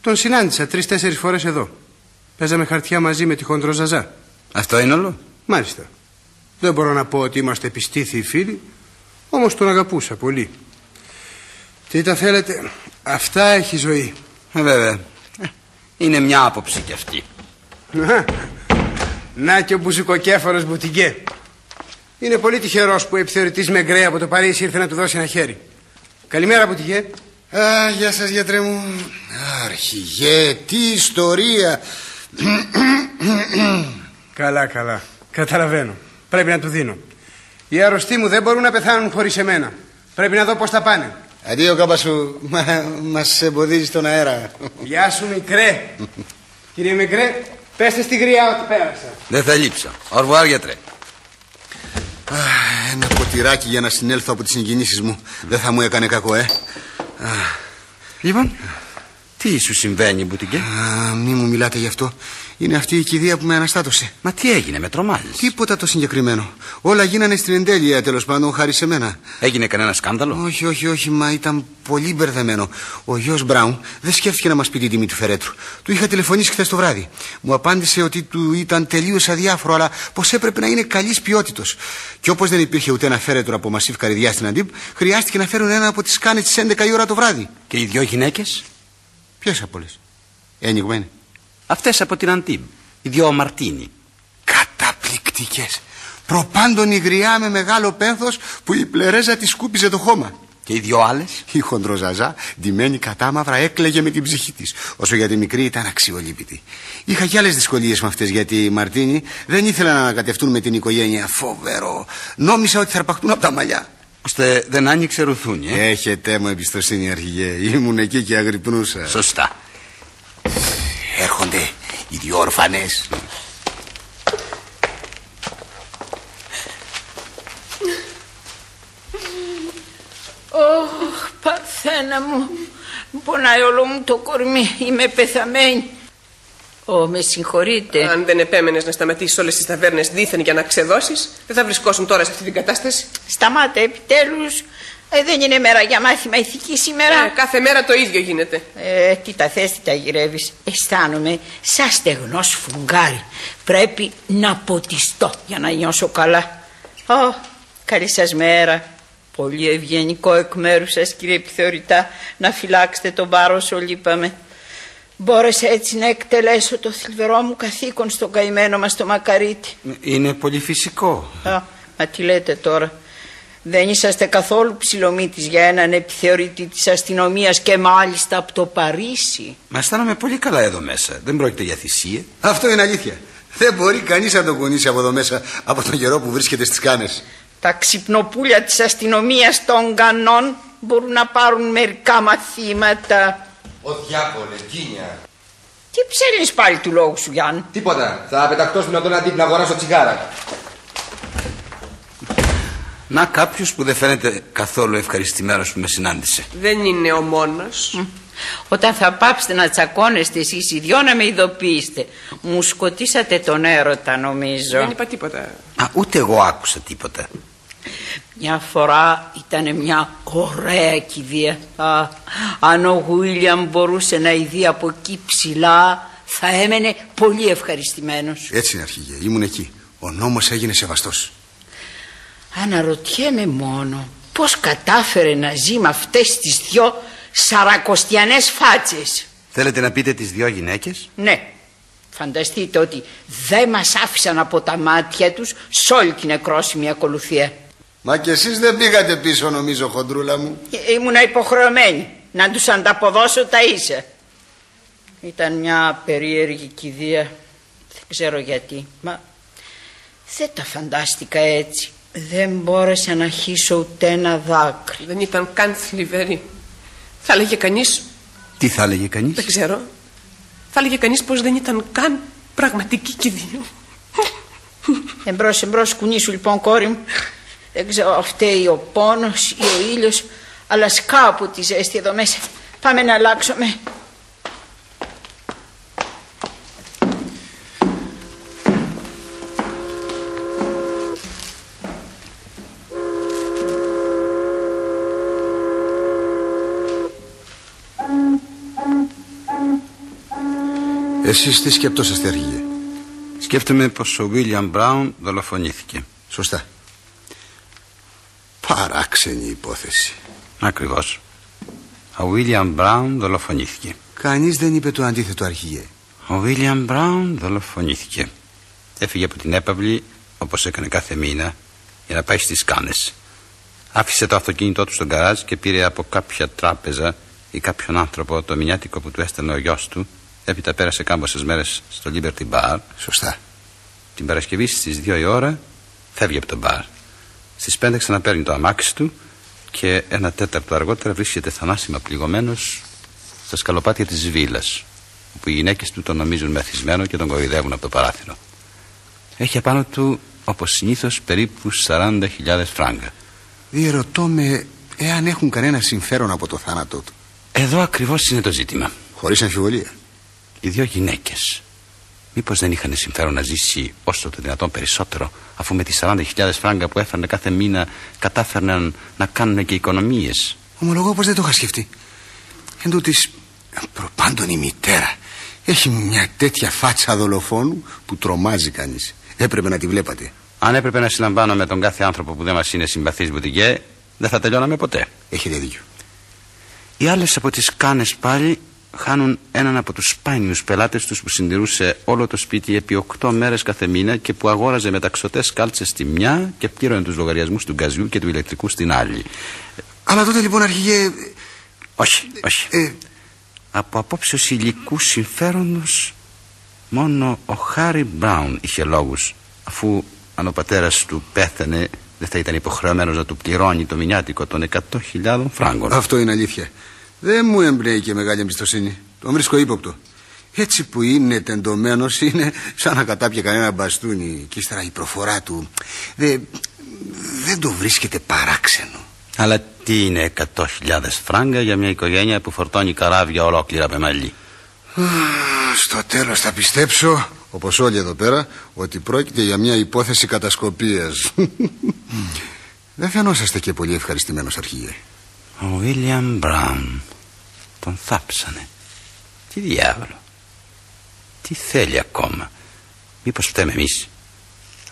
Τον συνάντησα τρεις-τέσσερις φορές εδώ. Παίζαμε χαρτιά μαζί με τη χοντροζαζά. Αυτό είναι όλο; Μάλιστα. Δεν μπορώ να πω ότι είμαστε επιστήθιοι φίλοι, όμως τον αγαπούσα πολύ. Τι τα θέλετε, αυτά έχει ζωή. Ε, βέβαια. Ε, Είναι μια άποψη κι αυτή. Να, να και ο μπουζικοκέφαλος μπουτιγκέ. Είναι πολύ τυχερός που ο επιθεωρητής Μεγκρέ από το Παρίσι ήρθε να του δώσει ένα χέρι. Καλημέρα μπουτιγκέ. Α, γεια σας γιατρέ μου. Αρχηγέ, τι ιστορία. Καλά, καλά. Καταλαβαίνω. Πρέπει να του δίνω. Οι αρρωστοί μου δεν μπορούν να πεθάνουν χωρίς εμένα. Πρέπει να δω πώς θα πάνε. Αντίο κάμπα σου, μα, μας εμποδίζει τον αέρα. Γεια σου μικρέ. Κύριε Μικρέ, πέστε στη γριά ότι πέρασα. Δεν θα λείψω. Ορβουάρ γιατρέ. Α, ένα ποτηράκι για να συνέλθω από τις συγκινήσεις μου. Δεν θα μου έκανε κακό, ε. Λοιπόν, τι σου συμβαίνει μπουτικέ. Α, μη μου μιλάτε γι' αυτό. Είναι αυτή η κηδεία που με αναστάτωσε. Μα τι έγινε με τρομάζεις; Τίποτα το συγκεκριμένο. Όλα γίνανε στην εντέλεια τέλος πάντων χάρη σε μένα. Έγινε κανένα σκάνδαλο; Όχι, όχι, όχι, μα ήταν πολύ μπερδεμένο. Ο γιος Μπράουν δεν σκέφτηκε να μας πει την τιμή του φερέτρου. Του είχα τηλεφωνήσει χθες το βράδυ. Μου απάντησε ότι του ήταν τελείως αδιάφορο, αλλά πως έπρεπε να είναι καλής ποιότητος. Και όπως δεν υπήρχε ούτε ένα φέρετρο από μασίφ καριδιά στην Αντίπ, χρειάστηκε να φέρουν ένα από τις κάνες τη 11 η ώρα το βράδυ. Και οι δυο γυναίκες; Ποιες από όλες; Ένιγμένοι. Αυτές από την Αντίμπ. Οι δυο Μαρτίνι. Καταπληκτικές. Προπάντων η γριά με μεγάλο πένθος που η πλερέζα τη σκούπιζε το χώμα. Και οι δυο άλλες; Η χοντροζαζά, ντυμένη κατάμαυρα, έκλαιγε με την ψυχή της. Όσο για τη μικρή ήταν αξιολύπητη. Είχα και άλλες δυσκολίες με αυτές γιατί οι Μαρτίνοι δεν ήθελαν να ανακατευτούν με την οικογένεια. Φοβερό. Νόμισα ότι θα αρπαχτούν από τα μαλλιά. Ώστε δεν άνοιξε ρουθούνι, ε; Έχετε μου εμπιστοσύνη, αρχηγέ. Ήμουν εκεί και αγρυπνούσα. Σωστά. Έρχονται οι δυο ορφανές. Ωχ, Παρθένα μου, μου πονάει όλο μου το κορμί, είμαι πεθαμένη. Ω, με συγχωρείτε. Αν δεν επέμενες να σταματήσεις όλες τις ταβέρνες δίθεν για να ξεδώσεις, δεν θα βρισκόσουν τώρα σε αυτή την κατάσταση. Σταμάτα επιτέλους. Ε, δεν είναι μέρα για μάθημα ηθική σήμερα. Ε, κάθε μέρα το ίδιο γίνεται. Ε, τι τα θες, τι τα γυρεύεις. Αισθάνομαι σαν στεγνός φουγγάρι. Πρέπει να ποτιστώ για να νιώσω καλά. Ω, καλή σας μέρα. Πολύ ευγενικό εκ μέρους σας κύριε επιθεωρητά να φυλάξετε τον βάρος όσο λείπαμε. Μπόρεσα έτσι να εκτελέσω το θλιβερό μου καθήκον στο καημένο μας το μακαρίτι. Είναι πολύ φυσικό. Α, μα τι λέτε τώρα. Δεν είσαστε καθόλου ψηλομύτης για έναν επιθεωρητή της αστυνομίας και μάλιστα από το Παρίσι. Μα αισθάνομαι πολύ καλά εδώ μέσα. Δεν πρόκειται για θυσία. Αυτό είναι αλήθεια. Δεν μπορεί κανείς να τον κουνήσει από εδώ μέσα από τον καιρό που βρίσκεται στις κάνες. Τα ξυπνοπούλια της αστυνομίας των Κανών μπορούν να πάρουν μερικά μαθήματα. Ο διάβολε, γκίνια. Τι ψέλνεις πάλι του λόγου σου Γιάννη; Τίποτα. Θα πεταχτώ στην οδόνα τύπου να αγοράσω τσιγάρα. Να κάποιος που δεν φαίνεται καθόλου ευχαριστημένος που με συνάντησε. Δεν είναι ο μόνος. Όταν θα πάψετε να τσακώνεστε εσείς οι δυο να με ειδοποιήσετε. Μου σκοτήσατε τον έρωτα νομίζω. Δεν είπα τίποτα. Α, ούτε εγώ άκουσα τίποτα. Μια φορά ήταν μια ωραία κηδεία. Α, αν ο Γουίλιαμ μπορούσε να ειδεί από εκεί ψηλά θα έμενε πολύ ευχαριστημένος. Έτσι είναι αρχηγέ. Ήμουν εκεί. Ο νόμος έγινε σεβαστός. Αναρωτιέμαι μόνο πώς κατάφερε να ζει με αυτές τις δυο σαρακοστιανές φάτσες. Θέλετε να πείτε τις δυο γυναίκες; Ναι, φανταστείτε ότι δεν μας άφησαν από τα μάτια τους σ' όλη την νεκρόσιμη ακολουθία. Μα κι εσείς δεν πήγατε πίσω νομίζω χοντρούλα μου. Ε, Ήμουνα υποχρεωμένη να τους ανταποδώσω τα ίσα. Ήταν μια περίεργη κηδεία. Δεν ξέρω γιατί. Μα δεν τα φαντάστηκα έτσι. Δεν μπόρεσα να χύσω ούτε ένα δάκρυ. Δεν ήταν καν θλιβερή. Θα έλεγε κανείς, Τι θα έλεγε κανείς; δεν ξέρω, θα έλεγε κανείς πως δεν ήταν καν πραγματική κηδεία. Εμπρός, εμπρός, κουνήσου λοιπόν κόρη μου. Δεν ξέρω, φταίει ο πόνος ή ο ήλιος, αλλά σκάω από τη ζέστη εδώ μέσα. Πάμε να αλλάξουμε. Εσείς τι σκεπτόσαστε αρχηγέ. Σκέφτομαι πως ο Βίλιαμ Μπράουν δολοφονήθηκε. Σωστά. Παράξενη υπόθεση. Ακριβώς. Ο Βίλιαμ Μπράουν δολοφονήθηκε. Κανείς δεν είπε το αντίθετο αρχηγέ. Ο Βίλιαμ Μπράουν δολοφονήθηκε. Έφυγε από την έπαυλη όπως έκανε κάθε μήνα για να πάει στις Κάνες. Άφησε το αυτοκίνητό του στον καράζ και πήρε από κάποια τράπεζα ή κάποιον άνθρωπο το μηνιάτικο που του έστελνε ο γιος του. Έπειτα πέρασε κάμποσες μέρες στο Liberty Bar. Σωστά. Την Παρασκευή στις 2 η ώρα φεύγει από το μπαρ. Στις 5 ξαναπαίρνει το αμάξι του και ένα τέταρτο αργότερα βρίσκεται θανάσιμα πληγωμένος στα σκαλοπάτια της βίλας όπου οι γυναίκες του τον νομίζουν μεθυσμένο και τον κοροϊδεύουν από το παράθυρο. Έχει απάνω του όπως συνήθως περίπου 40.000 φράγκα. Διερωτώ με εάν έχουν κανένα συμφέρον από το θάνατό του. Εδώ ακριβώς είναι το ζήτημα. Χωρίς αμφιβολία. Οι δύο γυναίκες Μήπως δεν είχαν συμφέρον να ζήσει όσο το δυνατόν περισσότερο αφού με τις 40.000 φράγκα που έφερνε κάθε μήνα κατάφερναν να κάνουν και οικονομίες. Ομολογώ πως δεν το είχα σκεφτεί. Εν τούτης, προπάντων η μητέρα έχει μια τέτοια φάτσα δολοφόνου που τρομάζει κανείς. Έπρεπε να τη βλέπατε. Αν έπρεπε να συλλαμβάνω με τον κάθε άνθρωπο που δεν μας είναι συμπαθής μπουτικέ δεν θα τελειώναμε ποτέ. Έχετε δίκιο. Οι άλλες από τις κάνες πάλι χάνουν έναν από τους σπάνιους πελάτες τους που συντηρούσε όλο το σπίτι επί οκτώ μέρες κάθε μήνα και που αγόραζε μεταξωτές κάλτσες στη μια και πλήρωνε τους λογαριασμούς του γκαζιού και του ηλεκτρικού στην άλλη. Αλλά τότε λοιπόν αρχηγέ... Όχι, όχι. Ε, Από απόψεως υλικού συμφέροντος μόνο ο Χάρι Μπράουν είχε λόγους αφού αν ο πατέρας του πέθανε δεν θα ήταν υποχρεωμένος να του πληρώνει το μηνιάτικο των 100.000 φράγκων. αυτό είναι αλήθεια. Δεν μου εμπνέει και μεγάλη εμπιστοσύνη. Τον βρίσκω ύποπτο. Έτσι που είναι τεντωμένος είναι σαν να κατάπιε κανένα μπαστούνι και ύστερα η προφορά του δεν, δεν το βρίσκεται παράξενο. Αλλά τι είναι 100.000 φράγκα για μια οικογένεια που φορτώνει καράβια ολόκληρα με μαλλί; Α, Στο τέλος θα πιστέψω, όπως όλοι εδώ πέρα, ότι πρόκειται για μια υπόθεση κατασκοπίας. Δεν φαινόσαστε και πολύ ευχαριστημένος αρχηγέ. Ο Βίλιαμ Μπράουν τον θάψανε. Τι διάβολο. Τι θέλει ακόμα. Μήπως φταίμε εμείς.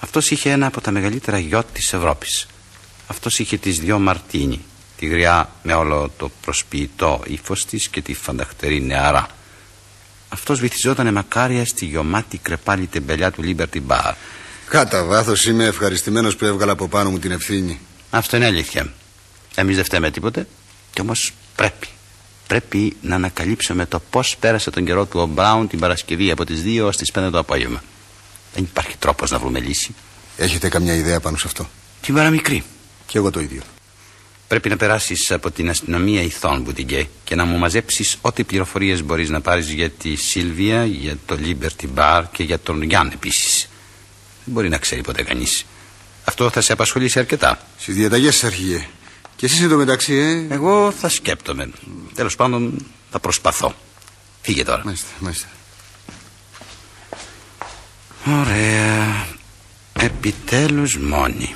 Αυτός είχε ένα από τα μεγαλύτερα γιότ της Ευρώπης. Αυτός είχε τις δυο Μαρτίνι. Τη γριά με όλο το προσποιητό ύφος της και τη φανταχτερή νεαρά. Αυτός βυθιζότανε μακάρια στη γιωμάτη κρεπάλη τεμπελιά του Liberty Bar. Κατά βάθος είμαι ευχαριστημένος που έβγαλα από πάνω μου την ευθύνη. Αυτό είναι αλήθεια. Εμείς δεν φταίμε τίποτε. Κι όμως πρέπει. Πρέπει να ανακαλύψουμε το πώς πέρασε τον καιρό του ο Μπράουν την Παρασκευή από τις 2 ως τις 5 το απόγευμα. Δεν υπάρχει τρόπος να βρούμε λύση. Έχετε καμιά ιδέα πάνω σε αυτό; Την παραμικρή. Κι εγώ το ίδιο. Πρέπει να περάσεις από την αστυνομία ηθών Μπουτιγκέ και να μου μαζέψεις ό,τι πληροφορίες μπορείς να πάρεις για τη Σίλβια, για το Liberty Bar και για τον Γιάνν επίσης. Δεν μπορεί να ξέρει ποτέ κανείς. Αυτό θα σε απασχολήσει αρκετά. Στις διαταγές σα, αρχηγέ. Και εσεί εντωμεταξύ, ε; Εγώ θα σκέπτομαι. Τέλος πάντων θα προσπαθώ. Φύγε τώρα. Μάλιστα, μάλιστα. Ωραία. Επιτέλους μόνοι.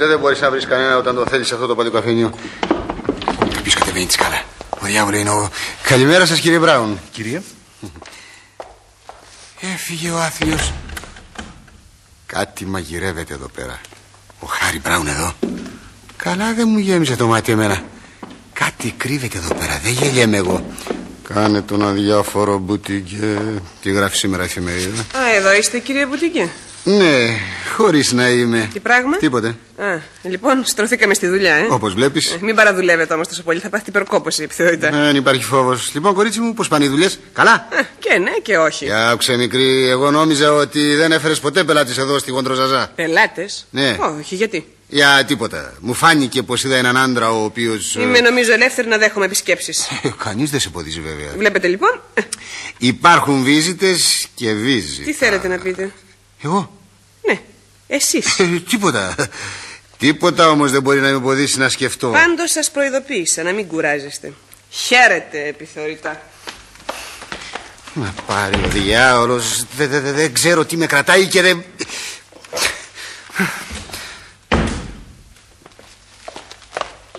Ποτέ δεν μπορείς να βρεις κανένα όταν τον θέλεις σε αυτό το παλιοκαφένιο. Ποιο κατεβαίνει της σκάλα. Ο διάβολο είναι ο. Καλημέρα σας, κύριε Μπράουν. Κυρία. Έφυγε ο άθλιος. Κάτι μαγειρεύεται εδώ πέρα. Ο Χάρι Μπράουν εδώ. Καλά δεν μου γέμισε το μάτι εμένα. Κάτι κρύβεται εδώ πέρα. Δεν γελιέμαι εγώ. Κάνε τον αδιάφορο μπουτικέ. Τι γράφει σήμερα η εφημερίδα; Α, εδώ είστε κύριε Μπουτίκε. Ναι, χωρίς να είμαι. Τι πράγμα; Τίποτε. Α, λοιπόν, στρωθήκαμε στη δουλειά, ε. Όπως βλέπεις. Ε, Μην παραδουλεύετε όμως τόσο πολύ, θα πάθει υπερκόπωση η επιθεωρητά. Δεν υπάρχει φόβος. Λοιπόν, κορίτσι μου, πώς πάνε οι δουλειές; Καλά; Ε, και ναι και όχι. Για άκουσε μικρή, εγώ νόμιζα ότι δεν έφερες ποτέ πελάτη εδώ στη Γοντροζαζά. Πελάτες; Ναι. Όχι, γιατί; Για τίποτα. Μου φάνηκε πως είδα έναν άντρα ο οποίος. Είμαι νομίζω ελεύθερη να δέχομαι επισκέψεις. Κανείς δεν σε εμποδίζει βέβαια. Βλέπετε λοιπόν; Ε, Υπάρχουν βίζητες και βίζοι. Τι θέλετε να πείτε; Εγώ; Ναι, εσείς. Ε, τίποτα. Τίποτα όμως δεν μπορεί να με εμποδίσει να σκεφτώ. Πάντως σας προειδοποίησα να μην κουράζεστε. Χαίρετε, επιθεωρητά. Να πάρει ο διάολος Δεν δε, δε, δεν ξέρω τι με κρατάει και δεν...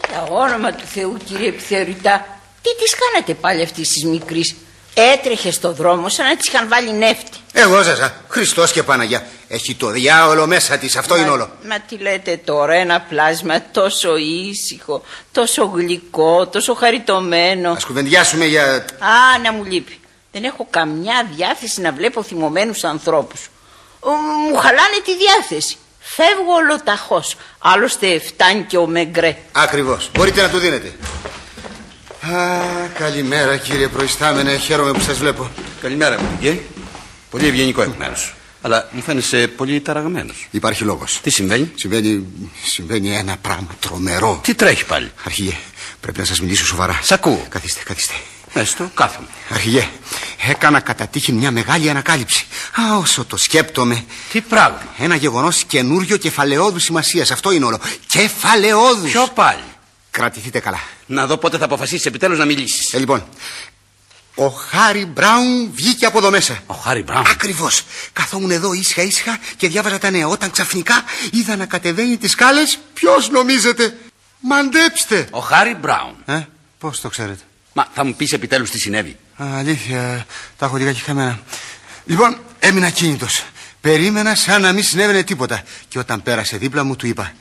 Για όνομα του Θεού κύριε επιθεωρητά Τι της κάνατε πάλι αυτής της μικρής; Έτρεχε στο δρόμο σαν να της είχαν βάλει νεύτη Εγώ σας, Χριστός και Παναγιά. Έχει το διάολο μέσα της, αυτό είναι όλο. Μα τι λέτε τώρα ένα πλάσμα τόσο ήσυχο Τόσο γλυκό, τόσο χαριτωμένο Ας κουβεντιάσουμε για... Α, να μου λείπει Δεν έχω καμιά διάθεση να βλέπω θυμωμένους ανθρώπους Ο, Μου χαλάνε τη διάθεση Φεύγω ολοταχώς Άλλωστε φτάνει και ο Μεγκρέ Ακριβώς. Μπορείτε να του δίνετε. Α, καλημέρα κύριε προϊστάμενε. Χαίρομαι που σας βλέπω. Καλημέρα, Μπουτιγκέ. Πολύ ευγενικό εκ μέρου. Αλλά μου φαίνεσαι πολύ ταραγμένος. Υπάρχει λόγος. Τι συμβαίνει, Συμβαίνει, συμβαίνει ένα πράγμα τρομερό. τι τρέχει πάλι; Αρχηγέ, πρέπει να σας μιλήσω σοβαρά. Σ' ακούω. Καθίστε, καθίστε. Έστω, κάθομαι. Αρχηγέ, έκανα κατά τύχη μια μεγάλη ανακάλυψη. Α, όσο το σκέπτομαι. Τι πράγμα; Ένα γεγονός καινούριο κεφαλαιόδου σημασίας. Αυτό είναι όλο. Κεφαλαιόδους. Ποιο πάλι; Κρατηθείτε καλά. Να δω πότε θα αποφασίσεις επιτέλους να μιλήσεις. Ε, λοιπόν, ο Χάρι Μπράουν βγήκε από εδώ μέσα. Ο Χάρι Μπράουν. Ακριβώς. Καθόμουν εδώ ήσυχα ήσυχα και διάβαζα τα νέα. Όταν ξαφνικά είδα να κατεβαίνει τις σκάλες, ποιος νομίζετε; Μαντέψτε. Ο Χάρι Μπράουν. Ε, πώς το ξέρετε; Μα θα μου πεις επιτέλους τι συνέβη. Α, αλήθεια, τα έχω λιγάκι χαμένα. Λοιπόν, έμεινα κίνητος. Περίμενα σαν να μην συνέβαινε τίποτα. Και όταν πέρασε δίπλα μου, του είπα: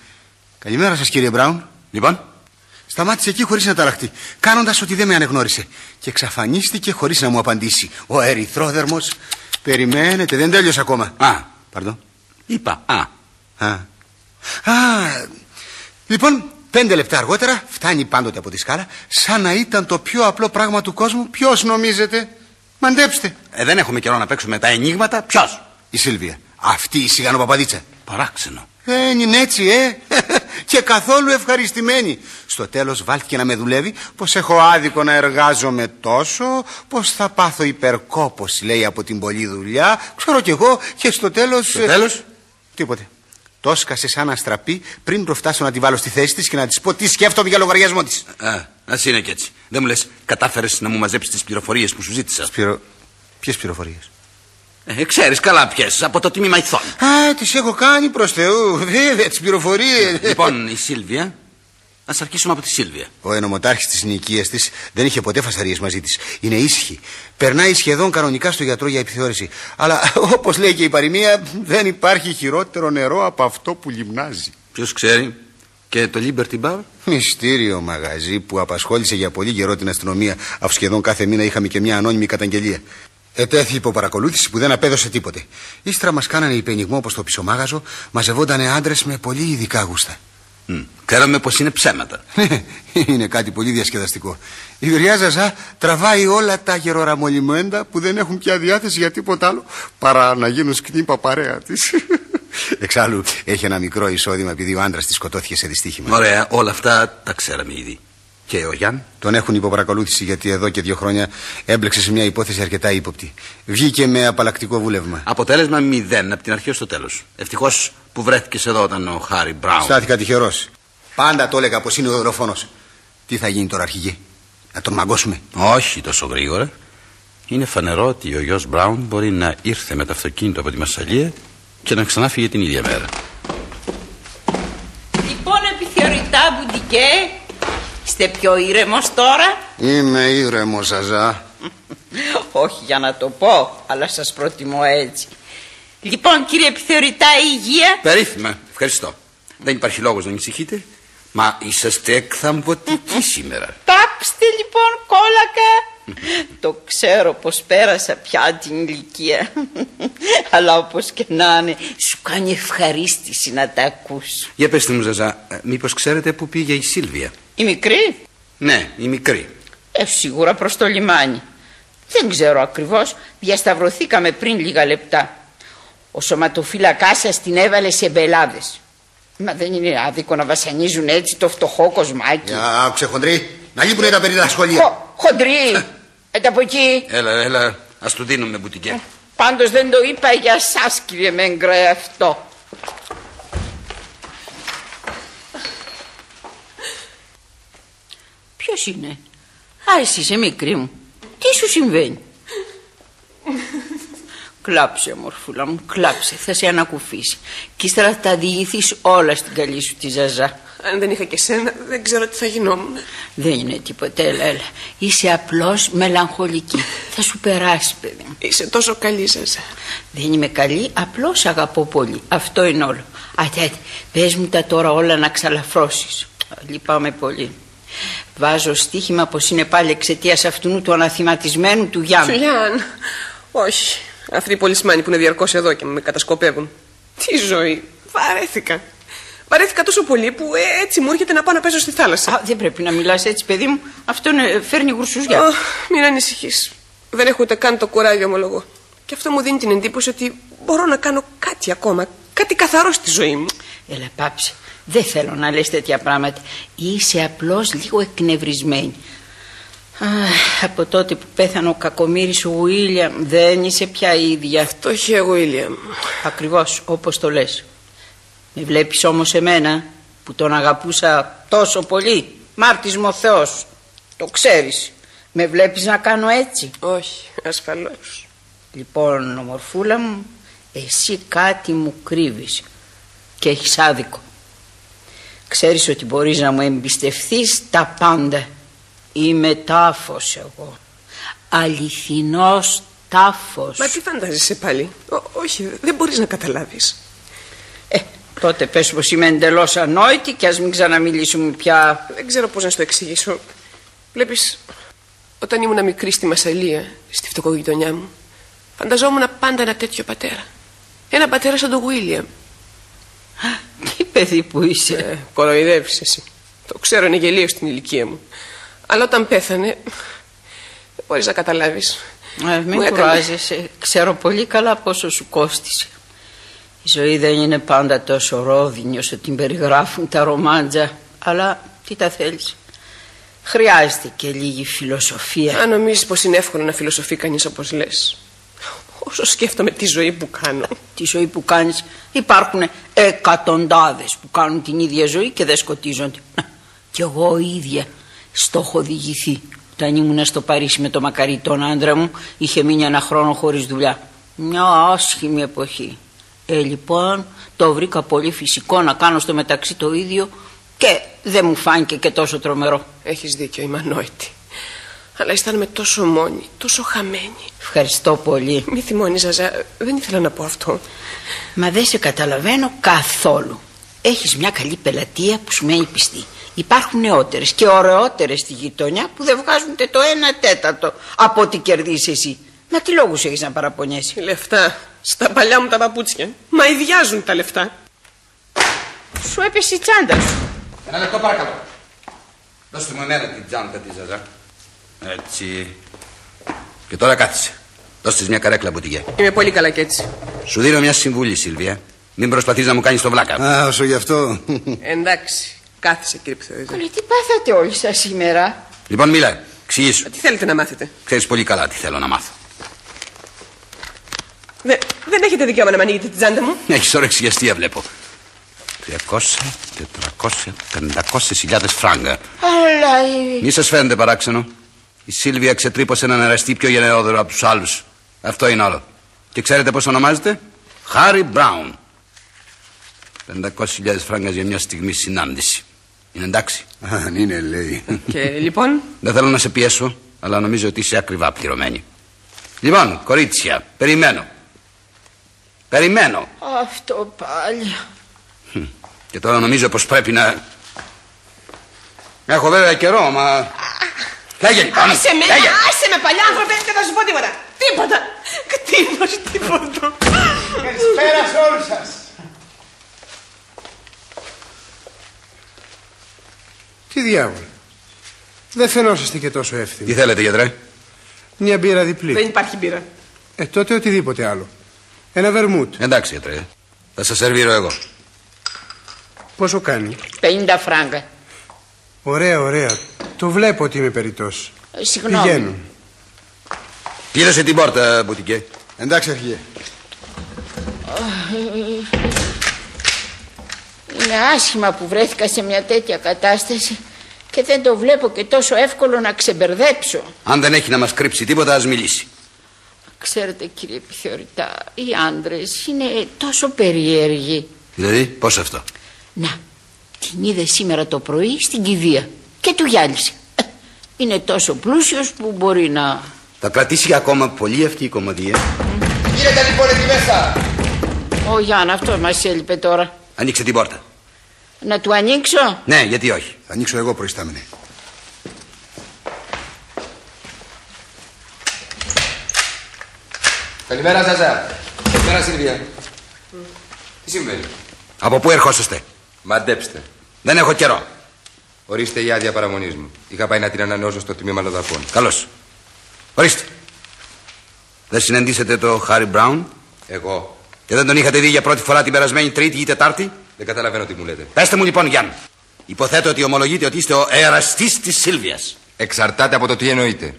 Καλημέρα σας, κύριε Μπράουν. Λοιπόν, Σταμάτησε εκεί χωρίς να ταραχτεί, κάνοντας ότι δεν με ανεγνώρισε. Και εξαφανίστηκε χωρίς να μου απαντήσει. Ο ερυθρόδερμος. Περιμένετε, δεν τέλειωσε ακόμα. α, Παρδόν. είπα α. Α. Α. Λοιπόν, πέντε λεπτά αργότερα φτάνει πάντοτε από τη σκάλα, σαν να ήταν το πιο απλό πράγμα του κόσμου. Ποιος νομίζετε, Μαντέψτε. Ε, δεν έχουμε καιρό να παίξουμε τα ενίγματα. Ποιος; Η Σίλβια. Αυτή η σιγανοπαπαδίτσα. Παράξενο. Δεν είναι έτσι, ε. <laughs> και καθόλου ευχαριστημένη. Στο τέλος βάλθηκε να με δουλεύει πως έχω άδικο να εργάζομαι τόσο, πως θα πάθω υπερκόπωση, λέει, από την πολλή δουλειά. Ξέρω κι εγώ και στο τέλος... Στο τέλος; Τίποτε. Το έσκασε σαν αστραπή πριν προφτάσω να τη βάλω στη θέση της και να της πω τι σκέφτομαι για λογαριασμό της. Α, ας είναι κι έτσι. Δεν μου λες, κατάφερες να μου μαζέψεις τις πληροφορίες που σου ζήτησα. Πληρο... Ποιες πληροφορίες; Ε, ξέρεις καλά ποιες, από το τμήμα ηθών. Α, τις έχω κάνει προς Θεού, βέβαια, τις πληροφορίες. λοιπόν, η Σίλβια. Ας αρχίσουμε από τη Σίλβια. Ο ενομοτάρχης της νοικίας της δεν είχε ποτέ φασαρίες μαζί της. Είναι ήσυχη. Περνάει σχεδόν κανονικά στο γιατρό για επιθεώρηση. Αλλά όπως λέει και η παροιμία, δεν υπάρχει χειρότερο νερό από αυτό που λιμνάζει. Ποιος ξέρει; Και το Liberty Bar; Μυστήριο μαγαζί που απασχόλησε για πολύ καιρό την αστυνομία, αφού σχεδόν κάθε μήνα είχαμε και μια ανώνυμη καταγγελία. Ετέθη υπό παρακολούθηση που δεν απέδωσε τίποτε. Ύστερα μας κάνανε υπενιγμό όπω το πισωμάγαζο, μαζευόντανε άντρες με πολύ ειδικά γούστα. Μ, Ξέραμε πως είναι ψέματα. Ναι, είναι κάτι πολύ διασκεδαστικό. Η γριά Ζαζά τραβάει όλα τα γεροραμολιμέντα που δεν έχουν πια διάθεση για τίποτα άλλο παρά να γίνουν σκνήπα παρέα της. <laughs> Εξάλλου έχει ένα μικρό εισόδημα επειδή ο άντρας της σκοτώθηκε σε δυστύχημα. Ωραία, όλα αυτά τα ξέραμε ήδη. Και ο Γιάνν. Τον έχουν υποπαρακολούθηση γιατί εδώ και δύο χρόνια έμπλεξε σε μια υπόθεση αρκετά ύποπτη. Βγήκε με απαλλακτικό βούλευμα. Αποτέλεσμα μηδέν από την αρχή ως το τέλος. Ευτυχώς που βρέθηκες εδώ όταν ο Χάρι Μπράουν. Στάθηκα τυχερός. Πάντα το έλεγα πως είναι ο δολοφόνο. Τι θα γίνει τώρα, αρχηγέ, να τον μαγκώσουμε; Όχι τόσο γρήγορα. Είναι φανερό ότι ο γιος Μπράουν μπορεί να ήρθε με το αυτοκίνητο από τη Μασσαλία και να ξανάφυγε την ίδια μέρα. Λοιπόν, επιθεωρητά μπουντικέ, είστε πιο ήρεμος τώρα; Είμαι ήρεμο, Ζαζά. Όχι για να το πω, αλλά σας προτιμώ έτσι. Λοιπόν, κύριε επιθεωρητά, η υγεία. Περίφημα. Ευχαριστώ. Δεν υπάρχει λόγος να ανησυχείτε. Μα είσαστε εκθαμβωτικοί <laughs> σήμερα. Τάψτε λοιπόν κόλακα. Το ξέρω πως πέρασα πια την ηλικία. αλλά όπως και να είναι, σου κάνει ευχαρίστηση να τα ακούς. Για πέστε μου, Ζαζά, ε, μήπως ξέρετε πού πήγε η Σίλβια; Η μικρή, Ναι, η μικρή. ε, σίγουρα προς το λιμάνι. Δεν ξέρω ακριβώς, διασταυρωθήκαμε πριν λίγα λεπτά. Ο σωματοφύλακάς σας την έβαλε σε μπελάδες. Μα δεν είναι άδικο να βασανίζουν έτσι το φτωχό κοσμάκι. Για άκουσε χοντρή, να λείπουν τα περίεργα σχολεία. Χω, χοντρή, έτα από εκεί. Έλα, έλα, ας του δίνουμε μπουτικέ. Πάντως δεν το είπα για σας κύριε Μέγκρε αυτό. Ποιος είναι; Α, εσύ είσαι μικρή μου. Τι σου συμβαίνει; κλάψε μορφούλα μου, κλάψε. Θα σε ανακουφίσει. Και ύστερα θα τα διηγηθείς όλα στην καλή σου τη Ζαζά. Αν δεν είχα και σένα, δεν ξέρω τι θα γινόμουν. Δεν είναι τίποτα, έλα, έλα. Είσαι απλώς μελαγχολική. θα σου περάσει, παιδί μου. Είσαι τόσο καλή, Ζαζά. Δεν είμαι καλή, απλώς αγαπώ πολύ. Αυτό είναι όλο. Ατέτ, πες μου τα τώρα όλα να ξαλαφρώσεις. Λυπάμαι πολύ. Βάζω στοίχημα πως είναι πάλι εξαιτίας αυτού του αναθυματισμένου του Γιάννου. Γιάν, όχι. Αυτοί οι πολυσμάνοι που είναι διαρκώς εδώ και με κατασκοπεύουν. Τι ζωή. Βαρέθηκα. Βαρέθηκα τόσο πολύ που ε, έτσι μου έρχεται να πάω να παίζω στη θάλασσα. Α, δεν πρέπει να μιλάς έτσι, παιδί μου. Αυτό είναι, φέρνει γουρσουζιά. Αχ, μην ανησυχείς. Δεν έχω ούτε καν το κουράγιο, ομολογώ. Και αυτό μου δίνει την εντύπωση ότι μπορώ να κάνω κάτι ακόμα. Κάτι καθαρό στη ζωή μου. Έλα, πάψε. Δεν θέλω να λες τέτοια πράγματα. Είσαι απλώς λίγο εκνευρισμένη. Αχ, από τότε που πέθανε ο κακομύρης ο Βουίλιαμ δεν είσαι πια η ίδια. Το είχε εγώ, Ήλια. Ακριβώς όπως το λες. Με βλέπεις όμως εμένα που τον αγαπούσα τόσο πολύ. Μάρτης μου ο Θεός. Το ξέρεις. Με βλέπεις να κάνω έτσι. Όχι, ασφαλώς. Λοιπόν, ομορφούλα μου, εσύ κάτι μου κρύβεις και έχεις άδικο. Ξέρεις ότι μπορείς να μου εμπιστευθείς τα πάντα. Είμαι τάφος εγώ. Αληθινός τάφος. Μα τι φαντάζεσαι πάλι; Ό, όχι, δεν μπορείς να καταλάβεις. Ε, Τότε πες πως είμαι εντελώς ανόητη και ας μην ξαναμιλήσουμε πια. Δεν ξέρω πώς να σου το εξηγήσω. Βλέπεις, όταν ήμουν μικρή στη Μασαλία, στη φτωχογειτονιά μου, φανταζόμουν πάντα ένα τέτοιο πατέρα. Ένα πατέρα σαν τον Βίλιαμ. Τι παιδί που είσαι. Ε, κοροϊδεύεις εσύ. Το ξέρω, είναι γελίο στην ηλικία μου. Αλλά όταν πέθανε, δεν μπορείς να καταλάβεις. Ε, Μου μην έκανε- κουράζεσαι. Ξέρω πολύ καλά πόσο σου κόστησε. Η ζωή δεν είναι πάντα τόσο ρόδινη όσο την περιγράφουν τα ρομάντζα. Αλλά τι τα θέλεις. Χρειάζεται και λίγη φιλοσοφία. Αν νομίζεις πως είναι εύκολο να φιλοσοφεί κανείς όπως λες. Όσο σκέφτομαι τη ζωή που κάνω. Τη ζωή που κάνεις υπάρχουν εκατοντάδες που κάνουν την ίδια ζωή και δεν σκοτίζονται. Κι εγώ ίδια στο έχω οδηγηθεί. Όταν ήμουν στο Παρίσι με το μακαρί τον άντρα μου είχε μείνει ένα χρόνο χωρίς δουλειά. Μια άσχημη εποχή. Ε, λοιπόν, το βρήκα πολύ φυσικό να κάνω στο μεταξύ το ίδιο και δεν μου φάνηκε και τόσο τρομερό. Έχεις δίκιο, είμαι ανόητη. Αλλά αισθάνομαι τόσο μόνη, τόσο χαμένη. Ευχαριστώ πολύ. Μη θυμώνεις, Ζαζά, δεν ήθελα να πω αυτό. Μα δεν σε καταλαβαίνω καθόλου. Έχεις μια καλή πελατεία που σου μένει πιστή. Υπάρχουν νεότερες και ωραιότερες στη γειτονιά που δεν βγάζουν ούτε το ένα τέταρτο από ό,τι κερδίσεις εσύ. Μα τι λόγους έχεις να παραπονιέσαι; Λεφτά, στα παλιά μου τα παπούτσια. Μα ιδιάζουν τα λεφτά. Σου έπεσε η τσάντα σου. Ένα λεπτό παρακαλώ. Δώστε μου εμένα την τζάντα της Ζαζά. Έτσι. Και τώρα κάθισε. Δώστε της μια καρέκλα μπουτιγέ. Είμαι πολύ καλά κι έτσι. Σου δίνω μια συμβουλή, Σίλβια. Μην προσπαθείς να μου κάνεις το βλάκα. Α, όσο γι' αυτό. Εντάξει, κάθισε κύριε Πιθεωρητή. Όλοι τι πάθατε όλοι σας σήμερα; Λοιπόν, μίλα. Εξηγήσου. Τι θέλετε να μάθετε; Ξέρεις πολύ καλά τι θέλω να μάθω. Δε, δεν έχετε δικαίωμα να με ανοίγετε την τσάντα μου. Έχεις όρεξη για αστεία, βλέπω. 300, 400, 500 χιλιάδες φράγκα. Αλλά η... Μη σας φαίνεται παράξενο. Η Σίλβια ξετρύπωσε έναν εραστή πιο γενναιόδωρο από τους άλλους. Αυτό είναι όλο. Και ξέρετε πώς ονομάζεται; Χάρι Μπράουν. 500.000 φράγκας για μια στιγμή συνάντηση. Είναι εντάξει. Αν είναι, λέει. Και λοιπόν, Δεν θέλω να σε πιέσω, αλλά νομίζω ότι είσαι ακριβά πληρωμένη. Λοιπόν, κορίτσια, περιμένω. Περιμένω. Αυτό πάλι. Και τώρα νομίζω πως πρέπει να... Έχω βέβαια καιρό, μα... Λέγε λοιπόν. άσε με, λέγε. άσε με παλιά άνθρωπε, δεν θα σου πω τίποτα. Τίποτα. Κτίνος, τίποτα. Καλησπέρα σε όλους σας. Τι διάβολο. Δεν φαινόσαστε και τόσο Τι εύθυνοι. θέλετε, γιατρέ; Μια μπύρα διπλή. Δεν υπάρχει μπύρα. Ε, τότε οτιδήποτε άλλο. Ένα βερμούτ. Εντάξει, γιατρέ. Θα σας σερβίρω εγώ. Πόσο κάνει; 50 φράγκα. Ωραία, ωραία. Το βλέπω ότι είμαι περιττός. Ε, Συγγνώμη. Πηγαίνω. Κλείδωσε την πόρτα, μπουτικέ. Εντάξει, αρχηγέ. Είναι άσχημα που βρέθηκα σε μια τέτοια κατάσταση και δεν το βλέπω και τόσο εύκολο να ξεμπερδέψω. Αν δεν έχει να μας κρύψει τίποτα, ας μιλήσει. Ξέρετε κύριε επιθεωρητά, οι άντρες είναι τόσο περίεργοι. Δηλαδή, πώς αυτό; Να, την είδε σήμερα το πρωί στην κηδεία και του γυάλισε. Ε, Είναι τόσο πλούσιος που μπορεί να... Θα κρατήσει για ακόμα πολύ αυτή η κομμωδία. Γίνεται λοιπόν εκεί μέσα. Ο Γιάννα αυτός μας έλειπε τώρα. Ανοίξε την πόρτα. Να του ανοίξω. Ναι, γιατί όχι. Θα ανοίξω εγώ προϊστάμενη. Καλημέρα, Ζαζά. Καλημέρα, Σιλβία. Τι συμβαίνει; Από πού ερχόσαστε; Μαντέψτε. Δεν έχω καιρό. Ορίστε η άδεια παραμονής μου. Είχα πάει να την ανανεώσω στο τμήμα Λοδαπών. Καλώς. Ορίστε. Δεν συναντήσετε το Χάρι Μπράουν; Εγώ και δεν τον είχατε δει για πρώτη φορά την περασμένη Τρίτη ή Τετάρτη; δεν καταλαβαίνω τι μου λέτε. Πέστε μου λοιπόν, Γιάννη. Υποθέτω ότι ομολογείτε ότι είστε ο εραστής της Σίλβιας. Εξαρτάται από το τι εννοείτε.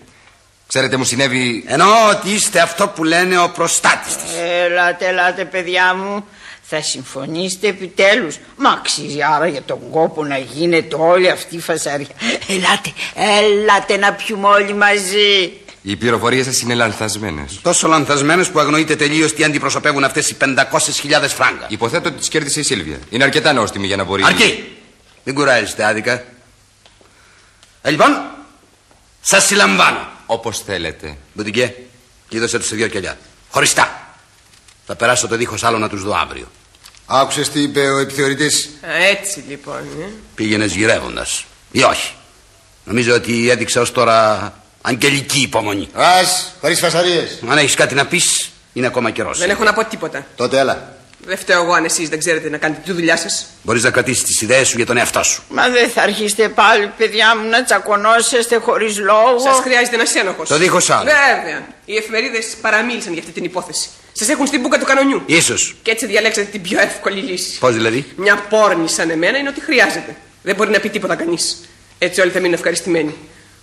Ξέρετε, μου συνέβη. Εννοώ ότι είστε αυτό που λένε ο προστάτης της. Ελάτε, ελάτε παιδιά μου. Θα συμφωνήσετε επιτέλους. Μα αξίζει άρα για τον κόπο να γίνεται όλη αυτή η φασαρία. Ελάτε, ελάτε να πιούμε όλοι μαζί. Οι πληροφορίες σας είναι λανθασμένες. Τόσο λανθασμένες που αγνοείτε τελείως τι αντιπροσωπεύουν αυτές οι 500.000 φράγκα. Υποθέτω ότι τις κέρδισε η Σίλβια. Είναι αρκετά νόστιμη για να μπορεί. Αρκεί. Μην κουράζεστε άδικα. Ε, λοιπόν, σας συλλαμβάνω. Όπως θέλετε. Μπουτικέ, κλείδωσε τους σε δυο κελιά. Χωριστά. Θα περάσω το δίχως άλλο να τους δω αύριο. Άκουσες τι είπε ο επιθεωρητής; Έτσι λοιπόν. Ε. Πήγαινες γυρεύοντας. Ή όχι. Νομίζω ότι έδειξα ως τώρα αγγελική υπομονή. Α, χωρίς φασαρίες. Αν έχεις κάτι να πεις, είναι ακόμα καιρός. Δεν έχω να πω τίποτα. Τότε έλα. Δεν φταίω εγώ αν εσείς δεν ξέρετε να κάνετε τη δουλειά σας. Μπορείς να κρατήσεις τις ιδέες σου για τον εαυτό σου. Μα δεν θα αρχίσετε πάλι, παιδιά μου, να τσακωνόσαστε χωρίς λόγο. Σας χρειάζεται ένας ένοχος. Το δίχως άλλο. Βέβαια. Οι εφημερίδες παραμίλησαν για αυτή την υπόθεση. Σας έχουν στην μπουκα του κανονιού. Ίσως. Και έτσι διαλέξατε την πιο εύκολη λύση. Πώς δηλαδή; Μια πόρνη σαν εμένα είναι ότι χρειάζεται. Δεν μπορεί να πει τίποτα κανείς. Έτσι όλοι θα μείνουν ευχαριστημένοι.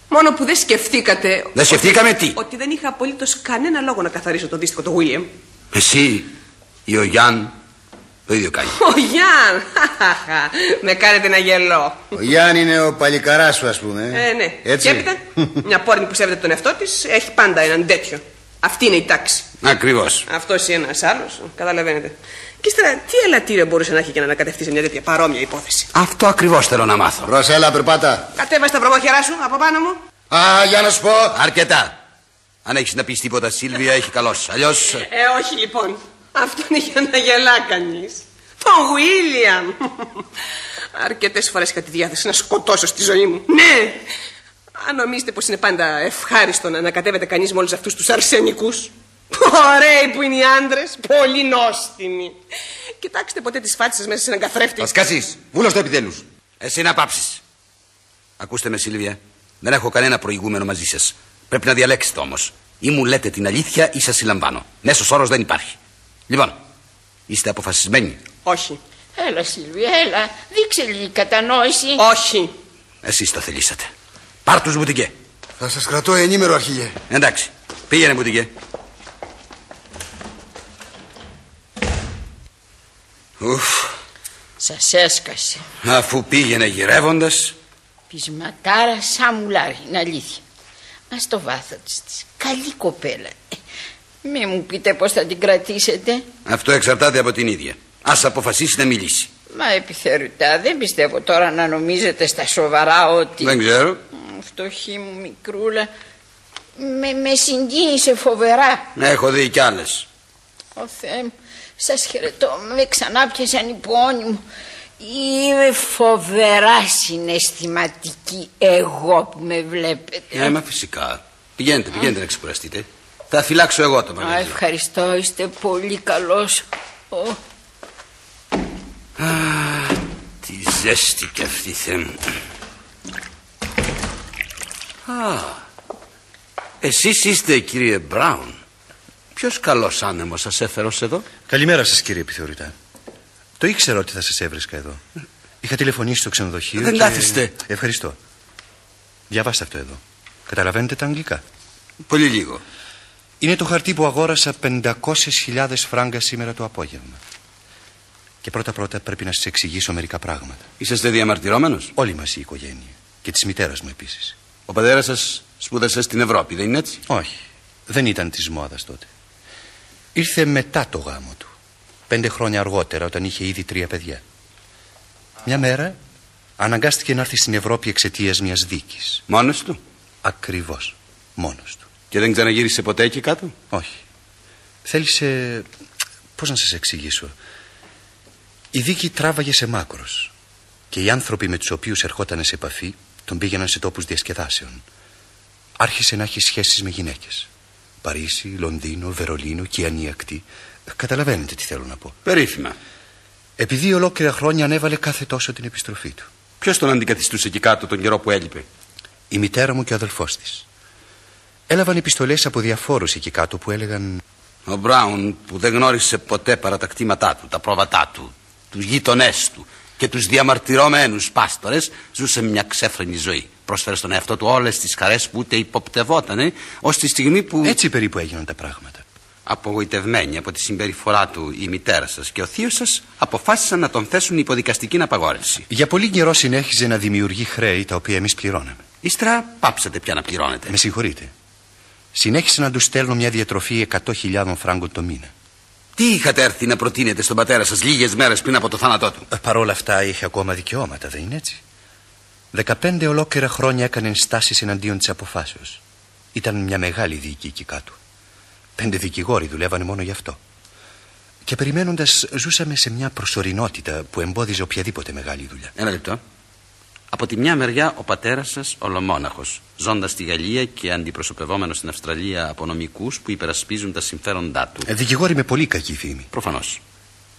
Μόνο που δεν σκεφτήκατε. Δεν σκεφτήκαμε τι; Ότι δεν είχα απολύτως κανένα λόγο να καθαρίσω το δίστικο του Βίλιαμ. Εσύ ή ο Γιάν το ίδιο κάνει. Ο Γιάν! Με κάνετε να γελώ. Ο Γιάννη είναι ο παλικαράς σου, ας πούμε. Ε, ναι. Έτσι. Και έπειτα, <laughs> μια πόρνη που σέβεται τον εαυτό της έχει πάντα έναν τέτοιο. Αυτή είναι η τάξη. Ακριβώς. Αυτό ή ένας άλλος, καταλαβαίνετε. Και ύστερα, τι ελαττήριο μπορούσε να έχει για να ανακατευτεί σε μια τέτοια παρόμοια υπόθεση; Αυτό ακριβώς θέλω να μάθω. Προσέλα, περπάτα. Κατέβασε τα βρωμόχερά σου από πάνω μου. Α, για να σου πω. Αρκετά. Αν έχεις να πεις τίποτα, Σίλβια, έχει καλώ. Αλλιώ. Ε, όχι λοιπόν. Αυτό είναι για να γελά κανείς. Τον Βίλιαμ. Αρκετές φορές είχα τη διάθεση να σκοτώσω στη ζωή μου. Ναι! Αν νομίζετε πως είναι πάντα ευχάριστο να ανακατεύεται κανείς με όλους αυτούς τους αρσενικούς. Ωραίοι που είναι οι άντρες, πολύ νόστιμοι. Κοιτάξτε ποτέ τις φάτσε μέσα σε έναν καθρέφτη. Θα σκάσει. Βούλος το επιτέλους. Εσύ να πάψεις. Ακούστε με, Σίλβια. Δεν έχω κανένα προηγούμενο μαζί σας. Πρέπει να διαλέξετε όμως. Ή μου λέτε την αλήθεια ή σας συλλαμβάνω. Μέσος όρος δεν υπάρχει. Λοιπόν, είστε αποφασισμένοι; Όχι. Έλα, Σίλβια, έλα. Δείξε λίγη κατανόηση. Όχι. Εσείς το θελήσατε. Πάρ τους μπουτικέ. Θα σας κρατώ ενήμερο, αρχηγέ. Εντάξει. Πήγαινε μπουτικέ. Ουφ. Σας έσκασε. Αφού πήγαινε γυρεύοντας. Πεισματάρα σαν μουλάρι, είναι αλήθεια. Μα στο βάθος της, της. Καλή κοπέλα. Ε, Μη μου πείτε πώς θα την κρατήσετε. Αυτό εξαρτάται από την ίδια. Α αποφασίσει να μιλήσει. Μα επιθεωρητά, δεν πιστεύω τώρα να νομίζετε στα σοβαρά ότι... Δεν ξέρω. Μ, Φτωχή μου μικρούλα. Με, με συγκίνησε φοβερά. Έχω δει κι άλλες. Ο Θεέ μου, σας χαιρετώ, με ξανά πιάσαν οι πόνοι μου. Είμαι φοβερά συναισθηματική εγώ που με βλέπετε. Ε, μα φυσικά. Πηγαίνετε, πηγαίνετε να ξεκουραστείτε. Θα φυλάξω εγώ το Α, μαγαζί. ευχαριστώ, είστε πολύ καλός. Ω, Τι ζέστη κι αυτή, Θεέ μου. Α, εσείς είστε κύριε Μπράουν. Ποιος καλός άνεμος σας έφερε ως εδώ; Καλημέρα σας, κύριε επιθεωρητά. Το ήξερα ότι θα σας έβρισκα εδώ. Είχα τηλεφωνήσει στο ξενοδοχείο. Δεν και... κάθεστε. Ευχαριστώ. Διαβάστε αυτό εδώ. Καταλαβαίνετε τα αγγλικά. Πολύ λίγο. Είναι το χαρτί που αγόρασα 500.000 φράγκα σήμερα το απόγευμα. Και πρώτα-πρώτα πρέπει να σας εξηγήσω μερικά πράγματα. Είσαστε διαμαρτυρόμενος. Όλη μας η οικογένεια. Και της μητέρας μου επίσης. Ο πατέρας σας σπούδασε στην Ευρώπη, δεν είναι έτσι; Όχι. Δεν ήταν της μόδας τότε. Ήρθε μετά το γάμο του. Πέντε χρόνια αργότερα, όταν είχε ήδη τρία παιδιά. Μια μέρα αναγκάστηκε να έρθει στην Ευρώπη εξαιτίας μιας δίκης. Μόνος του; Ακριβώς. Μόνος του. Και δεν ξαναγύρισε ποτέ εκεί κάτω; Όχι. Θέλησε. Πώς να σας εξηγήσω; Η δίκη τράβαγε σε μάκρος. Και οι άνθρωποι με τους οποίους ερχόταν σε επαφή τον πήγαιναν σε τόπους διασκεδάσεων. Άρχισε να έχει σχέσεις με γυναίκες. Παρίσι, Λονδίνο, Βερολίνο και Ανίακτη. Καταλαβαίνετε τι θέλω να πω. Περίφημα. Επειδή ολόκληρα χρόνια ανέβαλε κάθε τόσο την επιστροφή του. Ποιος τον αντικαθιστούσε εκεί κάτω τον καιρό που έλειπε; Η μητέρα μου και ο αδελφός της. Έλαβαν επιστολές από διαφόρους εκεί κάτω που έλεγαν Ο Μπράουν που δεν γνώρισε ποτέ παρά τα κτήματά του, τα πρόβατά του, τους γείτονές του και τους διαμαρτυρώμενους πάστορες ζούσε μια ξέφρενη ζωή. Πρόσφερε στον εαυτό του όλες τις χαρές που ούτε υποπτευότανε ως τη στιγμή που... Έτσι περίπου έγιναν τα πράγματα. Απογοητευμένοι από τη συμπεριφορά του η μητέρα σας και ο θείος σας αποφάσισαν να τον θέσουν υποδικαστική απαγόρευση. Για πολύ καιρό συνέχιζε να δημιουργεί χρέη τα οποία εμείς πληρώναμε. Ύστερα πάψατε πια να πληρώνετε. Με συγχωρείτε. Συνέχισε να τους στέλνω μια διατροφή 100.000 φράγκων το μήνα. Τι είχατε έρθει να προτείνετε στον πατέρα σας λίγες μέρες πριν από το θάνατό του; Ε, Παρ' όλα αυτά είχε ακόμα δικαιώματα, δεν είναι έτσι; 15 ολόκληρα χρόνια έκανε ενστάσει εναντίον της αποφάσεως. Ήταν μια μεγάλη δίκη εκεί κάτω. Πέντε δικηγόροι δουλεύανε μόνο γι' αυτό. Και περιμένοντας, ζούσαμε σε μια προσωρινότητα που εμπόδιζε οποιαδήποτε μεγάλη δουλειά. Ένα λεπτό. Από τη μια μεριά ο πατέρας σας, ολομόναχο, ζώντας στη Γαλλία και αντιπροσωπευόμενος στην Αυστραλία από νομικούς που υπερασπίζουν τα συμφέροντά του. Ε, δικηγόροι με πολύ κακή φήμη. Προφανώς.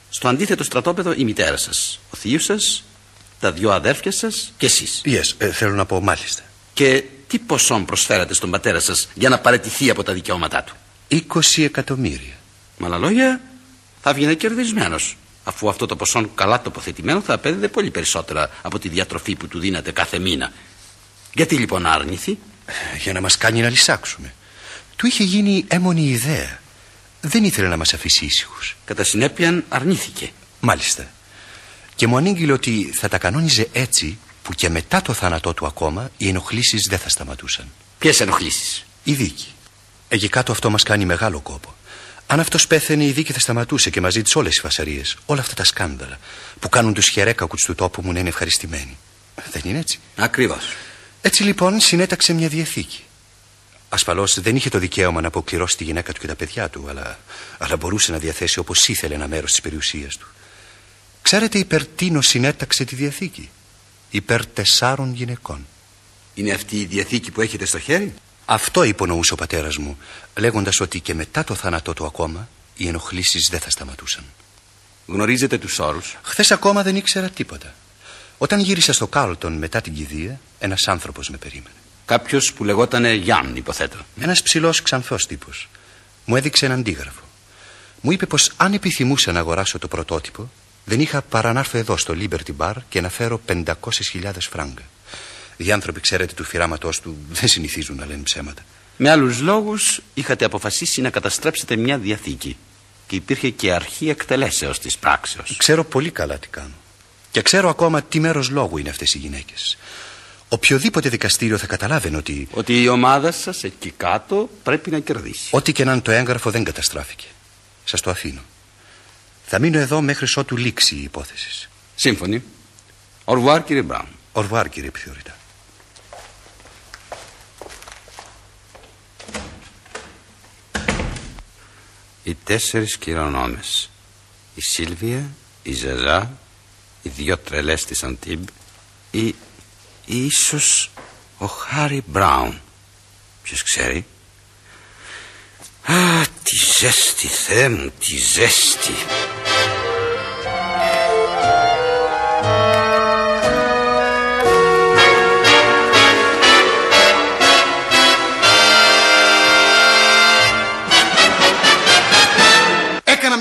Στο αντίθετο στρατόπεδο η μητέρα σας, ο θείος σας, τα δυο αδέρφια σας και εσείς. Yes, ε, θέλω να πω μάλιστα. Και τι ποσόν προσφέρατε στον πατέρα σας για να παραιτηθεί από τα δικαιώματά του; 20 εκατομμύρια. Με άλλα λόγια, θα βγαίνει κερδισμένο. Αφού αυτό το ποσό καλά τοποθετημένο θα απέδιδε πολύ περισσότερα από τη διατροφή που του δίνατε κάθε μήνα. Γιατί λοιπόν να αρνηθεί; Για να μας κάνει να λυσάξουμε. Του είχε γίνει έμονη ιδέα. Δεν ήθελε να μας αφήσει ήσυχους. Κατά συνέπεια αρνήθηκε. Μάλιστα. Και μου ανήγγειλε ότι θα τα κανόνιζε έτσι που και μετά το θάνατό του ακόμα οι ενοχλήσεις δεν θα σταματούσαν. Ποιες ενοχλήσεις; Η δίκη. Εκεί κάτω αυτό μας κάνει μεγάλο κόπο. Αν αυτός πέθαινε, η δίκη θα σταματούσε και μαζί της όλες οι φασαρίες. Όλα αυτά τα σκάνδαλα που κάνουν τους χερέκακους του τόπου μου να είναι ευχαριστημένοι. Δεν είναι έτσι; Ακριβώς. Έτσι λοιπόν συνέταξε μια διαθήκη. Ασφαλώς δεν είχε το δικαίωμα να αποκληρώσει τη γυναίκα του και τα παιδιά του, αλλά, αλλά μπορούσε να διαθέσει όπως ήθελε ένα μέρος της περιουσίας του. Ξέρετε υπέρ τίνος συνέταξε τη διαθήκη. Υπέρ τεσσάρων γυναικών. Είναι αυτή η διαθήκη που έχετε στο χέρι; Αυτό υπονοούσε ο πατέρας μου, λέγοντας ότι και μετά το θάνατό του ακόμα οι ενοχλήσεις δεν θα σταματούσαν. Γνωρίζετε τους όρους; Χθες ακόμα δεν ήξερα τίποτα. Όταν γύρισα στο Κάλτον μετά την κηδεία, ένας άνθρωπος με περίμενε. Κάποιος που λεγόταν Γιάν, υποθέτω. Ένας ψηλός ξανθός τύπος. Μου έδειξε ένα αντίγραφο. Μου είπε πως αν επιθυμούσα να αγοράσω το πρωτότυπο, δεν είχα παρά να έρθω εδώ στο Liberty Bar και να φέρω 500.000 φράγκα. Οι άνθρωποι, ξέρετε, του φυράματός του δεν συνηθίζουν να λένε ψέματα. Με άλλους λόγια, είχατε αποφασίσει να καταστρέψετε μια διαθήκη. Και υπήρχε και αρχή εκτελέσεως της πράξεως. Ξέρω πολύ καλά τι κάνω. Και ξέρω ακόμα τι μέρος λόγου είναι αυτές οι γυναίκες. Οποιοδήποτε δικαστήριο θα καταλάβαινε ότι. Ότι η ομάδα σας εκεί κάτω πρέπει να κερδίσει. Ό,τι και να είναι το έγγραφο δεν καταστράφηκε. Σας το αφήνω. Θα μείνω εδώ μέχρι ότου λήξει η υπόθεση. Σύμφωνοι. Au revoir, κύριε Μπράουν. Au revoir, κύριε Επιθεωρητά. Οι τέσσερις κληρονόμες η Σίλβια, η Ζεζά οι δυο τρελές της Αντίμπ ή, ή ίσως ο Χάρι Μπράουν ποιος ξέρει; Α, τι ζέστη, Θεέ μου, τι ζέστη.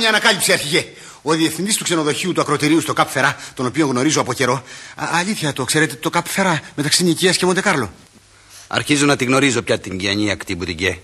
Μια ανακάλυψη, αρχηγέ. Ο διευθυντή του ξενοδοχείου του ακροτηρίου στο Καπ Φερά, τον οποίο γνωρίζω από καιρό. Α, αλήθεια το, ξέρετε, το Καπ Φερά μεταξύ Νικίας και Μοντεκάρλο. Αρχίζω να τη γνωρίζω πια την Γιαννή ακτή μπουτιγκέ.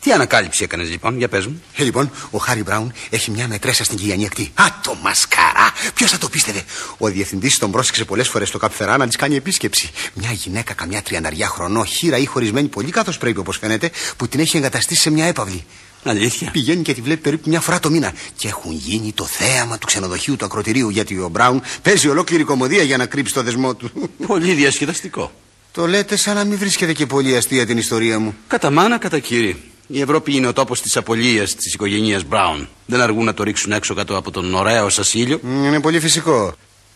Τι ανακάλυψη έκανες λοιπόν, για πες μου. Ε, λοιπόν, ο Χάρι Μπράουν έχει μια μετρέσα στην Κυλιανή ακτή. Α, το μασκαρά! Ποιος θα το πίστευε; Ο διευθυντής τον πρόσεξε πολλές φορές στο Καπφερά να της κάνει επίσκεψη. Μια γυναίκα καμιά τριανταριά χρονό, χείρα ή χωρισμένη πολύ καθώ πρέπει όπως φαίνεται, που την έχει εγκαταστήσει σε μια έπαυλη. Αλήθεια. Πηγαίνει και τη βλέπει περίπου μια φορά το μήνα. Και έχουν γίνει το θέαμα του ξενοδοχείου του ακροτηρίου γιατί ο Μπράουν παίζει ολόκληρη κομμωδία για να κρύψει το δεσμό του. Πολύ διασκεδαστικό. Το λέτε σαν να μην βρίσκεται και πολύ αστεία την ιστορία μου. Κατά μάνα, κατά κύριε. Η Ευρώπη είναι ο τόπος της απολύειας της οικογένειας Μπράουν. Δεν αργούν να το ρίξουν έξω κάτω από τον ωραίο σας ήλιο. Είναι πολύ φυσικό.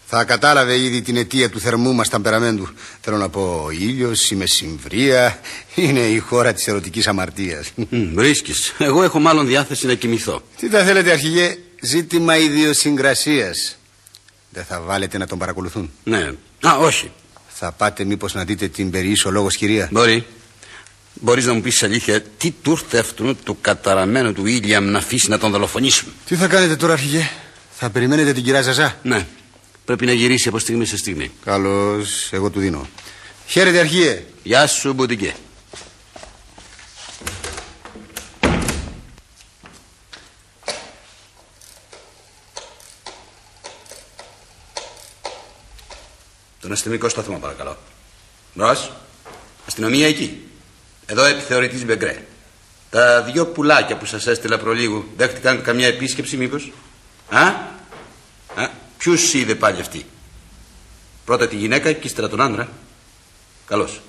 Θα κατάλαβε ήδη την αιτία του θερμού μας ταμπεραμέντου. Θέλω να πω, ο ήλιος, η μεσημβρία είναι η χώρα της ερωτικής αμαρτίας. Βρίσκεις. Εγώ έχω μάλλον διάθεση να κοιμηθώ. Τι θα θέλετε, αρχηγέ, ζήτημα ιδιοσυγκρασίας. Δεν θα βάλετε να τον παρακολουθούν. Ναι. Α, όχι. Θα πάτε μήπως να δείτε την περιήσο λόγος, κυρία; Μπορεί. Μπορείς να μου πεις αλήθεια τι του ήρθε αυτού του καταραμένου του Ήλιαμ να αφήσει να τον δολοφονήσουν; Τι θα κάνετε τώρα, αρχηγέ; Θα περιμένετε την κυρία Ζαζά; Ναι. Πρέπει να γυρίσει από στιγμή σε στιγμή. Καλώς, εγώ του δίνω. Χαίρετε, αρχηγέ. Γεια σου, Μπουτικέ. Τον αστυνομικό σταθμό, παρακαλώ. Μπρος. Αστυνομία εκεί. Εδώ επιθεωρητής Μπεγκρέ. Τα δυο πουλάκια που σας έστειλα προλίγου δέχτηκαν καμιά επίσκεψη μήπως; Α, Α; Ποιους είδε πάλι αυτή. Πρώτα τη γυναίκα και ύστερα τον άντρα. Καλώς.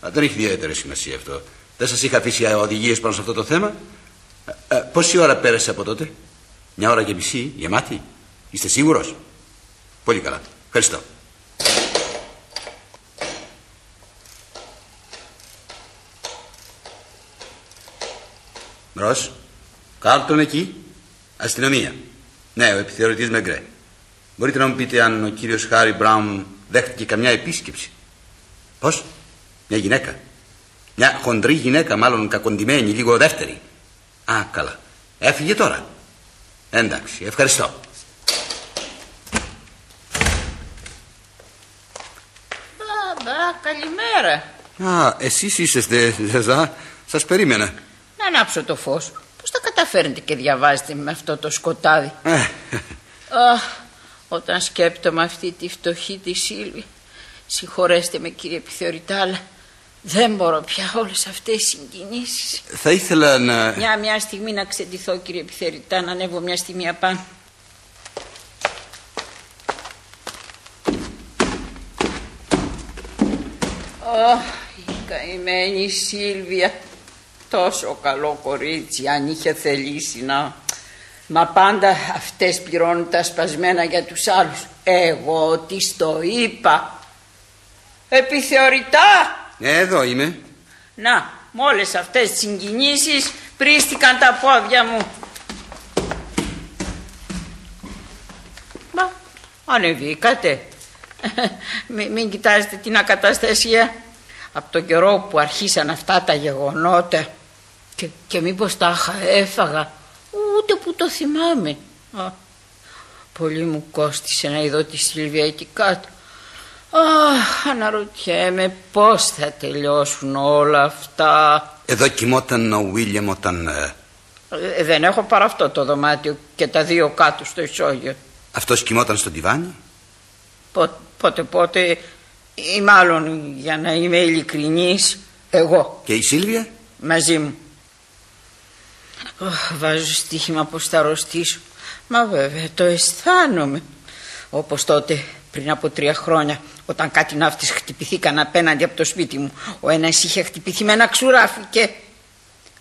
Α, δεν έχει ιδιαίτερη σημασία αυτό. Δεν σας είχα αφήσει οδηγίες πάνω σε αυτό το θέμα. Α, πόση ώρα πέρασε από τότε; Μια ώρα και μισή, γεμάτη. Είστε σίγουρος; Πολύ καλά. Ευχαριστώ. Μπρος. Κάρτον εκεί. Αστυνομία. Ναι, ο επιθεωρητής Μεγκρέ. Μπορείτε να μου πείτε αν ο κύριος Χάρι Μπράουν δέχτηκε καμιά επίσκεψη. Πώς; Μια γυναίκα. Μια χοντρή γυναίκα, μάλλον κακοντημένη, λίγο δεύτερη. Α, καλά. Έφυγε τώρα. Εντάξει, ευχαριστώ. Μπαμπα, καλημέρα. Α, εσείς είσαστε, Ζεζά. Σας περίμενα. Να ανάψω το φως. Πώς τα καταφέρνετε και διαβάζετε με αυτό το σκοτάδι; Ε, Αχ, όταν σκέπτομαι αυτή τη φτωχή της Σίλβη. Συγχωρέστε με κύριε επιθεωρητά, αλλά δεν μπορώ πια όλες αυτές τις συγκινήσεις. θα ήθελα να... Μια, μια στιγμή να ξεντηθώ κύριε επιθεωρητά, να ανέβω μια στιγμή απάνω. Αχ, η καημένη Σίλβια. Τόσο καλό κορίτσι, αν είχε θελήσει να... Μα πάντα αυτές πληρώνουν τα σπασμένα για τους άλλους. Εγώ της το είπα. Επιθεωρητά! Ε, Εδώ είμαι. Να, με όλες αυτές τις συγκινήσεις πρίστηκαν τα πόδια μου. Μα, ανεβήκατε. <laughs> μην, μην κοιτάζετε την ακαταστασία. Από τον καιρό που αρχίσαν αυτά τα γεγονότα και, και μήπως τα είχα έφαγα, ούτε που το θυμάμαι. Α, πολύ μου κόστισε να ειδώ τη Σίλβια εκεί κάτω. Αχ, αναρωτιέμαι πώς θα τελειώσουν όλα αυτά. Εδώ κοιμόταν ο Βίλιαμ όταν... ε, Ε, δεν έχω παρά αυτό το δωμάτιο και τα δύο κάτω στο ισόγειο. αυτός κοιμόταν στο τιβάνι. Πο- Πότε πότε ή μάλλον για να είμαι ειλικρινής εγώ Και η Σίλβια; μαζί μου. Αχ, βάζω στοίχημα πως θα αρρωστήσω. Μα βέβαια το αισθάνομαι. Όπως τότε πριν από τρία χρόνια όταν κάτι ναύτες χτυπηθήκαν απέναντι από το σπίτι μου. Ο ένας είχε χτυπηθεί με ένα ξουράφι και...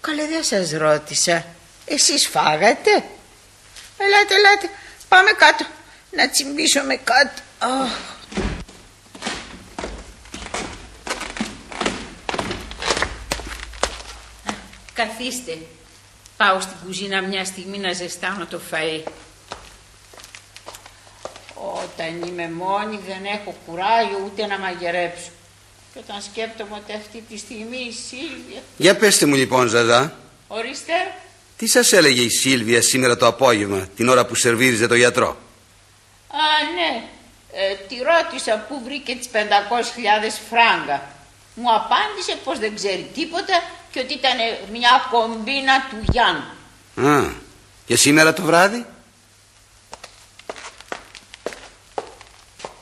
Καλέ δεν σας ρώτησα. Εσείς φάγατε; Ελάτε, ελάτε. Πάμε κάτω. Να τσιμπήσουμε κάτι. Αχ. Καθίστε. Πάω στην κουζίνα μια στιγμή να ζεστάνω το φαΐ. Όταν είμαι μόνη δεν έχω κουράγιο ούτε να μαγειρέψω. Και όταν σκέπτομαι ότι αυτή τη στιγμή η Σίλβια... Για πέστε μου λοιπόν, Ζαζά. Ορίστε. Τι σας έλεγε η Σίλβια σήμερα το απόγευμα, την ώρα που σερβίριζε το γιατρό; Α, ναι. Ε, τη ρώτησα πού βρήκε τις 500.000 φράγκα. Μου απάντησε πως δεν ξέρει τίποτα και ότι ήταν μια κομπίνα του Γιάννου. Α, και σήμερα το βράδυ;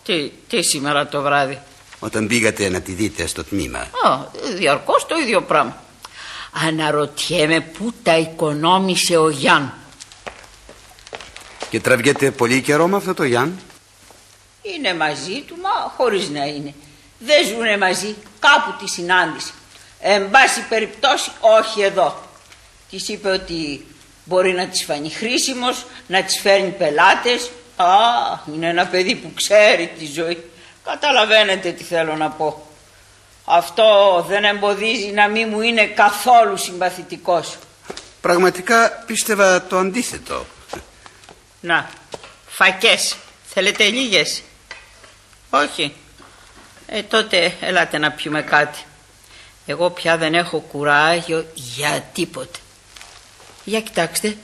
Τι, τι σήμερα το βράδυ; Όταν πήγατε να τη δείτε στο τμήμα. Α, διαρκώς το ίδιο πράγμα. Αναρωτιέμαι πού τα οικονόμησε ο Γιάνν. Και τραβιέται πολύ καιρό με αυτό το Γιάν. Είναι μαζί του, μα χωρίς να είναι. Δεν ζουνε μαζί, κάπου τη συνάντησε. Εν πάση περιπτώσει, όχι εδώ. Της είπε ότι μπορεί να της φανεί χρήσιμος, να της φέρνει πελάτες. Α, είναι ένα παιδί που ξέρει τη ζωή. Καταλαβαίνετε τι θέλω να πω. Αυτό δεν εμποδίζει να μην μου είναι καθόλου συμπαθητικός. Πραγματικά πίστευα το αντίθετο. Να, φακές. Θέλετε λίγες; Όχι. Ε, τότε ελάτε να πιούμε κάτι. Εγώ πια δεν έχω κουράγιο για τίποτε. Για κοιτάξτε,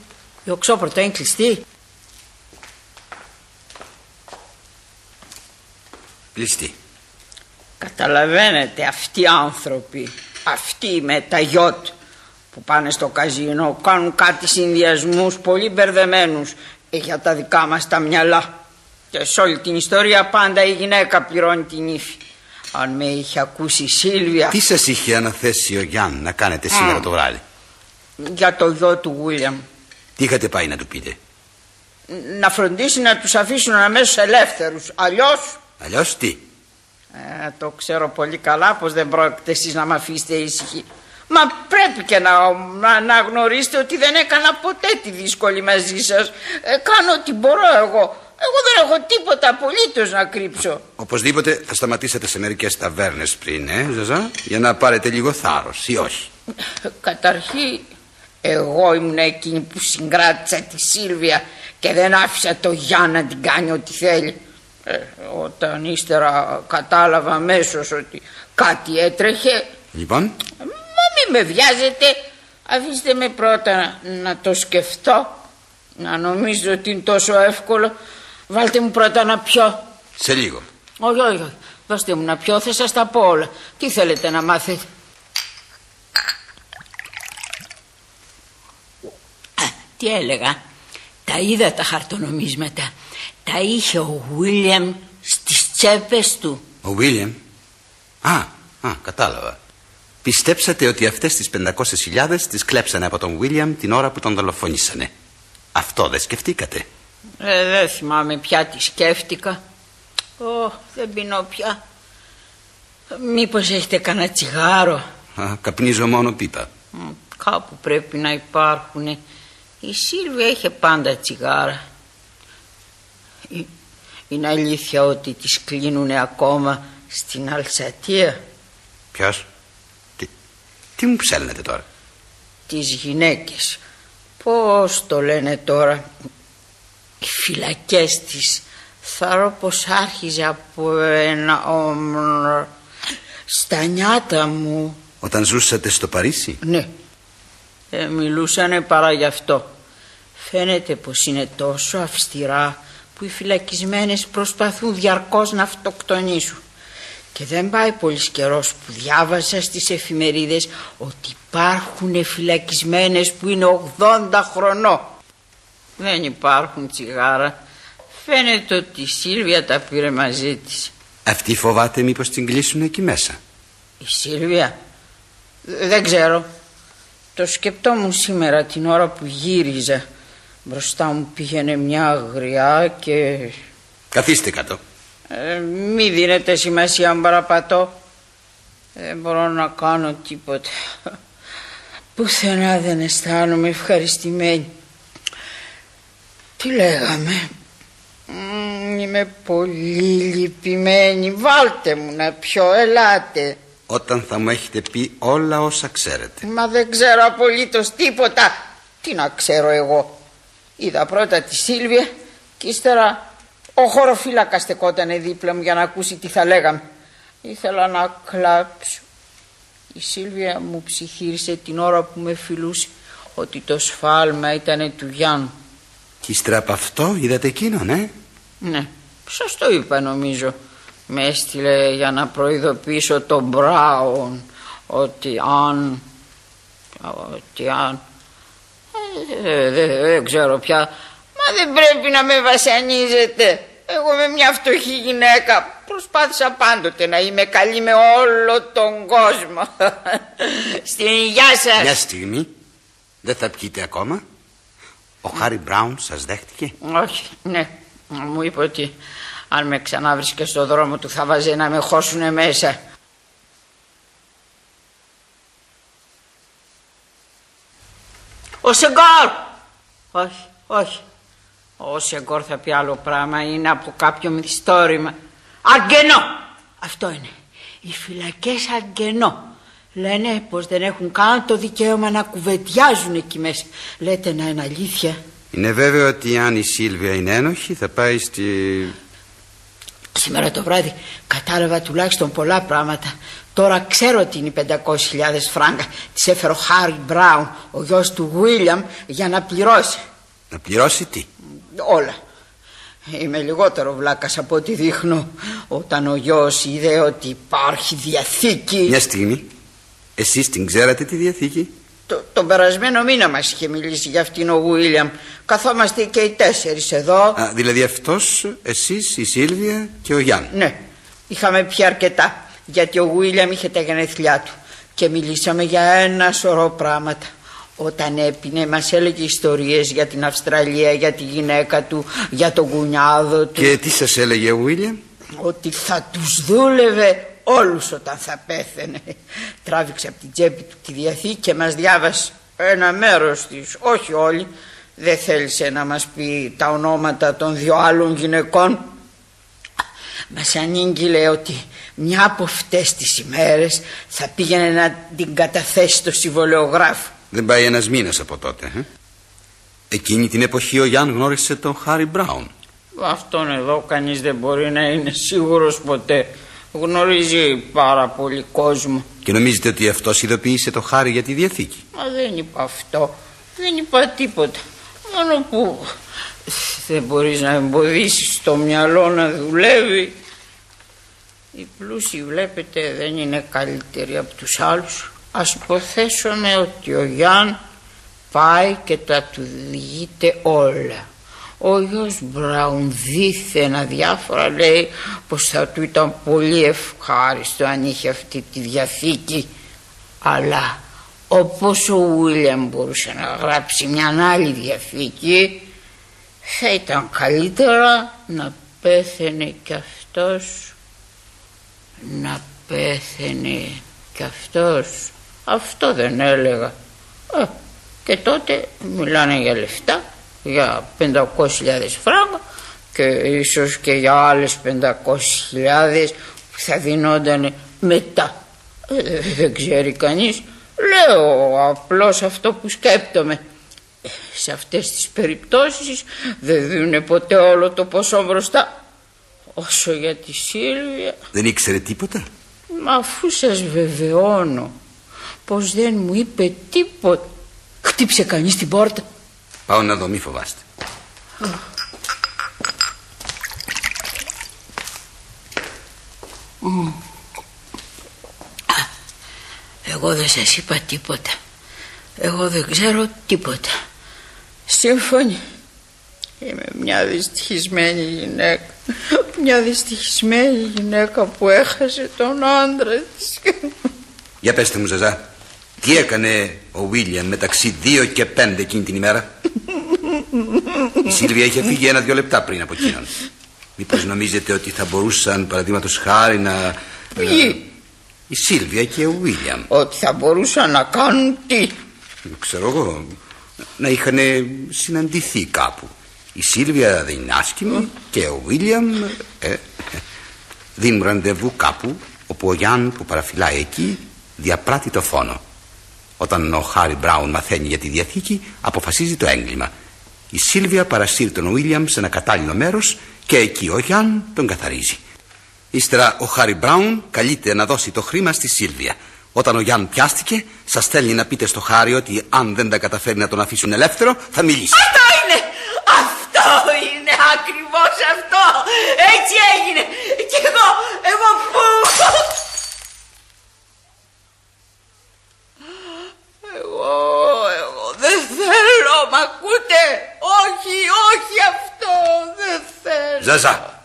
η οξόπορτα είναι κλειστή. Κλειστή. Καταλαβαίνετε αυτοί οι άνθρωποι, αυτοί με τα γιότ που πάνε στο καζίνο κάνουν κάτι συνδυασμούς πολύ μπερδεμένους ε, για τα δικά μας τα μυαλά. Και σε όλη την ιστορία πάντα η γυναίκα πληρώνει την ύφη. Αν με είχε ακούσει η Σίλβια Τι σας είχε αναθέσει ο Γιάν να κάνετε σήμερα το βράδυ; για το γιο του Βίλιαμ Τι είχατε πάει να του πείτε; να φροντίσει να τους αφήσουν αμέσως ελεύθερους. Αλλιώς Αλλιώς τι; Ε, το ξέρω πολύ καλά πως δεν πρόκειται εσείς να με αφήσετε ήσυχοι. Μα πρέπει και να, να, να γνωρίσετε ότι δεν έκανα ποτέ τη δύσκολη μαζί σας. Ε, κάνω ό,τι μπορώ εγώ. Εγώ δεν έχω τίποτα απολύτως να κρύψω. Οπωσδήποτε θα σταματήσετε σε μερικές ταβέρνες πριν, ε, Ζαζά, για να πάρετε λίγο θάρρος, ή όχι. Καταρχήν, εγώ ήμουν εκείνη που συγκράτησα τη Σίλβια και δεν άφησα το Γιάννα να την κάνει ό,τι θέλει. Ε, όταν ύστερα κατάλαβα αμέσως ότι κάτι έτρεχε. Λοιπόν; Μα μη με βιάζετε. Αφήστε με πρώτα να, να το σκεφτώ. Να νομίζω ότι είναι τόσο εύκολο. Βάλτε μου πρώτα να πιω. Σε λίγο. Όχι, όχι, όχι. Δώστε μου να πιω, θα σας τα πω όλα. Τι θέλετε να μάθετε. Α, τι έλεγα; Τα είδα τα χαρτονομίσματα. Τα είχε ο Βίλιαμ στις τσέπες του. Ο Βίλιαμ; Α, α, κατάλαβα. Πιστέψατε ότι αυτές τις 500.000 τις κλέψανε από τον Βίλιαμ την ώρα που τον δολοφονήσανε. Αυτό δεν σκεφτήκατε. Ε, δεν θυμάμαι πια τι σκέφτηκα. Ω, δεν πεινώ πια. Μήπως έχετε κανένα τσιγάρο; Α, καπνίζω μόνο πίπα. Μ, Κάπου πρέπει να υπάρχουν. Η Σίλβια είχε πάντα τσιγάρα. Ε, Είναι αλήθεια ότι τις κλείνουν ακόμα στην Αλσατία; Ποιος; Τι, τι μου ψέλνετε τώρα; Τις γυναίκες. Πώς το λένε τώρα; Οι φυλακές της. Θαρώ πως άρχιζε από ένα όμορφο στα νιάτα μου. Όταν ζούσατε στο Παρίσι; Ναι. Ε, μιλούσανε παρά γι' αυτό. Φαίνεται πως είναι τόσο αυστηρά που οι φυλακισμένες προσπαθούν διαρκώς να αυτοκτονήσουν. Και δεν πάει πολύς καιρός που διάβασα στις εφημερίδες ότι υπάρχουν φυλακισμένες που είναι 80 χρονών. Δεν υπάρχουν τσιγάρα. Φαίνεται ότι η Σίλβια τα πήρε μαζί της. Αυτή φοβάται μήπως την κλείσουν εκεί μέσα. Η Σίλβια; Δεν ξέρω. Το σκεπτόμουν σήμερα την ώρα που γύριζα. Μπροστά μου πήγαινε μια αγριά και... Καθίστε κάτω. Ε, μη δίνετε σημασία αν παραπατώ. Δεν μπορώ να κάνω τίποτα. Πουθενά δεν αισθάνομαι ευχαριστημένη. Τι λέγαμε; Μμμ, Είμαι πολύ λυπημένη. Βάλτε μου να πιω, ελάτε. Όταν θα μου έχετε πει όλα όσα ξέρετε. Μα δεν ξέρω απολύτως τίποτα. Τι να ξέρω εγώ. Είδα πρώτα τη Σίλβια και ύστερα ο χωροφύλακας στεκόταν δίπλα μου για να ακούσει τι θα λέγαμε. Ήθελα να κλάψω. Η Σίλβια μου ψιθύρισε την ώρα που με φιλούσε ότι το σφάλμα ήταν του Γιάννου. Και ύστερα από αυτό είδατε εκείνον, ε; Ναι, σας το είπα νομίζω. Με έστειλε για να προειδοποιήσω τον Μπράουν ότι αν... ότι αν... Ε, δεν δεν ξέρω πια. Μα δεν πρέπει να με βασανίζετε. Εγώ με μια φτωχή γυναίκα προσπάθησα πάντοτε να είμαι καλή με όλο τον κόσμο. <laughs> Στην υγειά σας. Μια στιγμή. Δεν θα πιείτε ακόμα. Ο Χάρι Μπράουν σας δέχτηκε; Όχι, ναι. Μου είπε ότι αν με ξανάβρισκε στο δρόμο του θα βάζει να με χώσουνε μέσα. Ο Σεγκόρ! Όχι, όχι. Ο Σεγκόρ θα πει άλλο πράγμα. Είναι από κάποιο μυθιστόρημα. Αργενό! Αυτό είναι. Οι φυλακές αργενό. Λένε πως δεν έχουν καν το δικαίωμα να κουβεντιάζουν εκεί μέσα. Λέτε να είναι αλήθεια. Είναι βέβαιο ότι αν η Σίλβια είναι ένοχη θα πάει στη... Σήμερα το βράδυ κατάλαβα τουλάχιστον πολλά πράγματα. Τώρα ξέρω ότι είναι 500.000 φράγκα. Της έφερε ο Χάρι Μπράουν, ο γιος του Βίλιαμ, για να πληρώσει. Να πληρώσει τι; Όλα. Είμαι λιγότερο βλάκας από ό,τι δείχνω όταν ο γιος είδε ότι υπάρχει διαθήκη. Μια στιγμή. Εσείς την ξέρατε τη Διαθήκη; Το, τον περασμένο μήνα μας είχε μιλήσει για αυτήν ο Βίλιαμ. Καθόμαστε και οι τέσσερις εδώ. Α, δηλαδή αυτός, εσείς, η Σίλβια και ο Γιάννη. Ναι, είχαμε πια αρκετά γιατί ο Βίλιαμ είχε τα γενέθλιά του και μιλήσαμε για ένα σωρό πράγματα. Όταν έπινε μας έλεγε ιστορίες για την Αυστραλία, για τη γυναίκα του, για τον κουνιάδο του. Και τι σας έλεγε ο Βίλιαμ. Ότι θα τους δούλευε όλους όταν θα πέθαινε. Τράβηξε από την τσέπη του τη Διαθήκη και μας διάβασε ένα μέρος της, όχι όλοι. Δεν θέλησε να μας πει τα ονόματα των δυο άλλων γυναικών. Μας ανήγγειλε ότι μια από αυτές τις ημέρες θα πήγαινε να την καταθέσει στο συμβολεογράφο. Δεν πάει ένας μήνας από τότε. Ε; Εκείνη την εποχή ο Γιάνν γνώρισε τον Χάρι Μπράουν. Αυτόν εδώ κανείς δεν μπορεί να είναι σίγουρος ποτέ. Γνωρίζει πάρα πολύ κόσμο. Και νομίζετε ότι αυτός ειδοποίησε το Χάρι για τη Διαθήκη; Μα δεν είπα αυτό. Δεν είπα τίποτα. Μόνο που δεν μπορείς να εμποδίσεις το μυαλό να δουλεύει. Οι πλούσιοι βλέπετε δεν είναι καλύτεροι από τους άλλους. Ας υποθέσουμε ότι ο Γιάν πάει και τα του διηγείται όλα. Ο γιος Μπράουν δίθεν αδιάφορα λέει πως θα του ήταν πολύ ευχάριστο αν είχε αυτή τη διαθήκη. Αλλά όπως ο Βίλιαμ μπορούσε να γράψει μια άλλη διαθήκη θα ήταν καλύτερα να πέθαινε κι αυτός να πέθαινε κι αυτός. Αυτό δεν έλεγα. Ε, και τότε μιλάνε για λεφτά για 500.000 φράγκα και ίσως και για άλλες 500.000 που θα δίνονταν μετά. Ε, δεν ξέρει κανείς. Λέω απλώς αυτό που σκέπτομαι. Σε αυτές τις περιπτώσεις δεν δίνουν ποτέ όλο το ποσό μπροστά. Όσο για τη Σίλβια. Δεν ήξερε τίποτα; Μα αφού σας βεβαιώνω πως δεν μου είπε τίποτα Χτύψε κανείς την πόρτα Πάω να δω μη φοβάστε. Εγώ δεν σας είπα τίποτα. Εγώ δεν ξέρω τίποτα. Σύμφωνοι. Είμαι μια δυστυχισμένη γυναίκα. Μια δυστυχισμένη γυναίκα που έχασε τον άντρα της. Για πέστε μου Ζαζά Τι έκανε ο Βίλιαμ μεταξύ 2 και 5 εκείνη την ημέρα; Η Σίλβια είχε φύγει ένα-δυο λεπτά πριν από εκείνον. Μήπως νομίζετε ότι θα μπορούσαν παραδείγματος χάρη να... Ποιοι; Η Σίλβια και ο Βίλιαμ Ότι θα μπορούσαν να κάνουν τι; Ξέρω εγώ Να είχαν συναντηθεί κάπου. Η Σίλβια δεν είναι άσχημη Και ο Βίλιαμ ε, Δίνουν ραντεβού κάπου Όπου ο Γιάνν που παραφυλάει εκεί Διαπράττει το φόνο Όταν ο Χάρι Μπράουν μαθαίνει για τη Διαθήκη Αποφασίζει το έγκλημα Η Σίλβια παρασύρει τον Βίλιαμ σε ένα κατάλληλο μέρος Και εκεί ο Γιάνν τον καθαρίζει Ύστερα ο Χάρι Μπράουν καλείται να δώσει το χρήμα στη Σίλβια. Όταν ο Γιάνν πιάστηκε, σας στέλνει να πείτε στο Χάρι ότι αν δεν τα καταφέρει να τον αφήσουν ελεύθερο, θα μιλήσει. Αυτό είναι! Αυτό είναι ακριβώς αυτό! Έτσι έγινε! Και εγώ, εγώ πού! Εγώ, εγώ δεν θέλω, μ' ακούτε! Όχι, όχι αυτό, δεν θέλω! Ζαζά,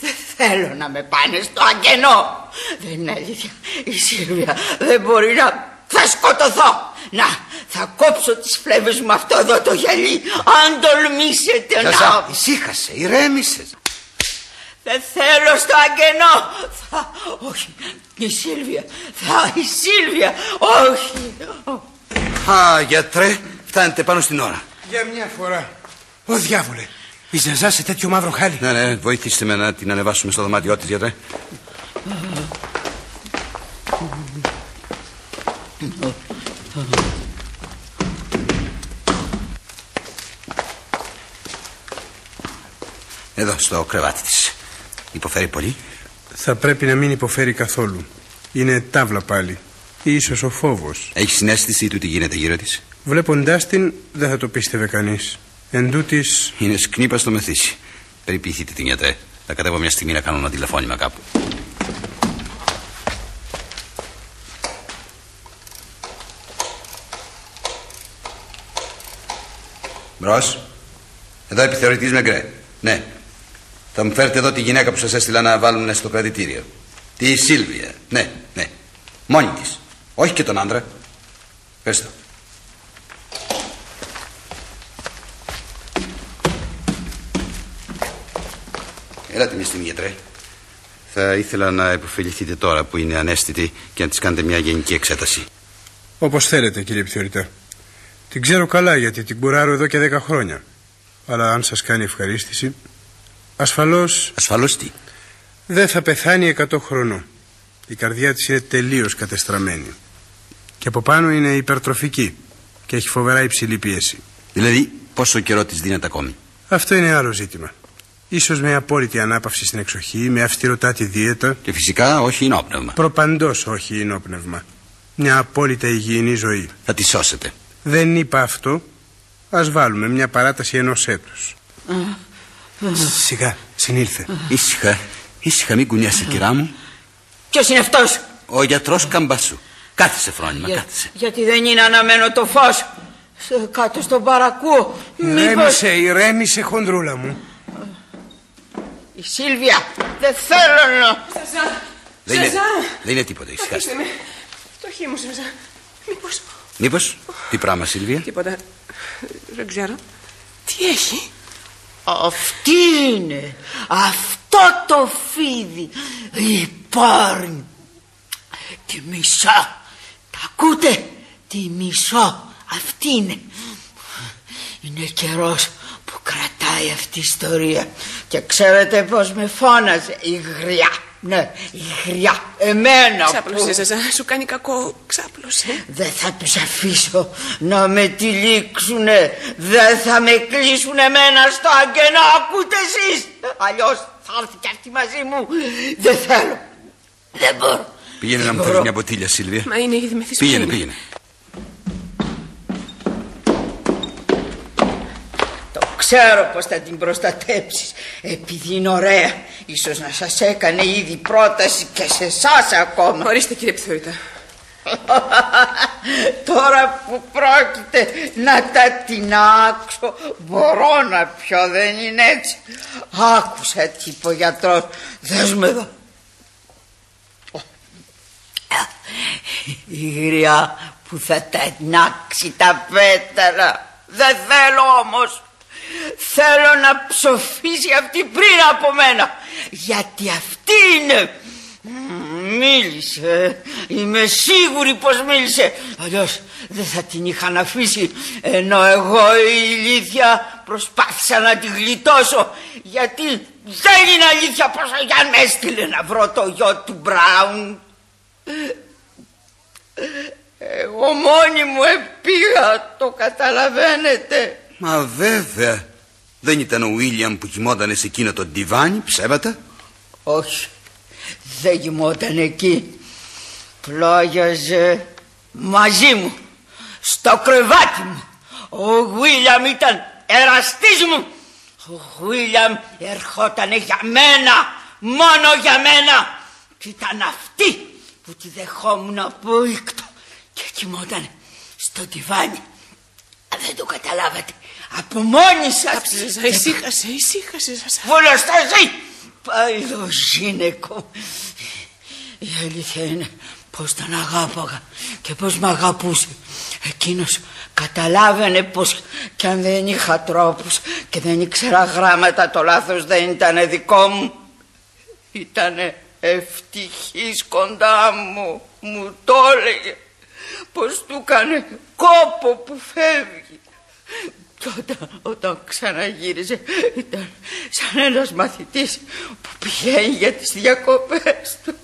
Δεν θέλω να με πάνε στο αγγενό. Δεν είναι αλήθεια. Η Σίλβια δεν μπορεί να... Θα σκοτωθώ. Να, θα κόψω τις φλέβες μου αυτό εδώ το γυαλί. Αν τολμήσετε Ζαζά, να... ησύχασε, ηρέμησες. Δεν θέλω στο αγγενό. Θα... Όχι, η Σίλβια. Θα, η Σίλβια. Όχι. Α, γιατρέ, φτάνετε πάνω στην ώρα. Για μια φορά. Ω διάβολε. Η Ζεζά σε τέτοιο μαύρο χάλι. Ναι, ναι, βοηθήστε με να την ανεβάσουμε στο δωμάτιό της, γιατρέ. Εδώ, στο κρεβάτι της. Υποφέρει πολύ; Θα πρέπει να μην υποφέρει καθόλου. Είναι τάβλα πάλι. Ή ίσως ο φόβος. Έχεις συνέστηση του τι γίνεται γύρω της; Βλέποντάς την δεν θα το πίστευε κανείς. Εν τούτης, Είναι σκνήπα στο μεθύσι. Περιποιηθείτε την γιατρέ. Θα κατέβω μια στιγμή να κάνω ένα τηλεφώνημα κάπου. Μπρος. Εδώ επιθεωρητής Μεγκρέ. Ναι. Θα μου φέρετε εδώ τη γυναίκα που σας έστειλα να βάλουν στο κρατητήριο. Τη Σίλβια. Ναι, ναι. Μόνη της. Όχι και τον άντρα. Ευχαριστώ. Έλατε μια στιγμή, γιατρέ. Θα ήθελα να υποφεληθείτε τώρα που είναι ανέστητη και να της κάνετε μια γενική εξέταση. Όπως θέλετε, κύριε επιθεωρητά. Την ξέρω καλά γιατί την κουράρω εδώ και 10 χρόνια. Αλλά αν σας κάνει ευχαρίστηση, ασφαλώ Ασφαλώς τι; δεν θα πεθάνει 100 χρονών. Η καρδιά της είναι τελείως κατεστραμμένη. Και από πάνω είναι υπερτροφική και έχει φοβερά υψηλή πίεση. Δηλαδή πόσο καιρό της δίνεται ακόμη; Αυτό είναι άλλο ζήτημα. Ίσως με απόλυτη ανάπαυση στην εξοχή, με αυστηροτάτη δίαιτα. Και φυσικά όχι ενόπνευμα. Προπαντός όχι ενόπνευμα. Μια απόλυτα υγιεινή ζωή. Θα τη σώσετε. Δεν είπα αυτό. Ας βάλουμε μια παράταση ενός έτους. Σιγά, συνήλθε. Ήσυχα, ήσυχα μην κουνιάσαι κυρά μου. Ποιος είναι αυτός; Ο γιατρός Καμπασού. Κάθισε φρόνημα, Για- κάθισε. γιατί δεν είναι αναμένο το φως. Σε- Κάτω στον παρακού. Μήπως Ηρέμησε, ηρέμησε χοντρούλα μου. η Σίλβια δεν θέλω να... Δεν είναι, Ζαζά. δεν είναι τίποτα, ησυχάστε. με. Το χεί μου, Σαζά. Μήπως... Μήπως, τι πράγμα Σίλβια; Τίποτα. Δεν ξέρω. Τι έχει; Αυτή είναι. Αυτό το φίδι. Η πόρνη. Τη μισό. Τα ακούτε; Τη μισό. Αυτή είναι. Είναι καιρός που κρατάει αυτή η ιστορία. Και ξέρετε πως με φώναζε η γριά. Ναι, η γριά. Εμένα Ξάπλωσες, που... Ζαζά. Σου κάνει κακό. Ξάπλωσε. Δεν θα τους αφήσω να με τυλίξουνε. Δεν θα με κλείσουν εμένα στο αγγενό. Ακούτε εσείς. Αλλιώς θα έρθει και αυτή μαζί μου. Δεν θέλω. Δεν μπορώ. Πήγαινε να μου φέρεις μια μποτήλια Σίλβια. Μα είναι ήδη μεθυσμένη. Πήγαινε, πήγαινε. Το ξέρω πως θα την προστατέψεις επειδή είναι ωραία. Ίσως να σας έκανε ήδη πρόταση και σε εσάς ακόμα. Ορίστε, κύριε επιθεωρητά. <laughs> Τώρα που πρόκειται να τα τεινάξω μπορώ να πιω δεν είναι έτσι Άκουσα τι είπε ο γιατρός Δες με εδώ Η γριά που θα τα τεινάξει τα πέταλα Δεν θέλω όμως Θέλω να ψοφήσει αυτή πριν από μένα. Γιατί αυτή είναι. Μ, Μίλησε, είμαι σίγουρη πως μίλησε. Αλλιώς δεν θα την είχαν αφήσει. Ενώ εγώ η ηλίθια προσπάθησα να τη γλιτώσω. Γιατί δεν είναι αλήθεια πως ο Γιάνν με έστειλε να βρω το γιο του Μπράουν. Εγώ μόνη μου επήγα, το καταλαβαίνετε Μα βέβαια. Δεν ήταν ο Βίλιαμ που κοιμόταν σε εκείνο το ντιβάνι, ψέματα. Όχι, δεν κοιμόταν εκεί. Πλάγιαζε μαζί μου, στο κρεβάτι μου. Ο Βίλιαμ ήταν εραστής μου. Ο Βίλιαμ ερχότανε για μένα, μόνο για μένα. Και ήταν αυτή που τη δεχόμουν από ήκτο και κοιμόταν στο τιβάνι. Δεν το καταλάβατε. Από μόνοι σας. Κάψε, Ζαζά. Ησύχασε, ησύχασε, Ζαζά. Βολοσταζή! Παλιό γυναίκο. Η αλήθεια είναι πως τον αγάπαγα και πως μ' αγαπούσε. Εκείνος καταλάβαινε πως κι αν δεν είχα τρόπους και δεν ήξερα γράμματα το λάθος δεν ήταν δικό μου. Ήτανε ευτυχής κοντά μου. Μου το έλεγε πως του έκανε κόπο που φεύγει. Και όταν, όταν ξαναγύριζε ήταν σαν ένας μαθητής που πηγαίνει για τις διακοπές του.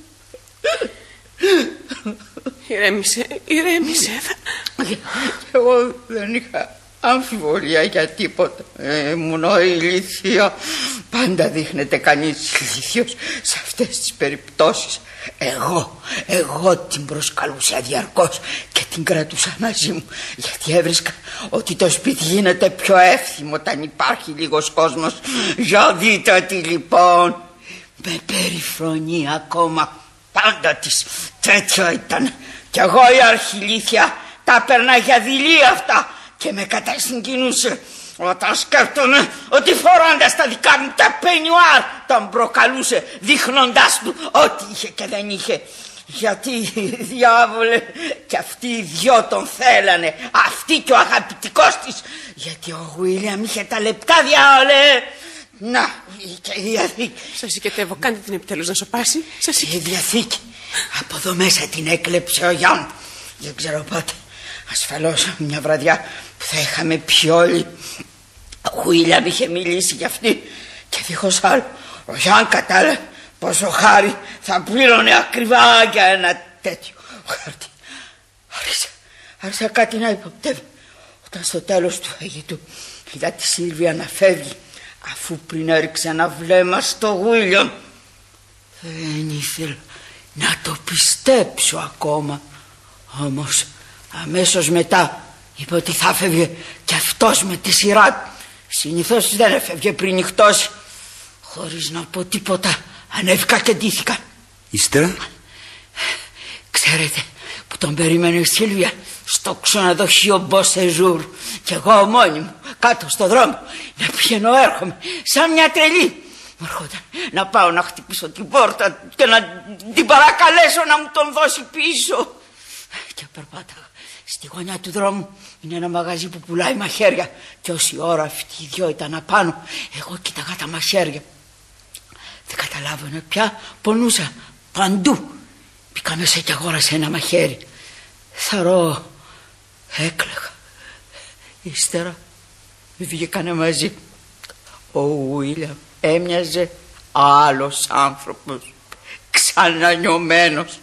Ηρέμησε, ηρέμησε. Θα- Και εγώ δεν είχα αμφιβολία για τίποτα. Ε, ήμουν ο ηλίθιο. Πάντα δείχνεται κανείς ηλίθιος σε αυτές τις περιπτώσεις. Εγώ, εγώ την προσκαλούσα διαρκώς και την κρατούσα μαζί μου γιατί έβρισκα ότι το σπίτι γίνεται πιο εύθυμο όταν υπάρχει λίγος κόσμος. Για δείτε τι λοιπόν. Με περιφρονεί ακόμα πάντα της τέτοιο ήταν. Κι εγώ η αρχιλήθεια τα παίρνα για δειλή αυτά και με κατασυγκινούσε όταν σκέφτομαι ότι φορώντας τα δικά μου τα πενιουάρ τον προκαλούσε δείχνοντάς του ό,τι είχε και δεν είχε. Γιατί διάβολε και αυτοί οι δυο τον θέλανε αυτή και ο αγαπητικός της γιατί ο Βίλιαμ είχε τα λεπτά διάολε Να, και η διαθήκη. Σας οικετεύω, κάντε την επιτέλους να σοπάσει. Σας Η διαθήκη. Από εδώ μέσα την έκλεψε ο Γιάνν. Δεν ξέρω πότε. Ασφαλώς μια βραδιά που θα είχαμε πιει όλοι. Ο Χουίλια είχε μιλήσει για αυτή και δίχως άλλο. Ο Γιάνν κατάλαβε πόσο χάρη θα πλήρωνε ακριβά για ένα τέτοιο χάρτη. Άρχισα, άρχισα κάτι να υποπτεύω. Όταν στο τέλος του φαγητού είδα τη Σίλβια να φεύγει αφού πριν έριξε ένα βλέμμα στο Γουίλιαμ. Δεν ήθελα να το πιστέψω ακόμα. Όμως αμέσως μετά είπε ότι θα φεύγε κι αυτός με τη σειρά του. Συνήθως δεν έφευγε πριν νυχτώσει. Χωρίς να πω τίποτα ανέβηκα και ντύθηκα. Ύστερα; Ξέρετε που τον περίμενε η Σίλβια; Στο ξενοδοχείο Μποσεζούρ και εγώ μόνη μου κάτω στο δρόμο να πηγαίνω έρχομαι σαν μια τρελή. Μου έρχονταν να πάω να χτυπήσω την πόρτα και να την παρακαλέσω να μου τον δώσει πίσω. Και περπάταγα στη γωνιά του δρόμου είναι ένα μαγαζί που πουλάει μαχαίρια και όση ώρα αυτοί οι δυο ήταν απάνω εγώ κοίταγα τα μαχαίρια. Δεν καταλάβαινα πια πονούσα παντού. Μπήκα μέσα και αγόρασα ένα μαχαίρι. Θαρώ έκλαιγα. Ύστερα βγήκανε μαζί. Ο Βίλιαμ έμοιαζε άλλος άνθρωπος, ξανανιωμένος.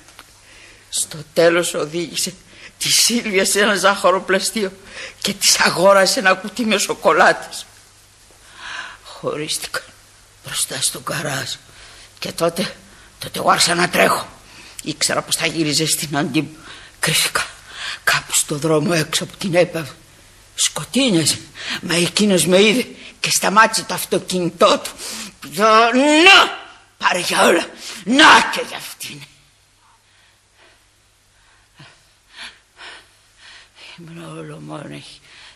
Στο τέλος οδήγησε τη Σίλβια σε ένα ζάχαροπλαστείο και της αγόρασε ένα κουτί με σοκολάτες. Χωρίστηκαν μπροστά στο καράζ και τότε, τότε εγώ άρχισα να τρέχω. Ήξερα πως θα γύριζε στην αντί Κρύφηκα κάπου στο δρόμο έξω από την έπαβη. Σκοτίνιαζε, μα εκείνος με είδε και σταμάτησε το αυτοκίνητό του. Να, πάρε για όλα, να και για αυτήν. Ήμουν όλο μόνο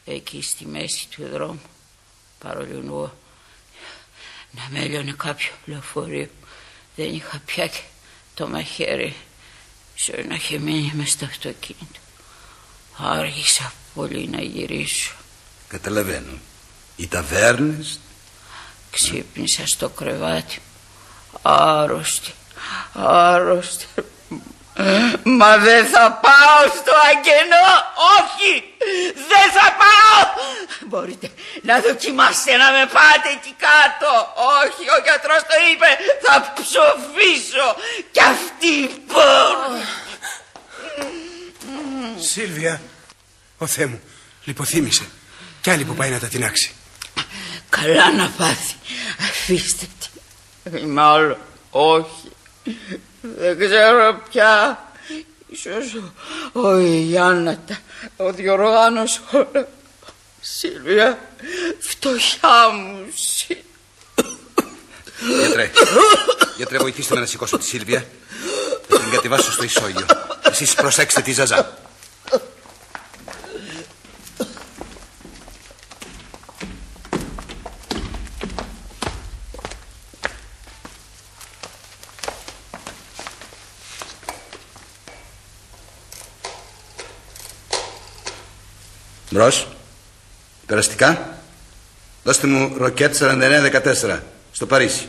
εκεί στη μέση του δρόμου, παρολινούω να με έλειωνε κάποιο λεωφορείο. Δεν είχα πια και το μαχαίρι Ξέρω να είχε μείνει μες στο αυτοκίνητο. Άργησα πολύ να γυρίσω. Καταλαβαίνω. Οι ταβέρνες... Ξύπνησα στο κρεβάτι Άρρωστη, άρρωστη. Μα δεν θα πάω στο αγγενό, όχι, δεν θα πάω. Μπορείτε να δοκιμάσετε να με πάτε εκεί κάτω. Όχι, ο γιατρός το είπε, θα ψοφήσω κι αυτή πόρ. Σίλβια, ο Θεέ μου, λιποθύμησε. Κι άλλη που πάει να τα τεινάξει. Καλά να πάθει, αφήστε τη. Μάλλον, όχι. Δεν ξέρω πια. Ίσως ο Ιάννατα, ο διοργάνος όλα. Σίλβια, φτωχιά μου, Γιατρέ, γιατρέ βοηθήστε με να σηκώσω τη Σίλβια. Θα την κατεβάσω στο ισόγειο. Εσείς προσέξτε τη Ζαζά. Μπρος. Περαστικά. Δώστε μου ροκέτ 4914 στο Παρίσι.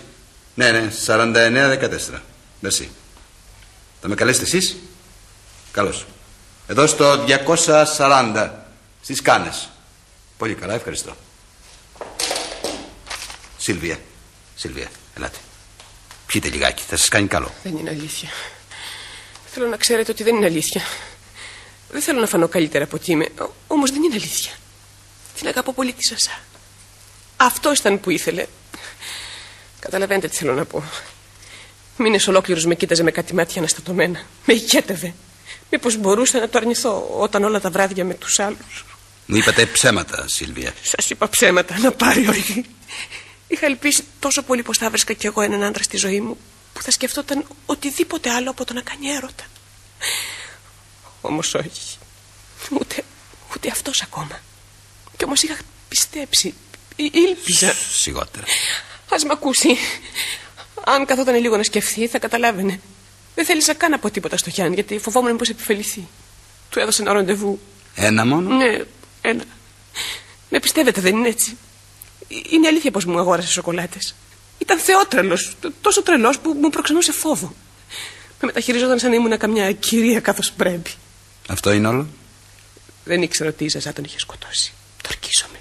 Ναι, ναι, 4914. Μερσή. Θα με καλέσετε εσείς; Καλώς. Εδώ στο 240 στις Κάνες. Πολύ καλά, ευχαριστώ. Σίλβια, Σίλβια, ελάτε. Πιείτε λιγάκι, θα σας κάνει καλό. Δεν είναι αλήθεια. Θέλω να ξέρετε ότι δεν είναι αλήθεια. Δεν θέλω να φανώ καλύτερα από ότι είμαι. Όμως δεν είναι αλήθεια. Την αγαπώ πολύ τη Σασά. Αυτό ήταν που ήθελε. Καταλαβαίνετε τι θέλω να πω. Μήνες ολόκληρου με κοίταζε με κάτι μάτια αναστατωμένα. Με οικέτευε. Μήπως μπορούσα να το αρνηθώ όταν όλα τα βράδια με τους άλλους. Μου είπατε ψέματα, Σίλβια. Σας είπα ψέματα, να πάρει οργή. Είχα ελπίσει τόσο πολύ πως θα βρίσκα κι εγώ έναν άντρα στη ζωή μου που θα σκεφτόταν οτιδήποτε άλλο από το να κάνει έρωτα. Όμως όχι. Ούτε, ούτε αυτός ακόμα. Κι όμως είχα πιστέψει. Ήλπιζα. Σιγότερα. Ας μ' ακούσει. Αν καθόταν λίγο να σκεφτεί θα καταλάβαινε. Δεν θέλησα καν από τίποτα στο Γιάννη γιατί φοβόμουν πως επιφεληθεί. Του έδωσε ένα ραντεβού. Ένα μόνο; Ναι, ένα. Με πιστεύετε δεν είναι έτσι; Είναι αλήθεια πως μου αγόρασε σοκολάτες. Ήταν θεότρελος, τόσο τρελός που μου προξενούσε φόβο. Με μεταχειριζόταν σαν να ήμουν καμιά κυρία καθώς πρέπει. Αυτό είναι όλο; Δεν ήξερα ότι η Ζαζά τον είχε σκοτώσει. Τορκίζομαι.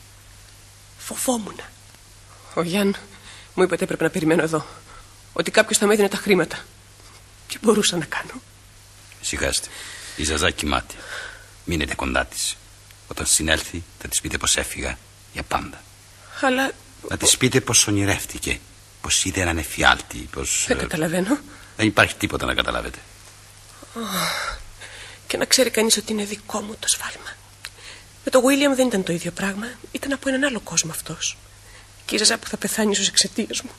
Φοβόμουν. Ο Γιάνν μου είπε ότι έπρεπε να περιμένω εδώ. Ότι κάποιος θα με έδινε τα χρήματα. Τι μπορούσα να κάνω. Σιγάστε. Η Ζαζά κοιμάται. Μείνετε κοντά της. Όταν συνέλθει, θα της πείτε πως έφυγα για πάντα. Αλλά. Να της πείτε πως ονειρεύτηκε. Πως είδε έναν εφιάλτη. Πως... Δεν καταλαβαίνω. Δεν υπάρχει τίποτα να καταλάβετε. Και να ξέρει κανείς ότι είναι δικό μου το σφάλμα. Με τον Βίλιαμ δεν ήταν το ίδιο πράγμα. Ήταν από έναν άλλο κόσμο αυτός. Και η Ζαζά που θα πεθάνεις ίσω εξαιτίας μου.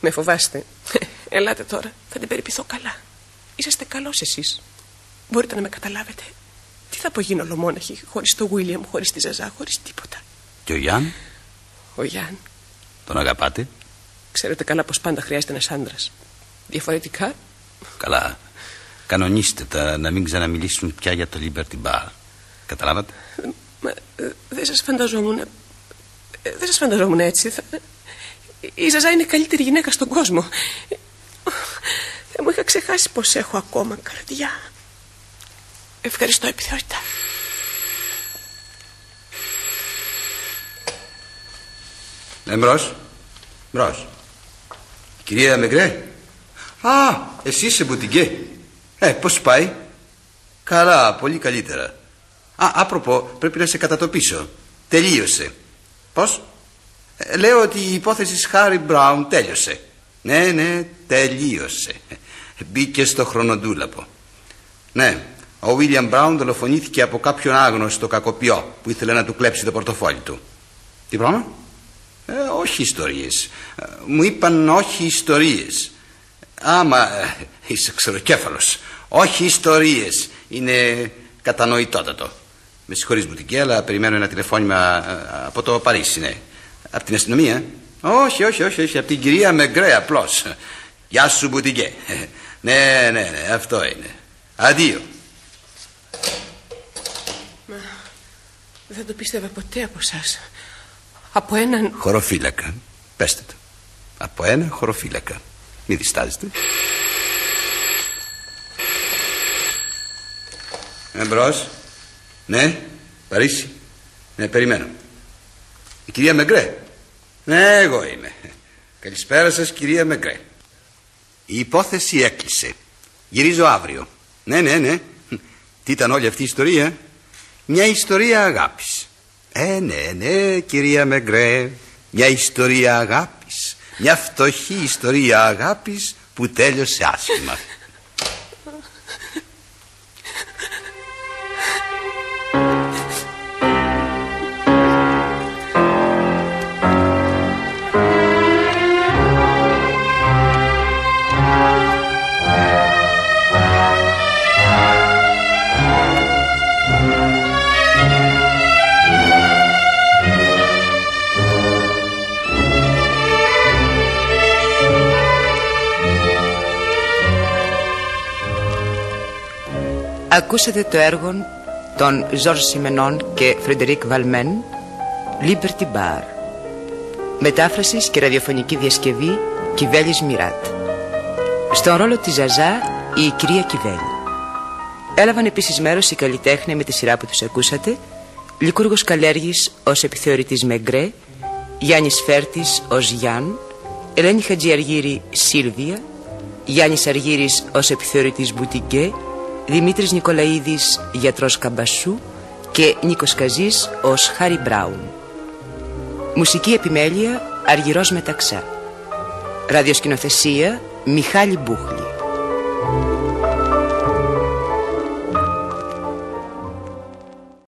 Με φοβάστε. Ελάτε τώρα, θα την περιποιηθώ καλά. Είσαστε καλός εσείς. Μπορείτε να με καταλάβετε. Τι θα απογίνω ολομόναχη χωρίς τον Βίλιαμ, χωρίς τη Ζαζά, χωρίς τίποτα. Και ο Γιάνν, Ο Γιάνν, τον αγαπάτε; ξέρετε καλά πως πάντα χρειάζεται ένας άντρας. Διαφορετικά, Καλά. Κανονίστε τα να μην ξαναμιλήσουν πια για το Liberty Bar. Καταλάβατε; μα, ε, δεν σας φανταζόμουν. ε, δεν σας φανταζόμουν έτσι. Θα... Η Ζαζά είναι η καλύτερη γυναίκα στον κόσμο. Ε, Δεν μου είχα ξεχάσει πως έχω ακόμα καρδιά. Ευχαριστώ επιθεωρητά. Εμπρός. Μπρος. Κυρία Μεγκρέ. Α, εσύ είσαι μπουτικέ. Ε, πώς πάει; Καλά, πολύ καλύτερα. Α, άπροπο, πρέπει να σε κατατοπίσω. Τελείωσε. Πώς; Ε, λέω ότι η υπόθεση Χάρι Μπράουν τέλειωσε. Ναι, ναι, τελείωσε. Μπήκε στο χρονοτούλαπο. Ναι, ο Βίλιαμ Μπράουν δολοφονήθηκε από κάποιον άγνωστο κακοποιό που ήθελε να του κλέψει το πορτοφόλι του. Τι πράγμα; Ε, όχι ιστορίες. Ε, Μου είπαν όχι ιστορίες. Άμα ε, είσαι ξεροκέφαλος. Όχι ιστορίες. Είναι κατανοητότατο. Με συγχωρείς μπουτικέ, αλλά περιμένω ένα τηλεφώνημα ε, από το Παρίσι, ναι. Από την αστυνομία. Όχι, όχι, όχι, όχι. Από την κυρία Μεγκρέ απλώς. Γεια σου μπουτικέ. <laughs> Ναι, ναι, ναι, αυτό είναι. Αντίο. Δεν το πίστευα ποτέ από εσά. Από έναν. Χωροφύλακα. Πέστε το. Από ένα χωροφύλακα. Μην διστάζετε. Εμπρός. Ναι, Παρίσι. Ναι, περιμένω. Η κυρία Μεγκρέ. Ναι, εγώ είμαι. Καλησπέρα σας κυρία Μεγκρέ. Η υπόθεση έκλεισε. Γυρίζω αύριο. Ναι, ναι, ναι. Τι ήταν όλη αυτή η ιστορία; Μια ιστορία αγάπης. Ε, ναι, ναι, κυρία Μεγκρέ. Μια ιστορία αγάπης. Μια φτωχή ιστορία αγάπης που τέλειωσε άσχημα. Ακούσατε το έργο των Ζορζ Σιμενών και Φρεντερίκ Βαλμέν Liberty Bar. Μετάφρασης και ραδιοφωνική διασκευή Κιβέλης Μιράτ. Στον ρόλο της Ζαζά η κυρία Κιβέλη Έλαβαν επίσης μέρος οι καλλιτέχνες με τη σειρά που τους ακούσατε Λικούργος Καλέργης ως επιθεωρητής Μεγκρέ Γιάννης Φέρτης ως Γιάν Ελένη Χατζιαργύρη Σίλβια Γιάννης Αργύρης ως επιθεωρητής Μπουτιγκέ Δημήτρης Νικολαίδης γιατρός Καμπασού και Νίκος Καζής ως Χάρι Μπράουν. Μουσική επιμέλεια Αργυρός Μεταξά. Ραδιοσκηνοθεσία Μιχάλη Μπούχλη.